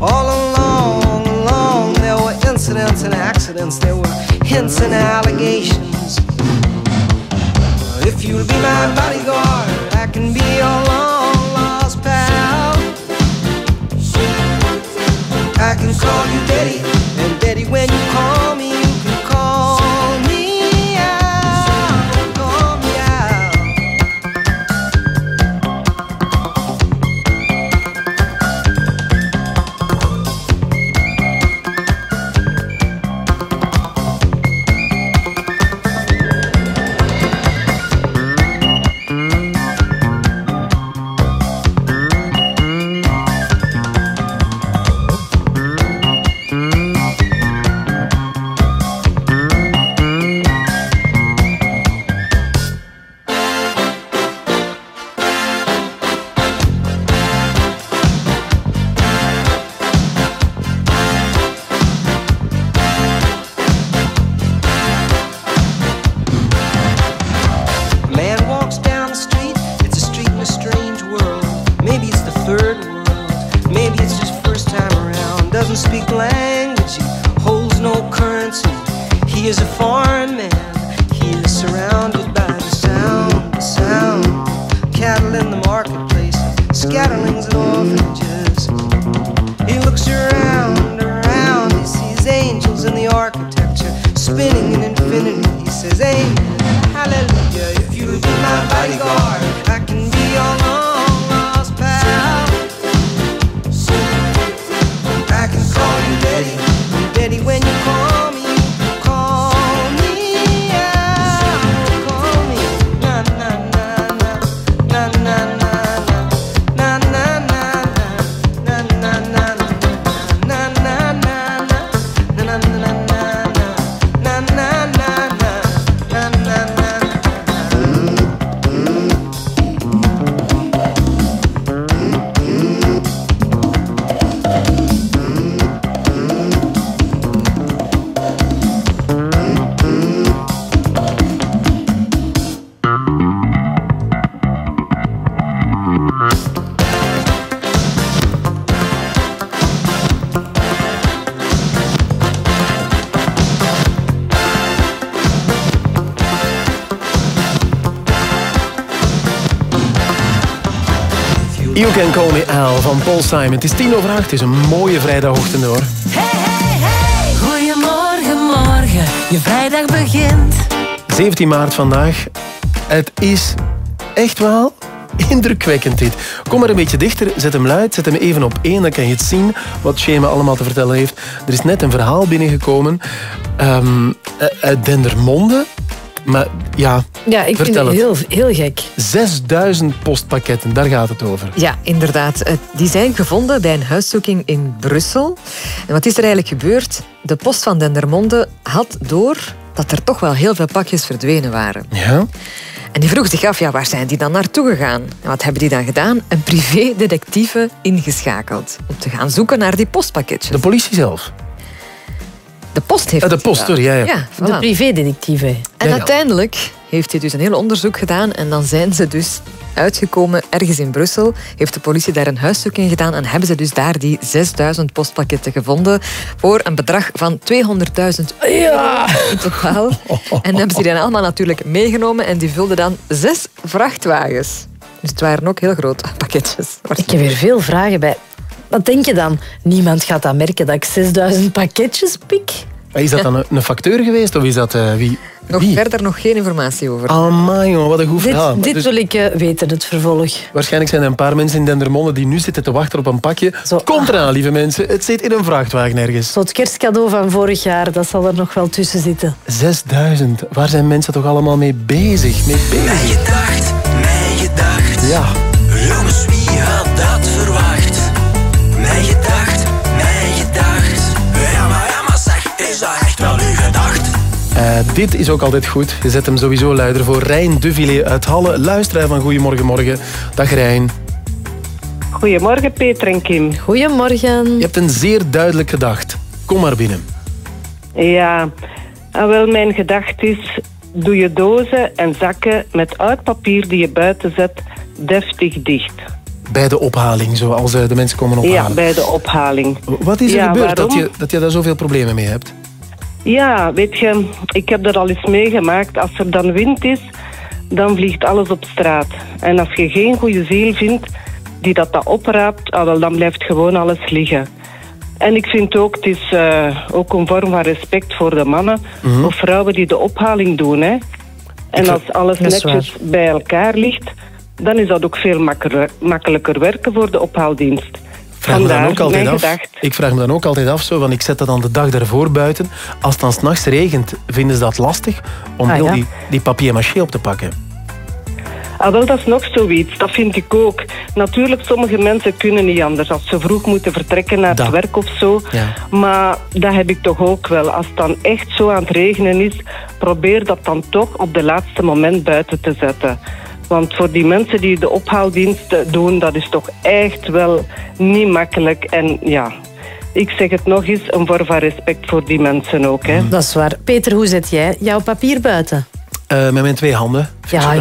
All along, along, there were incidents and accidents, there were hints and allegations. If you'll be my bodyguard, I can be your long lost pal. I can call you Betty, You Can Call Me Al van Paul Simon. Het is tien over acht. Het is een mooie vrijdagochtend hoor. Goedemorgen, morgen. Je vrijdag begint. 17 maart vandaag. Het is echt wel indrukwekkend dit. Kom maar een beetje dichter, zet hem luid, zet hem even op één, dan kan je het zien wat Shema allemaal te vertellen heeft. Er is net een verhaal binnengekomen ehm, uit Dendermonde. Maar ja, Ja, ik vind het het. heel, heel gek. 6000 postpakketten, daar gaat het over. Ja, inderdaad. Eh, Die zijn gevonden bij een huiszoeking in Brussel. En wat is er eigenlijk gebeurd? De post van Dendermonde had door dat er toch wel heel veel pakjes verdwenen waren. Ja? En die vroeg zich af, ja, waar zijn die dan naartoe gegaan? En wat hebben die dan gedaan? Een privé-detectieve ingeschakeld. Om te gaan zoeken naar die postpakketjes. De politie zelf? De post heeft Ah, de post, sorry, ja, ja. ja De privédetectieve. En Ja, ja. uiteindelijk heeft hij dus een heel onderzoek gedaan en dan zijn ze dus uitgekomen ergens in Brussel. Heeft de politie daar een huiszoek in gedaan en hebben ze dus daar die 6000 postpakketten gevonden voor een bedrag van 200.000 euro in totaal. En hebben ze die dan allemaal natuurlijk meegenomen en die vulden dan zes vrachtwagens. Dus het waren ook heel grote pakketjes. Ik heb weer veel vragen bij. Wat denk je dan? Niemand gaat dat merken dat ik 6000 pakketjes pik? Maar Is dat dan een, een facteur geweest of is dat eh, wie? Nog verder nog geen informatie over. Amai, joh, wat een goed Dit, verhaal. Dit dus wil ik eh, weten, het vervolg. Waarschijnlijk zijn er een paar mensen in Dendermonde die nu zitten te wachten op een pakje. Komt eraan, lieve mensen. Het zit in een vrachtwagen ergens. Zo het kerstcadeau van vorig jaar, dat zal er nog wel tussen zitten. 6000. Waar zijn mensen toch allemaal mee bezig? Mee bezig? Mijn gedacht, mijn gedacht. Ja. Jongens, gedacht? Eh, dit is ook altijd goed. Je zet hem sowieso luider voor Rijn Duvillé uit Halle. Luisteraar van Goedemorgen Morgen. Dag Rijn. Goedemorgen Peter en Kim. Goedemorgen. Je hebt een zeer duidelijk gedacht. Kom maar binnen. Ja, ah, wel mijn gedachte is... Doe je dozen en zakken met oud papier die je buiten zet deftig dicht. Bij de ophaling, zoals eh, de mensen komen ophalen. Ja, bij de ophaling. Wat is er Ja, gebeurd dat je, dat je daar zoveel problemen mee hebt? Ja, weet je, ik heb dat al eens meegemaakt. Als er dan wind is, dan vliegt alles op straat. En als je geen goede ziel vindt die dat, dat opraapt, ah, wel, dan blijft gewoon alles liggen. En ik vind ook, het is eh, ook een vorm van respect voor de mannen Mhm. of vrouwen die de ophaling doen. Hè. En als alles netjes bij elkaar ligt, dan is dat ook veel makkelijker, makkelijker werken voor de ophaaldienst. Vraag me dan ook altijd af. gedacht. Ik vraag me dan ook altijd af, zo, want ik zet dat dan de dag daarvoor buiten. Als het dan s'nachts regent, vinden ze dat lastig om Ah, heel ja. die, die papier-maché op te pakken? Ah, wel, dat is nog zoiets. Dat vind ik ook. Natuurlijk, sommige mensen kunnen niet anders. Als ze vroeg moeten vertrekken naar Dat. het werk of zo. Ja. Maar dat heb ik toch ook wel. Als het dan echt zo aan het regenen is, probeer dat dan toch op de laatste moment buiten te zetten. Want voor die mensen die de ophaaldiensten doen, dat is toch echt wel niet makkelijk. En ja, ik zeg het nog eens, een vorm van respect voor die mensen ook. Hè. Dat is waar. Peter, hoe zet jij jouw papier buiten? Eh, met mijn twee handen. Ja,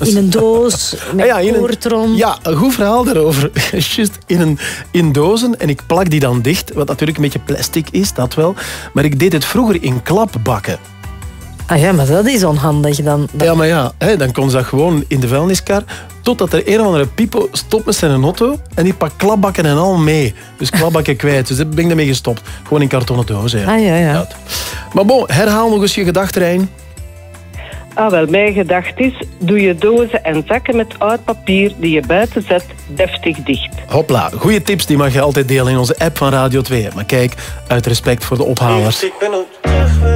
in een doos, [LAUGHS] met Ah ja, in een-. Ja, een goed verhaal daarover. [LAUGHS] Just in, een, in dozen en ik plak die dan dicht, wat natuurlijk een beetje plastic is, dat wel. Maar ik deed het vroeger in klapbakken. Ah ja, maar dat is onhandig dan. Ja, maar ja, hè, dan kon ze dat gewoon in de vuilniskar. Totdat er een of andere pipo stopt met zijn auto en die pakt klapbakken en al mee. Dus klapbakken [LAUGHS] kwijt. Dus daar ben ik daarmee gestopt. Gewoon in kartonnen dozen. Ja. Ah ja, ja. Maar bon, herhaal nog eens je gedachte, Rijn. Ah, wel, mijn gedachte is, doe je dozen en zakken met oud papier die je buiten zet deftig dicht. Hopla, goede tips die mag je altijd delen in onze app van Radio 2. Maar kijk, uit respect voor de ophalers.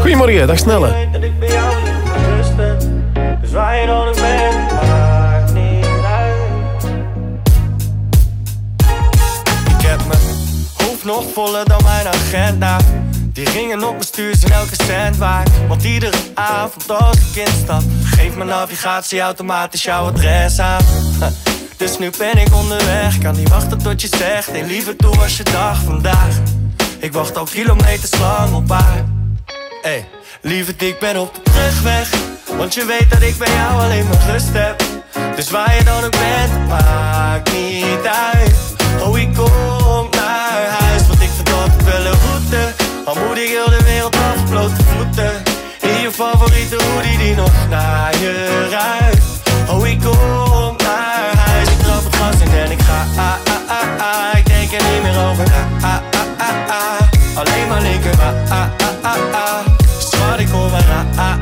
Goedemorgen, dag Snelle. Dat ik bij jou niet gerust ben. Dus waar je dan ook bent, maakt niet uit. Ik heb mijn hoofd nog voller dan mijn agenda. Die ringen op mijn stuur zijn elke cent waard. Want iedere avond als ik instap, geeft mijn navigatie automatisch jouw adres aan. Dus nu ben ik onderweg, kan niet wachten tot je zegt. Hey, liever toe was je dag vandaag. Ik wacht al kilometers lang op haar. Hey, lieverd, ik ben op de terugweg. Want je weet dat ik bij jou alleen maar rust heb. Dus waar je dan ook bent, maakt niet uit. Oh, ik kom Al moet ik heel de wereld af, blote voeten. In je favoriete hoodie die nog naar je ruikt. Oh, ik kom naar huis, ik trap het gas in en ik ga. Ah, ah, ah, ah. Ik denk er niet meer over. Ah, ah, ah, ah. Alleen maar linker. Ah, ah, ah, ah, ah. Schat, ik hoor maar. Ah, ah, ah, ah,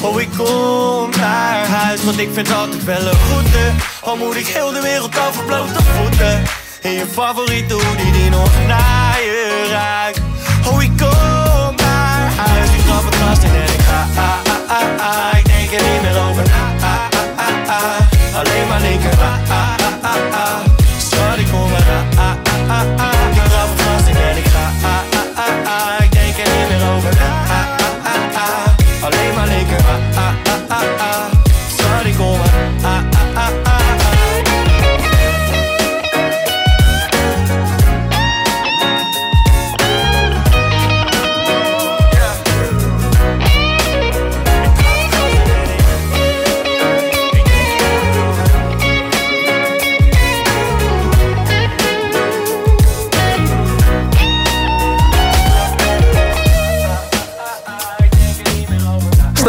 Oh, ik kom naar huis, want ik vind altijd wel een route. Al moet ik heel de wereld af op blote voeten. In je favoriete hoodie die nog naar je ruikt. Oh, ik kom naar huis, ik trap het in en ik ga.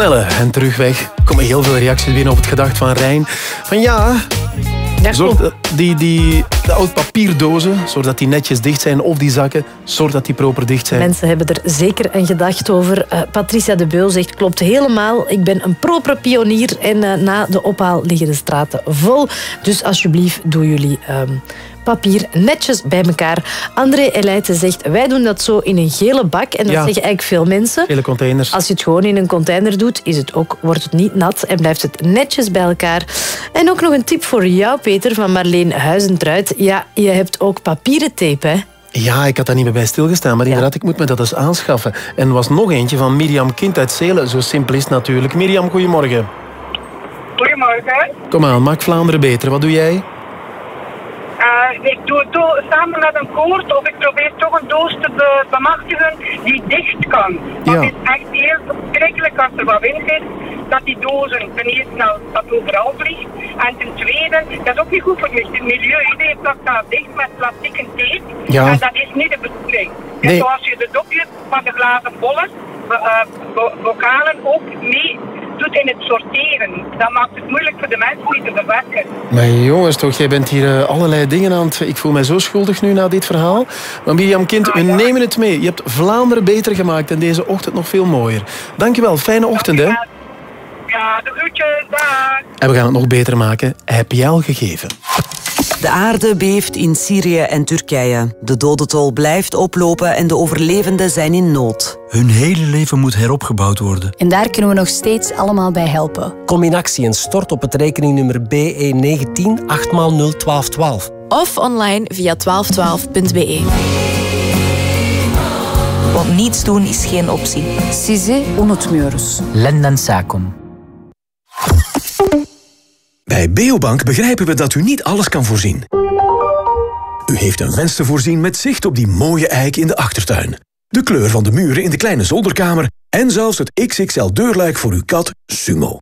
En terugweg. Er komen heel veel reacties binnen op het gedacht van Rijn. Van ja, zorg die, die, de oud papierdozen, zorg dat die netjes dicht zijn. Of die zakken, zorg dat die proper dicht zijn. Mensen hebben er zeker een gedacht over. Eh, Patricia de Beul zegt, klopt helemaal. Ik ben een propere pionier en eh, na de ophaal liggen de straten vol. Dus alsjeblieft, doe jullie ehm, papier netjes bij elkaar. André Elijten zegt, wij doen dat zo in een gele bak. En dat Ja. zeggen eigenlijk veel mensen. Gele containers. Als je het gewoon in een container doet, is het ook, wordt het niet nat en blijft het netjes bij elkaar. En ook nog een tip voor jou, Peter, van Marleen Huizentruid. Ja, je hebt ook papieren tape, hè? Ja, ik had daar niet meer bij stilgestaan, maar inderdaad, ik moet me dat eens aanschaffen. En er was nog eentje van Mirjam Kind uit Zelen. Zo simpel is het natuurlijk. Mirjam, goedemorgen. Goedemorgen. Kom aan, maak Vlaanderen beter. Wat doe jij? Ik doe het samen met een koord of ik probeer toch een doos te be- bemachtigen die dicht kan. Want Ja. het is echt heel verschrikkelijk als er wat wind is, dat die dozen ten eerste nou, dat overal vliegt. En ten tweede, dat is ook niet goed voor het milieu. Iedereen plakt dat dicht met plastieke tape. Ja. En dat is niet de bedoeling. Nee. En zoals je de dopjes van de glazen bollen, be- eh, bokalen ook mee doet in het sorteren. Dat maakt het moeilijk voor de mensen die te bewerken. Maar jongens, toch, jij bent hier eh, allerlei dingen aan het... Ik voel mij zo schuldig nu na dit verhaal. Maar Mirjam Kind, we nemen het mee. Je hebt Vlaanderen beter gemaakt en deze ochtend nog veel mooier. Dankjewel, fijne ochtend, hè. Ja, de groetjes, dag. En we gaan het nog beter maken. Heb jij al gegeven? De aarde beeft in Syrië en Turkije. De dodentol blijft oplopen en de overlevenden zijn in nood. Hun hele leven moet heropgebouwd worden. En daar kunnen we nog steeds allemaal bij helpen. Kom in actie en stort op het rekeningnummer E BE19 8x01212. Of online via 1212.be. Want niets doen is geen optie. Size unutmuyoruz. Lenden Sacom. Bij Beobank begrijpen we dat u niet alles kan voorzien. U heeft een venster voorzien met zicht op die mooie eik in de achtertuin. De kleur van de muren in de kleine zolderkamer... en zelfs het XXL-deurluik voor uw kat Sumo.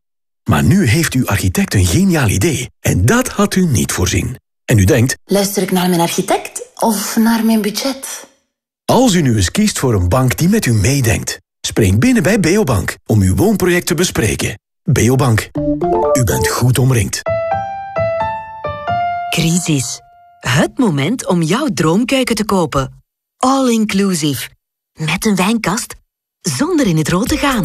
Maar nu heeft uw architect een geniaal idee. En dat had u niet voorzien. En u denkt, Luister ik naar mijn architect of naar mijn budget? als u nu eens kiest voor een bank die met u meedenkt... spring binnen bij Beobank om uw woonproject te bespreken. Beobank. U bent goed omringd. Crisis. Het moment om jouw droomkeuken te kopen. All inclusive. Met een wijnkast. Zonder in het rood te gaan.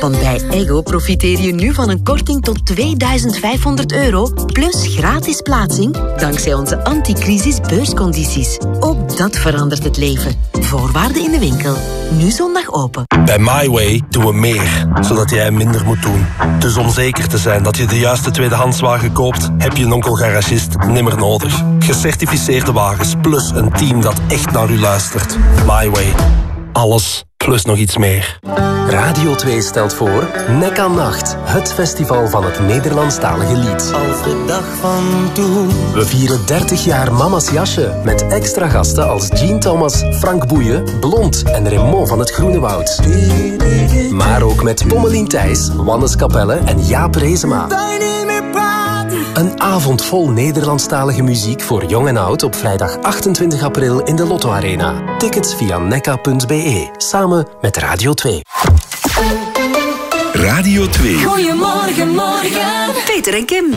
Want bij Ego profiteer je nu van een korting tot 2500 euro plus gratis plaatsing dankzij onze anticrisis beurscondities. Ook dat verandert het leven. Voorwaarden in de winkel. Nu zondag open. Bij MyWay doen we meer, zodat jij minder moet doen. Dus om zeker te zijn dat je de juiste tweedehandswagen koopt, heb je een onkel-garagist nimmer nodig. Gecertificeerde wagens plus een team dat echt naar u luistert. MyWay. Alles plus nog iets meer. Radio 2 stelt voor Nek aan Nacht, het festival van het Nederlandstalige lied. Als de dag van toen. We vieren 30 jaar Mama's Jasje met extra gasten als Jean Thomas, Frank Boeien, Blond en Raymond van het Groene Woud. Maar ook met Pommelien Thijs, Wannes Capelle en Jaap Rezema. Een avond vol Nederlandstalige muziek voor jong en oud op vrijdag 28 april in de Lotto Arena. Tickets via nekka.be, samen met Radio 2. Radio 2. Goedemorgen, morgen. Peter en Kim.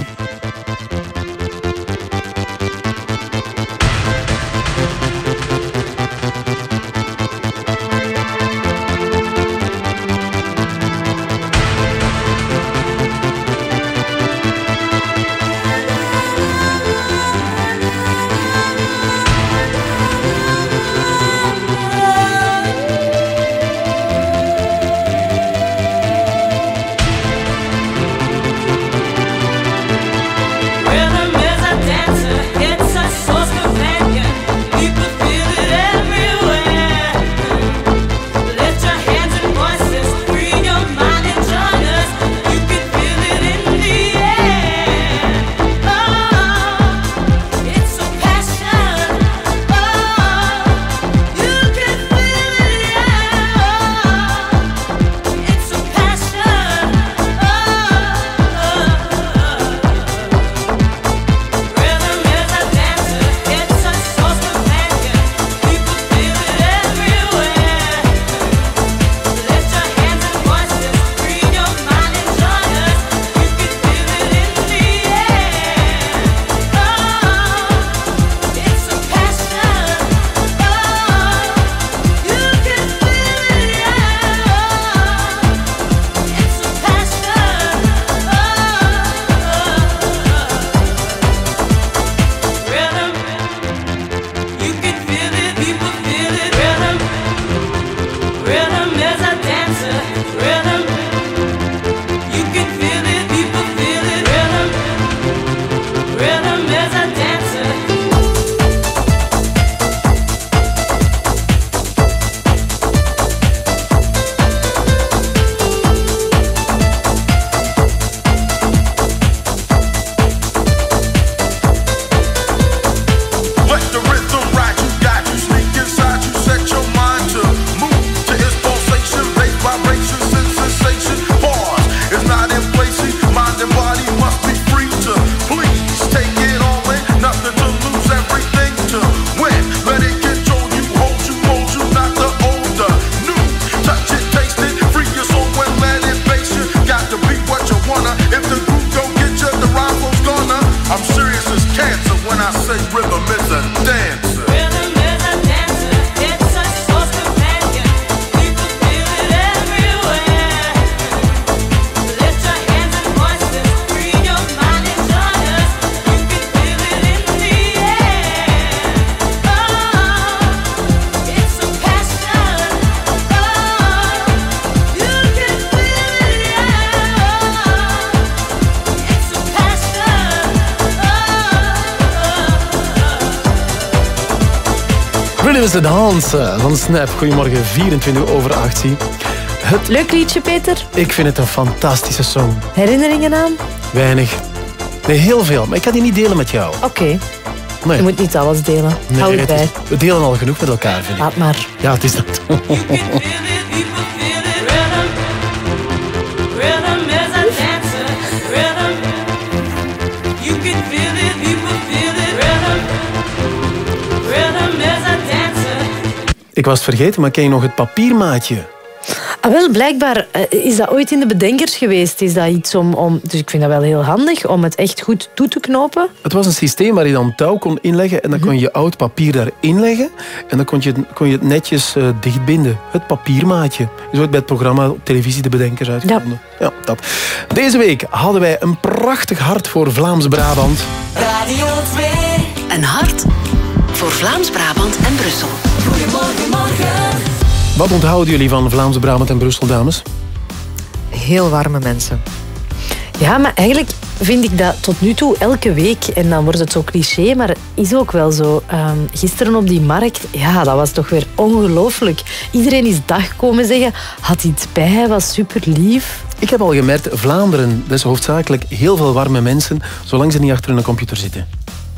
Is the Dance van Snap. Goedemorgen, 24 over 8. zie. Het... Leuk liedje, Peter. Ik vind het een fantastische song. Herinneringen aan? Weinig. Nee, heel veel. Maar ik kan die niet delen met jou. Oké. Nee. Je moet niet alles delen. Nee, Hou het het bij. is- we delen al genoeg met elkaar, vind ik. Laat maar. Ja, het is dat. [LAUGHS] Ik was het vergeten, maar ken je nog het papiermaatje? Ah, wel, blijkbaar eh, is dat ooit in de bedenkers geweest. Is dat iets om, om... Dus ik vind dat wel heel handig om het echt goed toe te knopen. Het was een systeem waar je dan touw kon inleggen en dan kon je je oud papier daarin leggen en dan kon je, het- kon je het netjes eh, dichtbinden. Het papiermaatje. Is ooit bij het programma op televisie De Bedenkers uitgevonden. Ja. dat. Deze week hadden wij een prachtig hart voor Vlaams-Brabant. Radio 2. Een hart voor Vlaams-Brabant en Brussel. Goedemorgen, morgen. Wat onthouden jullie van Vlaams-Brabant en Brussel, dames? Heel warme mensen. Ja, maar eigenlijk vind ik dat tot nu toe elke week, en dan wordt het zo cliché, maar het is ook wel zo. Ehm, gisteren op die markt, ja, dat was toch weer ongelooflijk. Iedereen is dag komen zeggen, had iets bij, was super lief. Ik heb al gemerkt, Vlaanderen, dat is hoofdzakelijk heel veel warme mensen, zolang ze niet achter een computer zitten.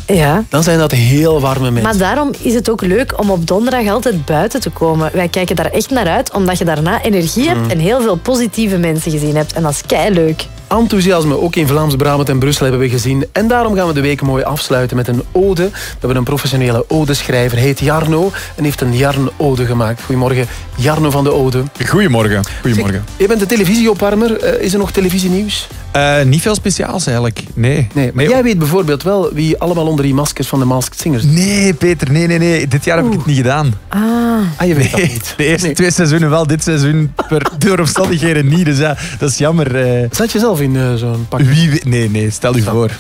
Ja. Dan zijn dat heel warme mensen. Maar daarom is het ook leuk om op donderdag altijd buiten te komen. Wij kijken daar echt naar uit, omdat je daarna energie hebt Mm. en heel veel positieve mensen gezien hebt. En dat is kei leuk. Enthousiasme, ook in Vlaams-Brabant en Brussel hebben we gezien. En daarom gaan we de week mooi afsluiten met een ode. We hebben een professionele odeschrijver, hij heet Jarno en heeft een Jarn-ode gemaakt. Goedemorgen, Jarno van de Ode. Goedemorgen. Goedemorgen. Je bent de televisieopwarmer. Eh, is er nog televisienieuws? Eh, niet veel speciaals eigenlijk. Nee. Nee, maar jij weet bijvoorbeeld wel wie allemaal onder die maskers van de Masked Singers Nee, Peter. Nee, nee, nee. Dit jaar heb ik het niet gedaan. Ah. Ah, je weet dat niet. De eerste twee seizoenen wel, dit seizoen per, [LAUGHS] door omstandigheden niet. Dus ja, dat is jammer. eh. Zat je zelf in eh, zo'n pak? Wie weet- Nee, nee, stel u voor.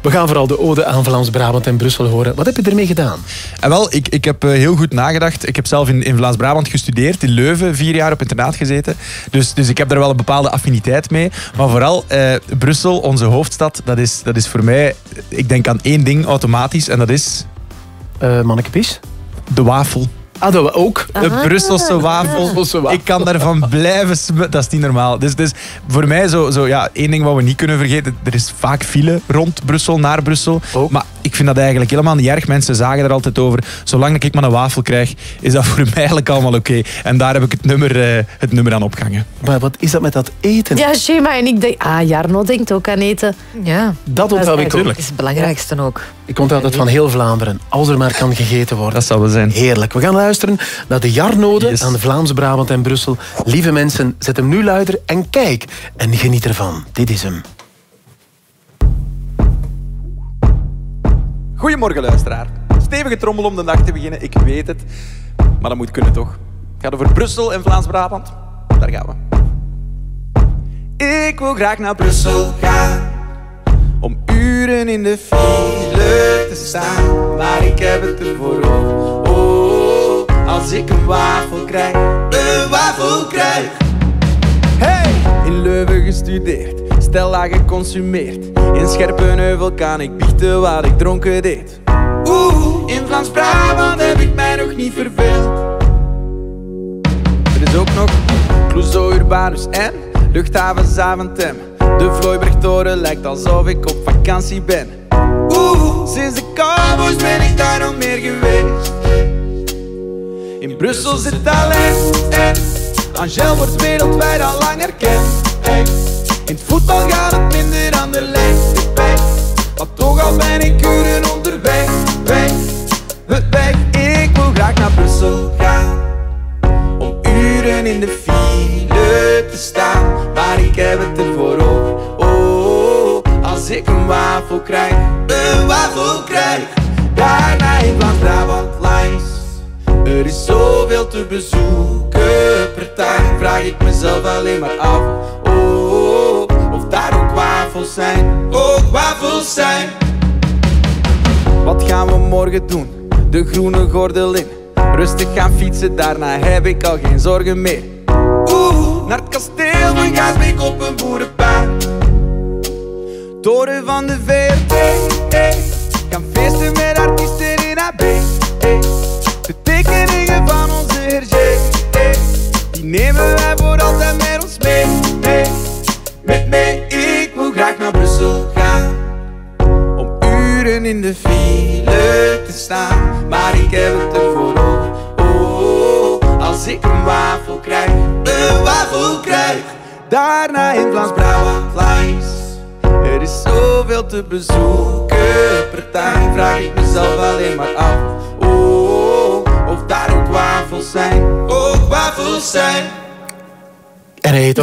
We gaan vooral de ode aan Vlaams-Brabant en Brussel horen. Wat heb je ermee gedaan? En wel, ik, ik heb heel goed nagedacht. Ik heb zelf in, in Vlaams-Brabant gestudeerd, in Leuven, vier jaar op internaat gezeten. Dus, dus ik heb daar wel een bepaalde affiniteit mee. Maar vooral eh, Brussel, onze hoofdstad, dat is, dat is voor mij... Ik denk aan één ding automatisch en dat is... Uh, Manneke Pies? De wafel. Ah, dat we ook. De Brusselse wafel. Ik kan daarvan [LAUGHS] blijven smu- Dat is niet normaal. Dus, dus voor mij zo, zo, ja, één ding wat we niet kunnen vergeten. Er is vaak file rond Brussel, naar Brussel. Maar ik vind dat eigenlijk helemaal niet erg. Mensen zagen er altijd over. Zolang dat ik maar een wafel krijg, is dat voor [LAUGHS] mij eigenlijk allemaal oké. En daar heb ik het nummer, eh, het nummer aan opgehangen. Maar wat is dat met dat eten? Ja, Shema en ik denk... Ah, Jarno denkt ook aan eten. Ja. Dat onthoud ik ook. Dat is het belangrijkste ook. Ik onthoud dat van heel Vlaanderen. Als er maar kan gegeten worden. Dat zal wel zijn. Heerlijk. We gaan luisteren naar de Jarnode aan Vlaams-Brabant en Brussel. Lieve mensen, zet hem nu luider en kijk. En geniet ervan. Dit is hem. Goedemorgen luisteraar. Stevige trommel om de dag te beginnen, ik weet het. Maar dat moet kunnen toch? Het gaat over Brussel en Vlaams-Brabant. Daar gaan we. Ik wil graag naar Brussel gaan. Om uren in de file te staan. Maar ik heb het ervoor over. Oh, als ik een wafel krijg. Een wafel krijg. Hey! In Leuven gestudeerd, Stella geconsumeerd. In Scherpenheuvel kan ik biechten wat ik dronken deed. Oeh, in Vlaams-Brabant heb ik mij nog niet verveeld. Er is ook nog Clouseau, Urbanus en luchthaven Zaventem. De Vlooibergtoren lijkt alsof ik op vakantie ben. Oeh, sinds de cowboys ben ik daar nog meer geweest. In Brussel zit talent en Angel wordt wereldwijd al lang erkend. Hey. In het voetbal gaat het minder aan de lengte bij. Maar toch al ben ik uren onderweg. Weg, weg. Ik wil graag naar Brussel in de file te staan. Maar ik heb het ervoor over. Oh, als ik een wafel krijg. Een wafel krijg. Daarna in Vlaams-Brabant langs. Er is zoveel te bezoeken per dag. Vraag ik mezelf alleen maar af. Oh, of daar ook wafels zijn. Ook wafels zijn. Wat gaan we morgen doen? De groene gordel in. Rustig gaan fietsen, daarna heb ik al geen zorgen meer. Oeh, naar het kasteel van ik op een boerenpijn. Toren van de VRT, kan eh, eh. feesten met artiesten in AB. Eh. De tekeningen van onze Hergé, die nemen wij voor altijd met ons mee. Met mij, ik wil graag naar Brussel gaan. Om uren in de file te staan, maar ik heb het ervoor als ik een wafel krijg, een wafel krijg. Daarna in Vlaams-Brabant vlees. Er is zoveel te bezoeken. Per tuin vraag ik mezelf alleen maar af. Oh, oh, oh, of daar ook wafels zijn. Ook wafels zijn. En hij heet de.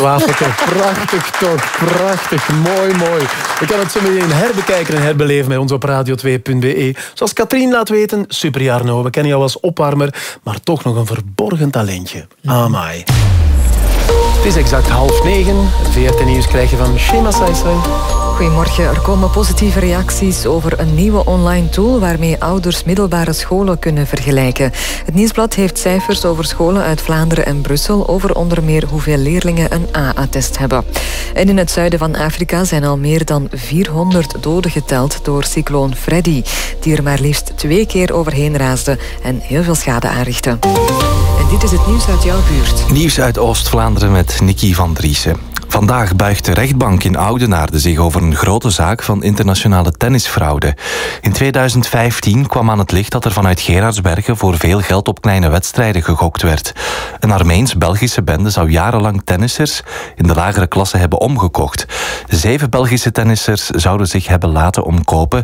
Prachtig toch. Prachtig. Mooi, mooi. We kan het zo meteen herbekijken en herbeleven bij ons op radio2.be. Zoals Katrien laat weten, super Jarno. We kennen jou als opwarmer, maar toch nog een verborgen talentje. Amai. Het is exact half negen. Het VRT-nieuws krijg je van Shema Saisai. Goedemorgen. Er komen positieve reacties over een nieuwe online tool waarmee ouders middelbare scholen kunnen vergelijken. Het Nieuwsblad heeft cijfers over scholen uit Vlaanderen en Brussel over onder meer hoeveel leerlingen een A-attest hebben. En in het zuiden van Afrika zijn al meer dan 400 doden geteld door cycloon Freddy, die er maar liefst twee keer overheen raasde en heel veel schade aanrichtte. En dit is het nieuws uit jouw buurt. Nieuws uit Oost-Vlaanderen met Nicky van Driessen. Vandaag buigt de rechtbank in Oudenaarde zich over een grote zaak van internationale tennisfraude. In 2015 kwam aan het licht dat er vanuit Gerardsbergen voor veel geld op kleine wedstrijden gegokt werd. Een Armeens-Belgische bende zou jarenlang tennissers in de lagere klasse hebben omgekocht. Zeven Belgische tennissers zouden zich hebben laten omkopen.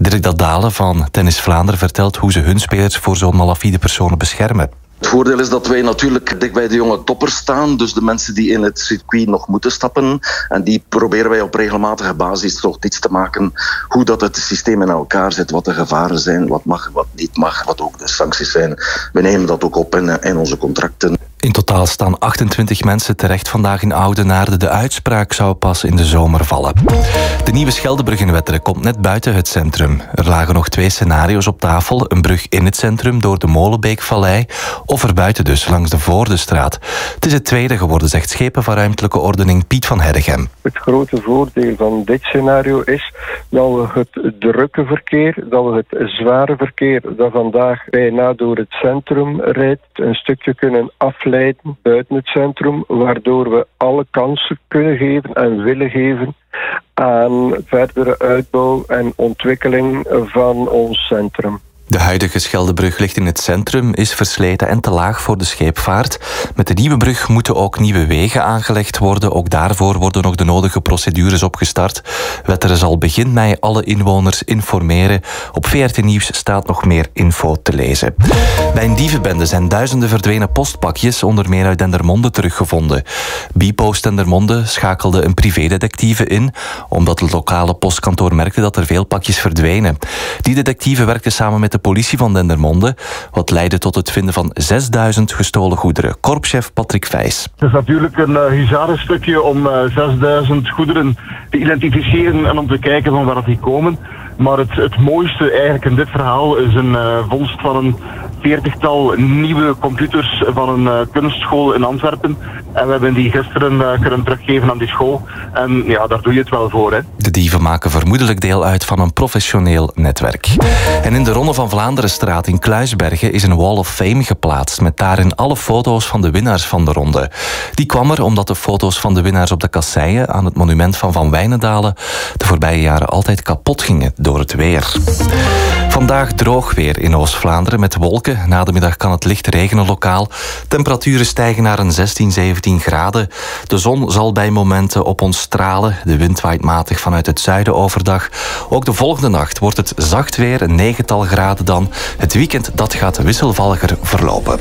Dirk Dadalen van Tennis Vlaanderen vertelt hoe ze hun spelers voor zo'n malafide personen beschermen. Het voordeel is dat wij natuurlijk dicht bij de jonge toppers staan. Dus de mensen die in het circuit nog moeten stappen. En die proberen wij op regelmatige basis toch iets te maken. Hoe dat het systeem in elkaar zit. Wat de gevaren zijn. Wat mag, wat niet mag. Wat ook de sancties zijn. We nemen dat ook op in, onze contracten. In totaal staan 28 mensen terecht vandaag in Oudenaarde. De uitspraak zou pas in de zomer vallen. De nieuwe Scheldebruggenwetteren komt net buiten het centrum. Er lagen nog twee scenario's op tafel. Een brug in het centrum door de Molenbeekvallei of erbuiten dus langs de Voordestraat. Het is het tweede geworden, zegt schepen van ruimtelijke ordening Piet van Herdegem. Het grote voordeel van dit scenario is dat we het drukke verkeer, dat we het zware verkeer dat vandaag bijna door het centrum rijdt, een stukje kunnen afleiden buiten het centrum, waardoor we alle kansen kunnen geven en willen geven aan verdere uitbouw en ontwikkeling van ons centrum. De huidige Scheldebrug ligt in het centrum, is versleten en te laag voor de scheepvaart. Met de nieuwe brug moeten ook nieuwe wegen aangelegd worden. Ook daarvoor worden nog de nodige procedures opgestart. Wetteren zal begin mei alle inwoners informeren. Op VRT Nieuws staat nog meer info te lezen. Bij een dievenbende zijn duizenden verdwenen postpakjes, onder meer uit Dendermonde, teruggevonden. Bipost Dendermonde schakelde een privédetectieve in, omdat het lokale postkantoor merkte dat er veel pakjes verdwenen. Die detectieve werkte samen met de politie van Dendermonde, wat leidde tot het vinden van 6000 gestolen goederen. Korpschef Patrick Vijs. Het is natuurlijk een uh, stukje om uh, 6000 goederen te identificeren en om te kijken van waar die komen. Maar het, het mooiste eigenlijk in dit verhaal is een uh, vondst van een veertigtal nieuwe computers van een uh, kunstschool in Antwerpen. En we hebben die gisteren uh, kunnen teruggeven aan die school. En ja, daar doe je het wel voor. Hè. De dieven maken vermoedelijk deel uit van een professioneel netwerk. En in de Ronde van Vlaanderenstraat in Kluisbergen is een Wall of Fame geplaatst met daarin alle foto's van de winnaars van de ronde. Die kwam er omdat de foto's van de winnaars op de kasseien aan het monument van Van Wijnendalen de voorbije jaren altijd kapot gingen door het weer. Vandaag droog weer in Oost-Vlaanderen met wolken. Na de middag kan het licht regenen lokaal. Temperaturen stijgen naar een 16, 17 graden. De zon zal bij momenten op ons stralen. De wind waait matig vanuit het zuiden overdag. Ook de volgende nacht wordt het zacht weer, een negental graden dan. Het weekend dat gaat wisselvalliger verlopen.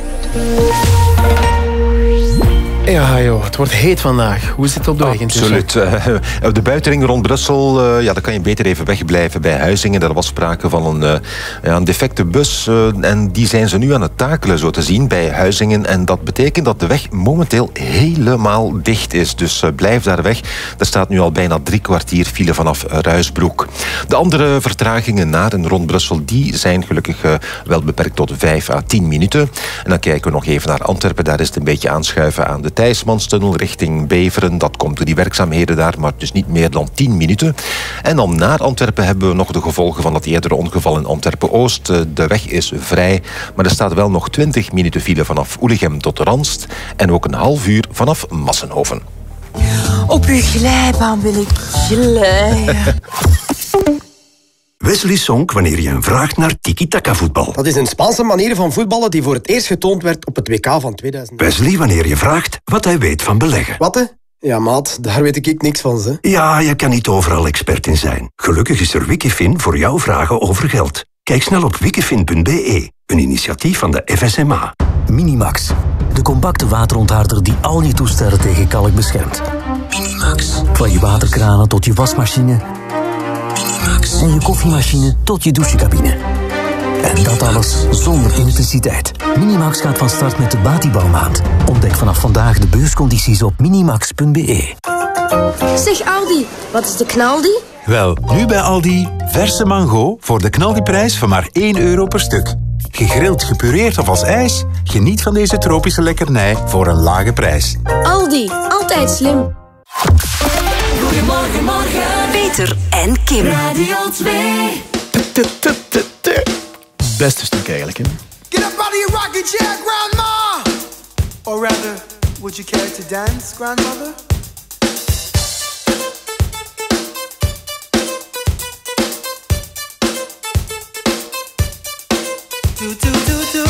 Ja, joh, het wordt heet vandaag. Hoe zit het op de weg Absoluut. Uh, de buitenring rond Brussel, uh, ja, daar kan je beter even wegblijven bij Huizingen. Daar was sprake van een, ja, een defecte bus en die zijn ze nu aan het takelen, zo te zien, bij Huizingen. En dat betekent dat de weg momenteel helemaal dicht is. Dus blijf daar weg. Er staat nu al bijna drie kwartier file vanaf Ruisbroek. De andere vertragingen naar en rond Brussel, die zijn gelukkig wel beperkt tot 5 à 10 minuten. En dan kijken we nog even naar Antwerpen. Daar is het een beetje aanschuiven aan de Thijsmanstunnel richting Beveren. Dat komt door die werkzaamheden daar, maar dus niet meer dan 10 minuten. En dan naar Antwerpen hebben we nog de gevolgen van dat eerdere ongeval in Antwerpen-Oost. De weg is vrij, maar er staat wel nog 20 minuten file vanaf Oelichem tot Ranst. En ook een half uur vanaf Massenhoven. Op uw glijbaan wil ik glijden. Wesley Sonk wanneer je een vraagt naar tiki-taka voetbal. Dat is een Spaanse manier van voetballen die voor het eerst getoond werd op het WK van 2000. Wesley wanneer je vraagt wat hij weet van beleggen. Wat? Ja, maat, daar weet ik niks van, ze. Ja, je kan niet overal expert in zijn. Gelukkig is er Wikifin voor jouw vragen over geld. Kijk snel op wikifin.be, een initiatief van de FSMA. Minimax. De compacte waterontharder die al je toestellen tegen kalk beschermt. Minimax. Van je waterkranen tot je wasmachine. En je koffiemachine tot je douchecabine. En dat alles zonder elektriciteit. Minimax gaat van start met de Batibouwmaand. Ontdek vanaf vandaag de beurscondities op minimax.be. Zeg Aldi, wat is de knaldi? Wel, nu bij Aldi, verse mango voor de knaldiprijs van maar 1 euro per stuk. Gegrild, gepureerd of als ijs, geniet van deze tropische lekkernij voor een lage prijs. Aldi, altijd slim. Goedemorgen, morgen. Peter en Kim. Radio 2. Beste stuk eigenlijk, hè? Get up out of your rocking chair, grandma! Or rather, would you care to dance, grandmother? Do, do, do, do.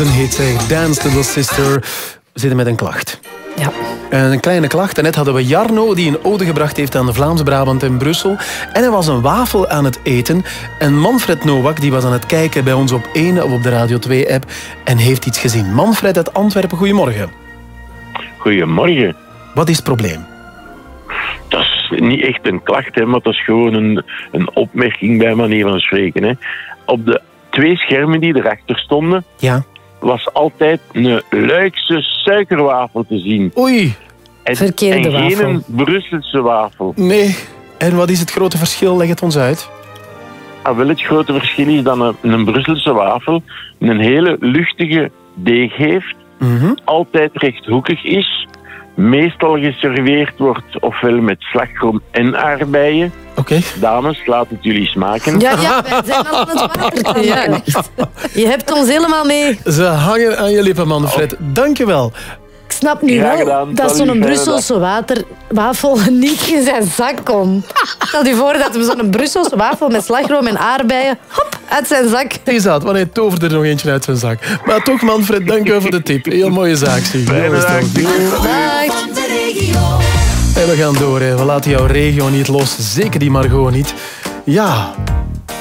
Een hit, zeg. Dance Little Sister. We zitten met een klacht. Ja. Een kleine klacht. En net hadden we Jarno die een ode gebracht heeft aan Vlaams-Brabant en Brussel. En hij was een wafel aan het eten. En Manfred Nowak die was aan het kijken bij ons op 1 of op de Radio 2-app en heeft iets gezien. Manfred uit Antwerpen, goedemorgen. Goedemorgen. Wat is het probleem? Dat is niet echt een klacht, hè, maar dat is gewoon een, een opmerking bij manier van spreken. Hè. Op de twee schermen die erachter stonden, Ja. Was altijd een Luikse suikerwafel te zien. Oei. En, Verkeerde en wafel. geen Brusselse wafel. Nee. En wat is het grote verschil? Leg het ons uit. Ah, wel, het grote verschil is dat een, een Brusselse wafel een hele luchtige deeg heeft, Mhm. altijd rechthoekig is, meestal geserveerd wordt ofwel met slagroom en aardbeien. Oké. Dames, laat het jullie smaken. Ja, ja, wij zijn al aan het water. Ja, echt. Je hebt ons helemaal mee. Ze hangen aan je lippen, Manfred. Dankjewel. Ik snap nu Graag wel gedaan. dat zo'n Brusselse waterwafel [LAUGHS] niet in zijn zak komt. Stel je voor dat we zo'n Brusselse wafel met slagroom en aardbeien hop, uit zijn zak. Exact, want hij toverde er nog eentje uit zijn zak. Maar toch, Manfred, dank u voor de tip. Heel mooie zaak, zie Fijne dag. En we gaan door, we laten jouw regio niet los. Zeker die Margot niet. Ja,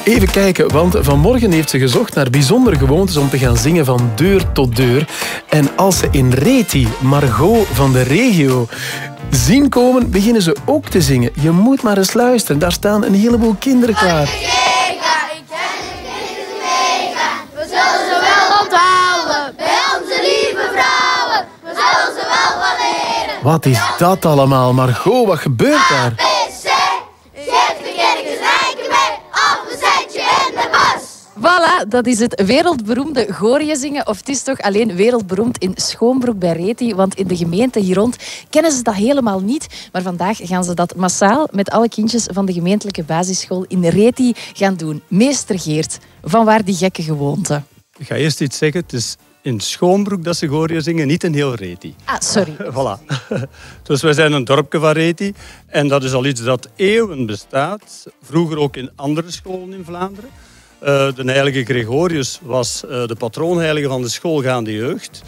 even kijken, want vanmorgen heeft ze gezocht naar bijzondere gewoontes om te gaan zingen van deur tot deur. En als ze in Reti, Margot van de regio, zien komen, beginnen ze ook te zingen. Je moet maar eens luisteren, daar staan een heleboel kinderen klaar. We zullen ze wel onthouden bij onze lieve vrouwen. We zullen ze wel waarderen. Wat is dat allemaal, Margot? Wat gebeurt daar? BC, geef de kerk een rijke mee. In de bos. Voilà, dat is het wereldberoemde Goorje zingen. Of het is toch alleen wereldberoemd in Schoonbroek bij Reti. Want in de gemeente hier rond kennen ze dat helemaal niet. Maar vandaag gaan ze dat massaal met alle kindjes van de gemeentelijke basisschool in Reti gaan doen. Meester Geert, van waar die gekke gewoonte? Ik ga eerst iets zeggen. Het is in Schoonbroek dat ze zingen, niet in heel Reti. Ah, sorry. [LAUGHS] Voilà. [LAUGHS] Dus wij zijn een dorpje van Reti. En dat is al iets dat eeuwen bestaat. Vroeger ook in andere scholen in Vlaanderen. Eh, de heilige Gregorius was eh, de patroonheilige van de schoolgaande jeugd.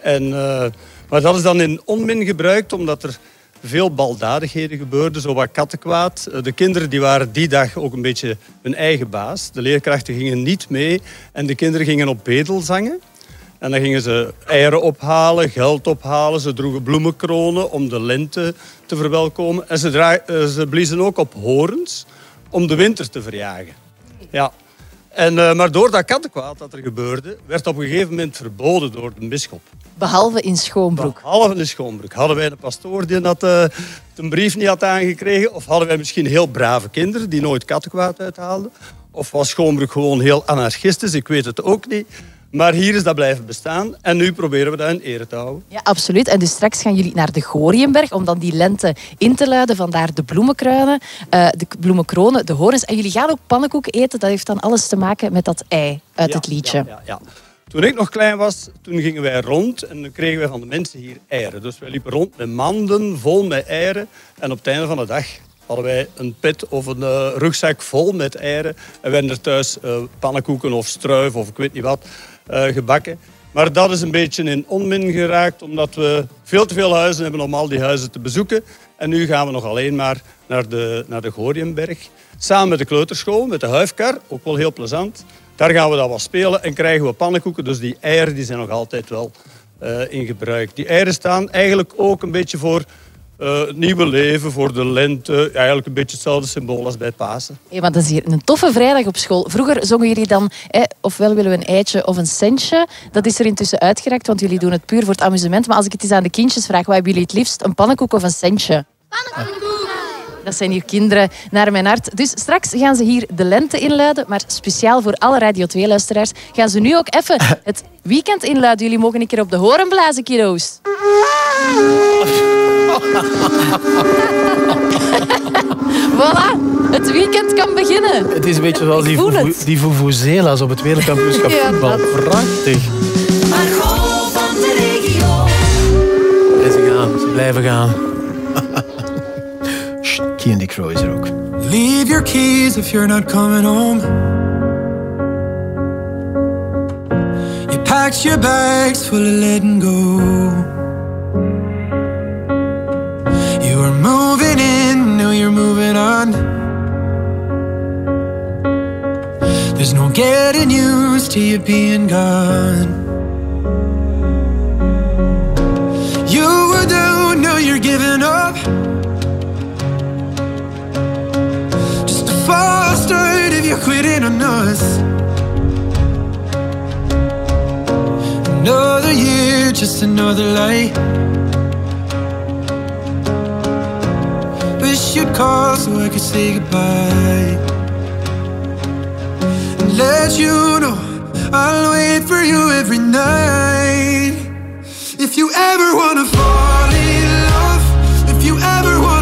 En, eh, maar dat is dan in onmin gebruikt omdat er veel baldadigheden gebeurden, zo wat kattenkwaad. De kinderen die waren die dag ook een beetje hun eigen baas. De leerkrachten gingen niet mee en de kinderen gingen op bedelzangen. En dan gingen ze eieren ophalen, geld ophalen. Ze droegen bloemenkronen om de lente te verwelkomen. En ze, eh, ze bliezen ook op horens om de winter te verjagen. Ja. En, eh, maar door dat kattenkwaad dat er gebeurde, werd op een gegeven moment verboden door de bisschop. Behalve in Schoonbroek. Behalve in Schoonbroek. Hadden wij een pastoor die dat, eh, een brief niet had aangekregen? Of hadden wij misschien heel brave kinderen die nooit kattenkwaad uithaalden? Of was Schoonbroek gewoon heel anarchistisch? Ik weet het ook niet. Maar hier is dat blijven bestaan. En nu proberen we dat in ere te houden. Ja, absoluut. En dus straks gaan jullie naar de Goriënberg om dan die lente in te luiden. Vandaar de bloemenkruinen, eh, de bloemenkronen, de horens. En jullie gaan ook pannenkoeken eten. Dat heeft dan alles te maken met dat ei uit het liedje. Ja, ja. Toen ik nog klein was, toen gingen wij rond en dan kregen wij van de mensen hier eieren. Dus wij liepen rond met manden vol met eieren. En op het einde van de dag hadden wij een pit of een eh, rugzak vol met eieren. En werden er thuis eh, pannenkoeken of struif of ik weet niet wat gebakken. Maar dat is een beetje in onmin geraakt, omdat we veel te veel huizen hebben om al die huizen te bezoeken. En nu gaan we nog alleen maar naar de, naar de Goriënberg. Samen met de kleuterschool, met de huifkar, ook wel heel plezant. Daar gaan we dan wat spelen en krijgen we pannenkoeken. Dus die eieren die zijn nog altijd wel eh, in gebruik. Die eieren staan eigenlijk ook een beetje voor eh, het nieuwe leven, voor de lente. Eigenlijk een beetje hetzelfde symbool als bij Pasen. Hey, maar dat is hier een toffe vrijdag op school. Vroeger zongen jullie dan, eh, ofwel willen we een eitje of een centje. Dat is er intussen uitgeraakt, want jullie doen het puur voor het amusement. Maar als ik het eens aan de kindjes vraag, wat hebben jullie het liefst? Een pannenkoek of een centje? Dat zijn hier kinderen naar mijn hart. Dus straks gaan ze hier de lente inluiden. Maar speciaal voor alle Radio 2-luisteraars gaan ze nu ook even [LAUGHS] het weekend inluiden. Jullie mogen een keer op de horen blazen, kiddo's. [LAUGHS] voilà, het weekend kan beginnen. Het is een beetje zoals die, vuvu- vuvuzela's op het wereldkampioenschap [LAUGHS] Ja, voetbal. Prachtig. Margot van de regio. En ze gaan, ze blijven gaan. Sst, Candy Crow is er ook. Leave your keys if you're not coming home. You packed your bags full of letting go. You were moving in, now you're moving on. There's no getting used to you being gone. You were down, now you're giving up. Start if you're quitting on us. Another year, just another light. Wish you'd call so I could say goodbye. And let you know I'll wait for you every night. If you ever wanna fall in love. scared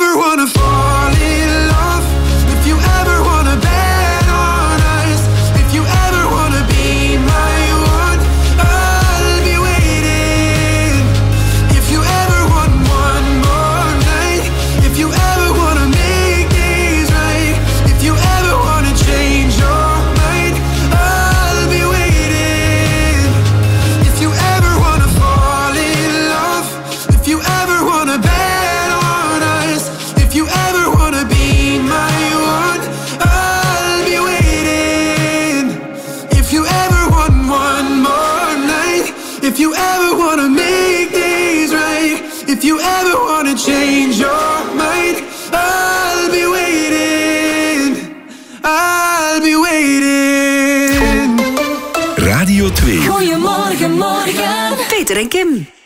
If you ever wanna fall Peter en.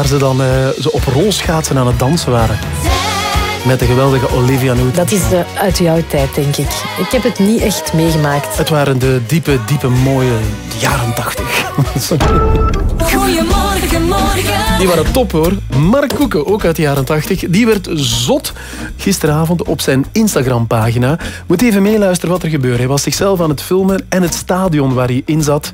Waar ze dan eh, zo op rolschaatsen aan het dansen waren. Met de geweldige Olivia Newton. Dat is eh, uit jouw tijd, denk ik. Ik heb het niet echt meegemaakt. Het waren de diepe, diepe, mooie jaren tachtig. [LAUGHS] Goedemorgen, morgen. Die waren top hoor. Mark Koeken, ook uit de jaren 80, die werd zot gisteravond op zijn Instagram-pagina. Moet even meeluisteren wat er gebeurde. Hij was zichzelf aan het filmen en het stadion waar hij in zat.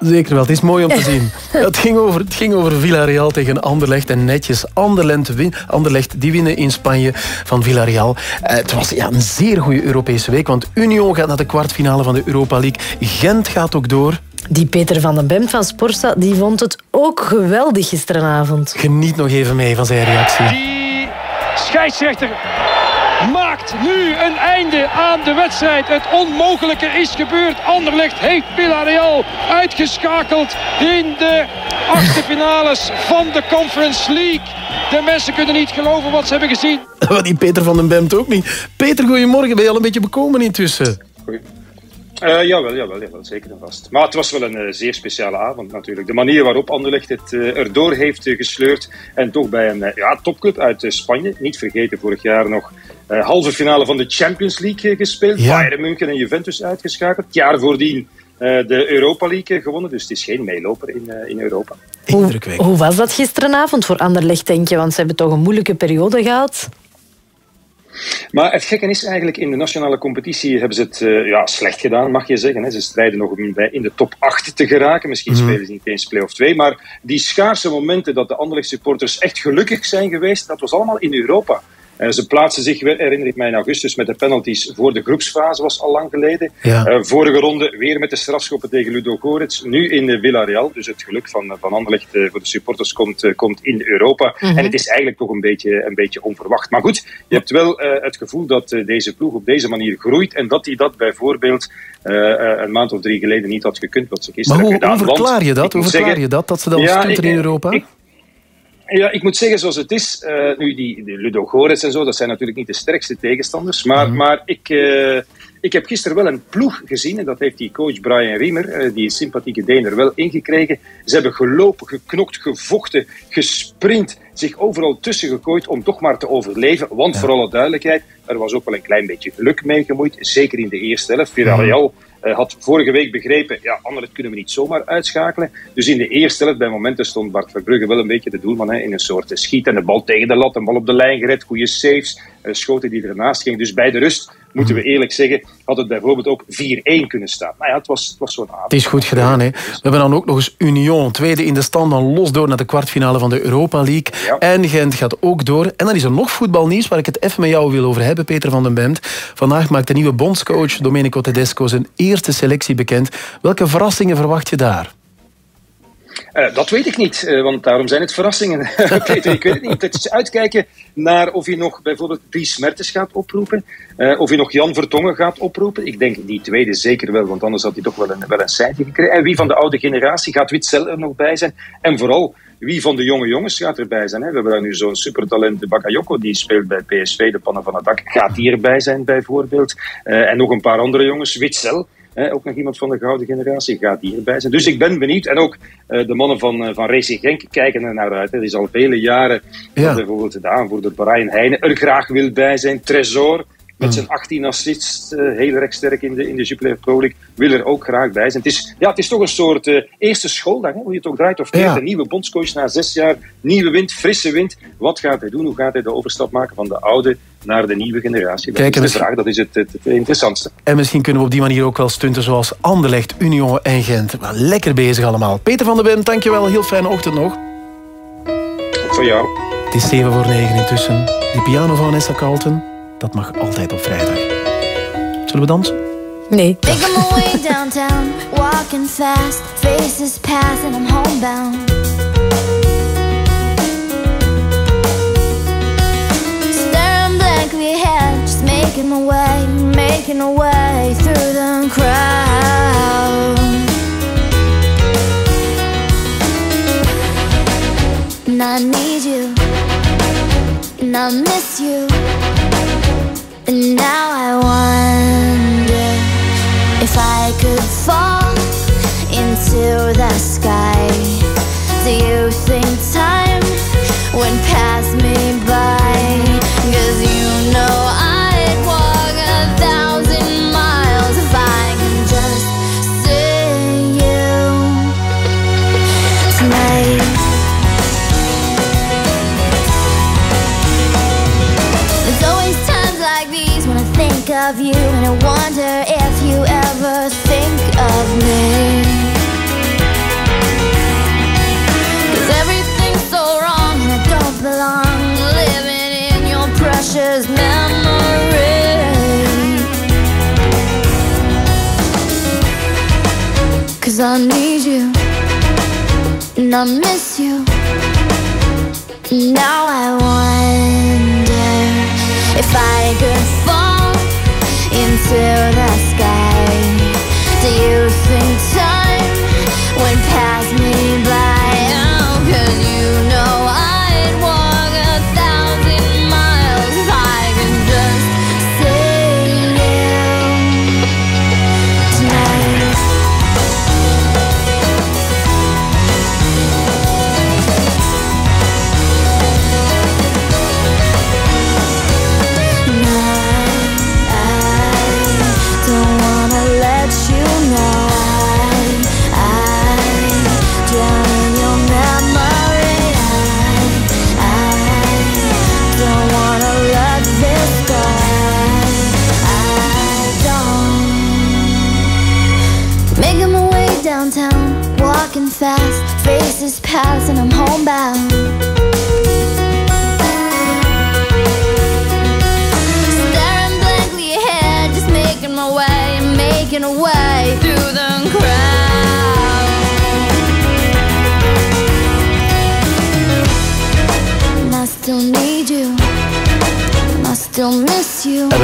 Zeker wel, het is mooi om te zien. [LAUGHS] Het ging over, het ging over Villarreal tegen Anderlecht en netjes. Anderlecht, win, Anderlecht die winnen in Spanje van Villarreal. Eh, het was ja, een zeer goede Europese week, want Union gaat naar de kwartfinale van de Europa League. Gent gaat ook door. Die Peter van den Bemt van Sporza die vond het ook geweldig gisteravond. Geniet nog even mee van zijn reactie. Die scheidsrechter maakt nu een einde aan de wedstrijd. Het onmogelijke is gebeurd. Anderlecht heeft Villarreal uitgeschakeld in de achtste finales van de Conference League. De mensen kunnen niet geloven wat ze hebben gezien. [LAUGHS] Maar die Peter van den Bemt ook niet. Peter, goedemorgen. Ben je al een beetje bekomen intussen? Eh jawel, jawel, jawel, zeker en vast. Maar het was wel een eh, zeer speciale avond natuurlijk. De manier waarop Anderlecht het eh, erdoor heeft gesleurd. En toch bij een ja, topclub uit Spanje. Niet vergeten, vorig jaar nog halve finale van de Champions League eh, gespeeld. Ja. Bayern München en Juventus uitgeschakeld. Het jaar voordien eh, de Europa League eh, gewonnen. Dus het is geen meeloper in, eh, in Europa. Hoe was dat gisterenavond voor Anderlecht, denk je? Want ze hebben toch een moeilijke periode gehad. Maar het gekke is eigenlijk, in de nationale competitie hebben ze het eh, ja, slecht gedaan, mag je zeggen. Hè. Ze strijden nog om bij in de top 8 te geraken. Misschien Mhm. spelen ze niet eens play-off 2. Maar die schaarse momenten dat de Anderlecht supporters echt gelukkig zijn geweest, dat was allemaal in Europa. Eh, ze plaatsen zich, weer, herinner ik mij in augustus, met de penalties voor de groepsfase, was al lang geleden. Ja. Eh, vorige ronde weer met de strafschoppen tegen Ludo Goretz. Nu in eh, Villarreal. Dus het geluk van, van Anderlecht eh, voor de supporters komt, eh, komt in Europa. Mhm. En het is eigenlijk toch een beetje, een beetje onverwacht. Maar goed, je hebt wel eh, het gevoel dat eh, deze ploeg op deze manier groeit. En dat hij dat bijvoorbeeld eh, eh, een maand of drie geleden niet had gekund. Wat ze Maar gisteren hoe, hebben hoe gedaan. verklaar Want je dat? Hoe verklaar zeggen- je dat, dat ze dan Ja, stunten in Europa? ik- ja, ik moet zeggen zoals het is. eh, nu, die, die Ludo Goretz en zo, dat zijn natuurlijk niet de sterkste tegenstanders. Maar, Mhm. maar ik, eh, ik heb gisteren wel een ploeg gezien. En dat heeft die coach Brian Riemer, eh, die sympathieke Deen, er wel ingekregen. Ze hebben gelopen, geknokt, gevochten, gesprint. Zich overal tussen gegooid om toch maar te overleven. Want voor alle duidelijkheid, er was ook wel een klein beetje geluk mee gemoeid. Zeker in de eerste helft. Villarreal eh, had vorige week begrepen, ja, Anderlecht kunnen we niet zomaar uitschakelen. Dus in de eerste helft, bij momenten, stond Bart Verbrugge wel een beetje de doelman hè, in een soort schiet en de bal tegen de lat, een bal op de lijn gered, goede saves, schoten die ernaast gingen. Dus bij de rust, moeten we eerlijk zeggen, had het bijvoorbeeld ook 4-1 kunnen staan. Nou ja, het was, het was zo'n avond. Het is goed gedaan. Hè. We hebben dan ook nog eens Union, tweede in de stand, dan los door naar de kwartfinale van de Europa League. En Gent gaat ook door. En dan is er nog voetbalnieuws waar ik het even met jou wil over hebben, Peter van den Bemt. Vandaag maakt de nieuwe bondscoach Domenico Tedesco zijn eerste selectie bekend. Welke verrassingen verwacht je daar? Eh, dat weet ik niet, eh, want daarom zijn het verrassingen. [LAUGHS] Peter, ik weet het niet. Het is uitkijken naar of hij nog bijvoorbeeld Dries Mertens gaat oproepen. eh, of hij nog Jan Vertongen gaat oproepen. Ik denk die tweede zeker wel, want anders had hij toch wel een, wel een seintje gekregen. En wie van de oude generatie gaat Witzel er nog bij zijn? En vooral, wie van de jonge jongens gaat erbij zijn? Hè? We hebben daar nu zo'n supertalent, de Bakayoko, die speelt bij PSV, de pannen van het dak. Gaat die erbij zijn bijvoorbeeld? En nog een paar andere jongens. Witzel, hè, ook nog iemand van de gouden generatie, gaat die erbij zijn. Dus ik ben benieuwd. En ook eh, de mannen van, eh, van Racing Genk kijken er naar uit. Hè. Het is al vele jaren dat bijvoorbeeld de aanvoerder Brian Heijnen er graag wil bij zijn. Tresor, met zijn 18 assists, eh, heel erg sterk in de, in de Jupiler Pro League, wil er ook graag bij zijn. Het is, ja, het is toch een soort eerste schooldag, hè, hoe je het ook draait of keert. Ja. Een nieuwe bondscoach na zes jaar, nieuwe wind, frisse wind. Wat gaat hij doen? Hoe gaat hij de overstap maken van de oude naar de nieuwe generatie? Dat Kijk, is de vraag, dat is het, het, het interessantste. En misschien kunnen we op die manier ook wel stunten zoals Anderlecht, Union en Gent. Maar lekker bezig allemaal. Peter van den Bemt, dankjewel. Heel fijne ochtend nog. Ook voor jou. Het is 7 voor 9 intussen. Die piano van Vanessa Carlton, dat mag altijd op vrijdag. Zullen we dansen? Nee. Making my way downtown, walking fast, faces pass and I'm homebound. Ahead, just making my way, making my way through the crowd. And I need you, and I miss you, and now I wonder if I could fall into the sky. Do you think time would pass me by? Of you and I wonder if you ever think of me. Cause I need you and I miss you. Now I wonder if I could fall into the sky. Do you think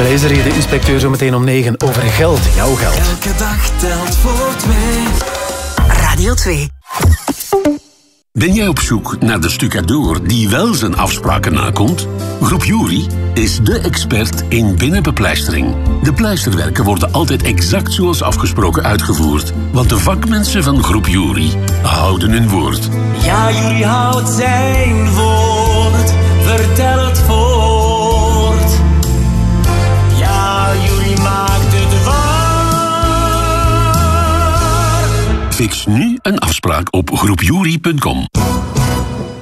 hier de inspecteur zo meteen om 9 over geld, jouw geld. Elke dag telt voor twee. Radio 2. Ben jij op zoek naar de stucadoor die wel zijn afspraken nakomt? Groep Jury is de expert in binnenbepleistering. De pleisterwerken worden altijd exact zoals afgesproken uitgevoerd. Want de vakmensen van Groep Jury houden hun woord. Ja, jullie houdt zijn woord. Fix nu een afspraak op groepjury.com.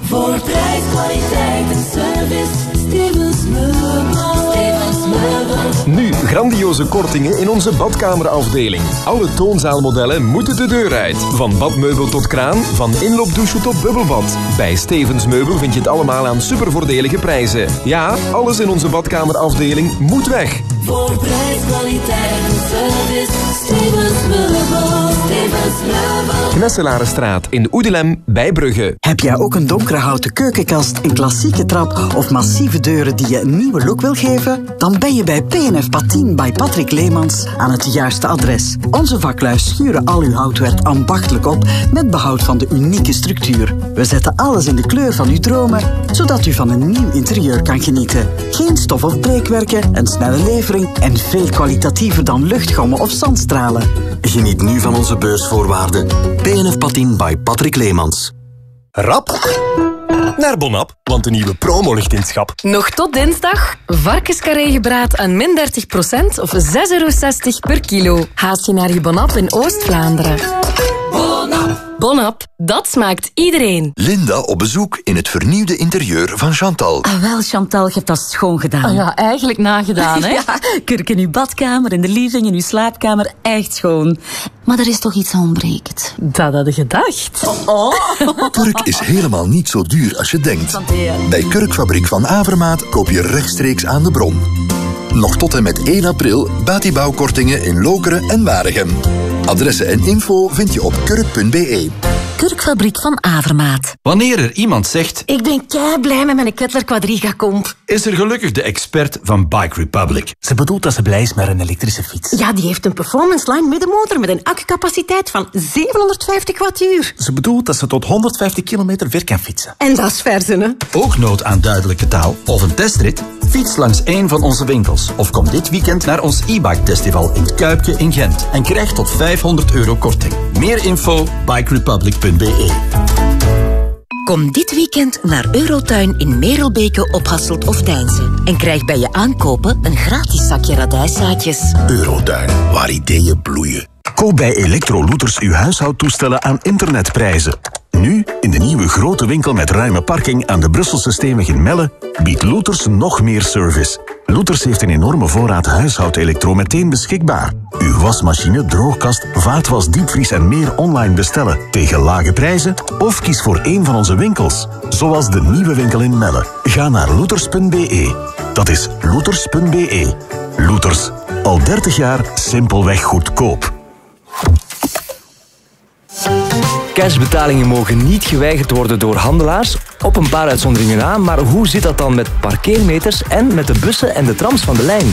Voor prijs, kwaliteit en service. Stevens Meubels. Stevens Meubels. Nu grandioze kortingen in onze badkamerafdeling. Alle toonzaalmodellen moeten de deur uit. Van badmeubel tot kraan, van inloopdouche tot bubbelbad. Bij Stevens Meubel vind je het allemaal aan supervoordelige prijzen. Ja, alles in onze badkamerafdeling moet weg. Voor prijs, kwaliteit en service. Stevens Knesselarenstraat in Oedelem bij Brugge. Heb jij ook een donkere houten keukenkast, een klassieke trap of massieve deuren die je een nieuwe look wil geven? Dan ben je bij PNF Patien bij Patrick Leemans aan het juiste adres. Onze vaklui schuren al uw houtwerk ambachtelijk op met behoud van de unieke structuur. We zetten alles in de kleur van uw dromen, zodat u van een nieuw interieur kan genieten. Geen stof- of breekwerken, een snelle levering en veel kwalitatiever dan luchtgommen of zandstralen. Geniet nu van onze beursvoorwaarden. PNF Patin by Patrick Leemans. Rap naar Bonap, want de nieuwe promo ligt in het schap. Nog tot dinsdag. Varkenscarré gebraad aan min 30% of 6,60 euro per kilo. Haast je naar je Bonap in Oost-Vlaanderen. Bonap. Bonap, dat smaakt iedereen. Linda op bezoek in het vernieuwde interieur van Chantal. Ah, wel, Chantal, je hebt dat schoon gedaan. Ah ja, eigenlijk nagedaan, hè? [LAUGHS] ja, kurk in uw badkamer, in de living, in uw slaapkamer, echt schoon. Maar er is toch iets ontbreekt. Dat had je gedacht. Oh. [LAUGHS] Kurk is helemaal niet zo duur als je denkt. Bij Kurkfabriek van Avermaat koop je rechtstreeks aan de bron. Nog tot en met 1 april batibouwkortingen in Lokeren en Waregem. Adressen en info vind je op kurk.be. Kurkfabriek van Avermaat. Wanneer er iemand zegt, Ik ben kei blij met mijn Kettler Quadriga Comp. is er gelukkig de expert van Bike Republic. Ze bedoelt dat ze blij is met een elektrische fiets. Ja, die heeft een performance line middenmotor met een accupaciteit van 750 wattuur. Ze bedoelt dat ze tot 150 kilometer ver kan fietsen. En dat is verzen, hè? Ook nood aan duidelijke taal of een testrit? Fiets langs één van onze winkels of kom dit weekend naar ons e-bike festival in het Kuipje in Gent en krijg tot 500 euro korting. Meer info bikerepublic.be. Kom dit weekend naar Eurotuin in Merelbeke op Hasselt of Deinze. En krijg bij je aankopen een gratis zakje radijszaadjes. Eurotuin, waar ideeën bloeien. Koop bij Electrolooters uw huishoudtoestellen aan internetprijzen. Nu, in de nieuwe grote winkel met ruime parking aan de Brusselse Steenweg in Melle, biedt Looters nog meer service. Looters heeft een enorme voorraad huishoudelektro meteen beschikbaar. Uw wasmachine, droogkast, vaatwas, diepvries en meer online bestellen tegen lage prijzen of kies voor een van onze winkels, zoals de nieuwe winkel in Melle. Ga naar looters.be. Dat is looters.be. Looters, al 30 jaar simpelweg goedkoop. Cashbetalingen mogen niet geweigerd worden door handelaars, op een paar uitzonderingen na, maar hoe zit dat dan met parkeermeters en met de bussen en de trams van de lijn?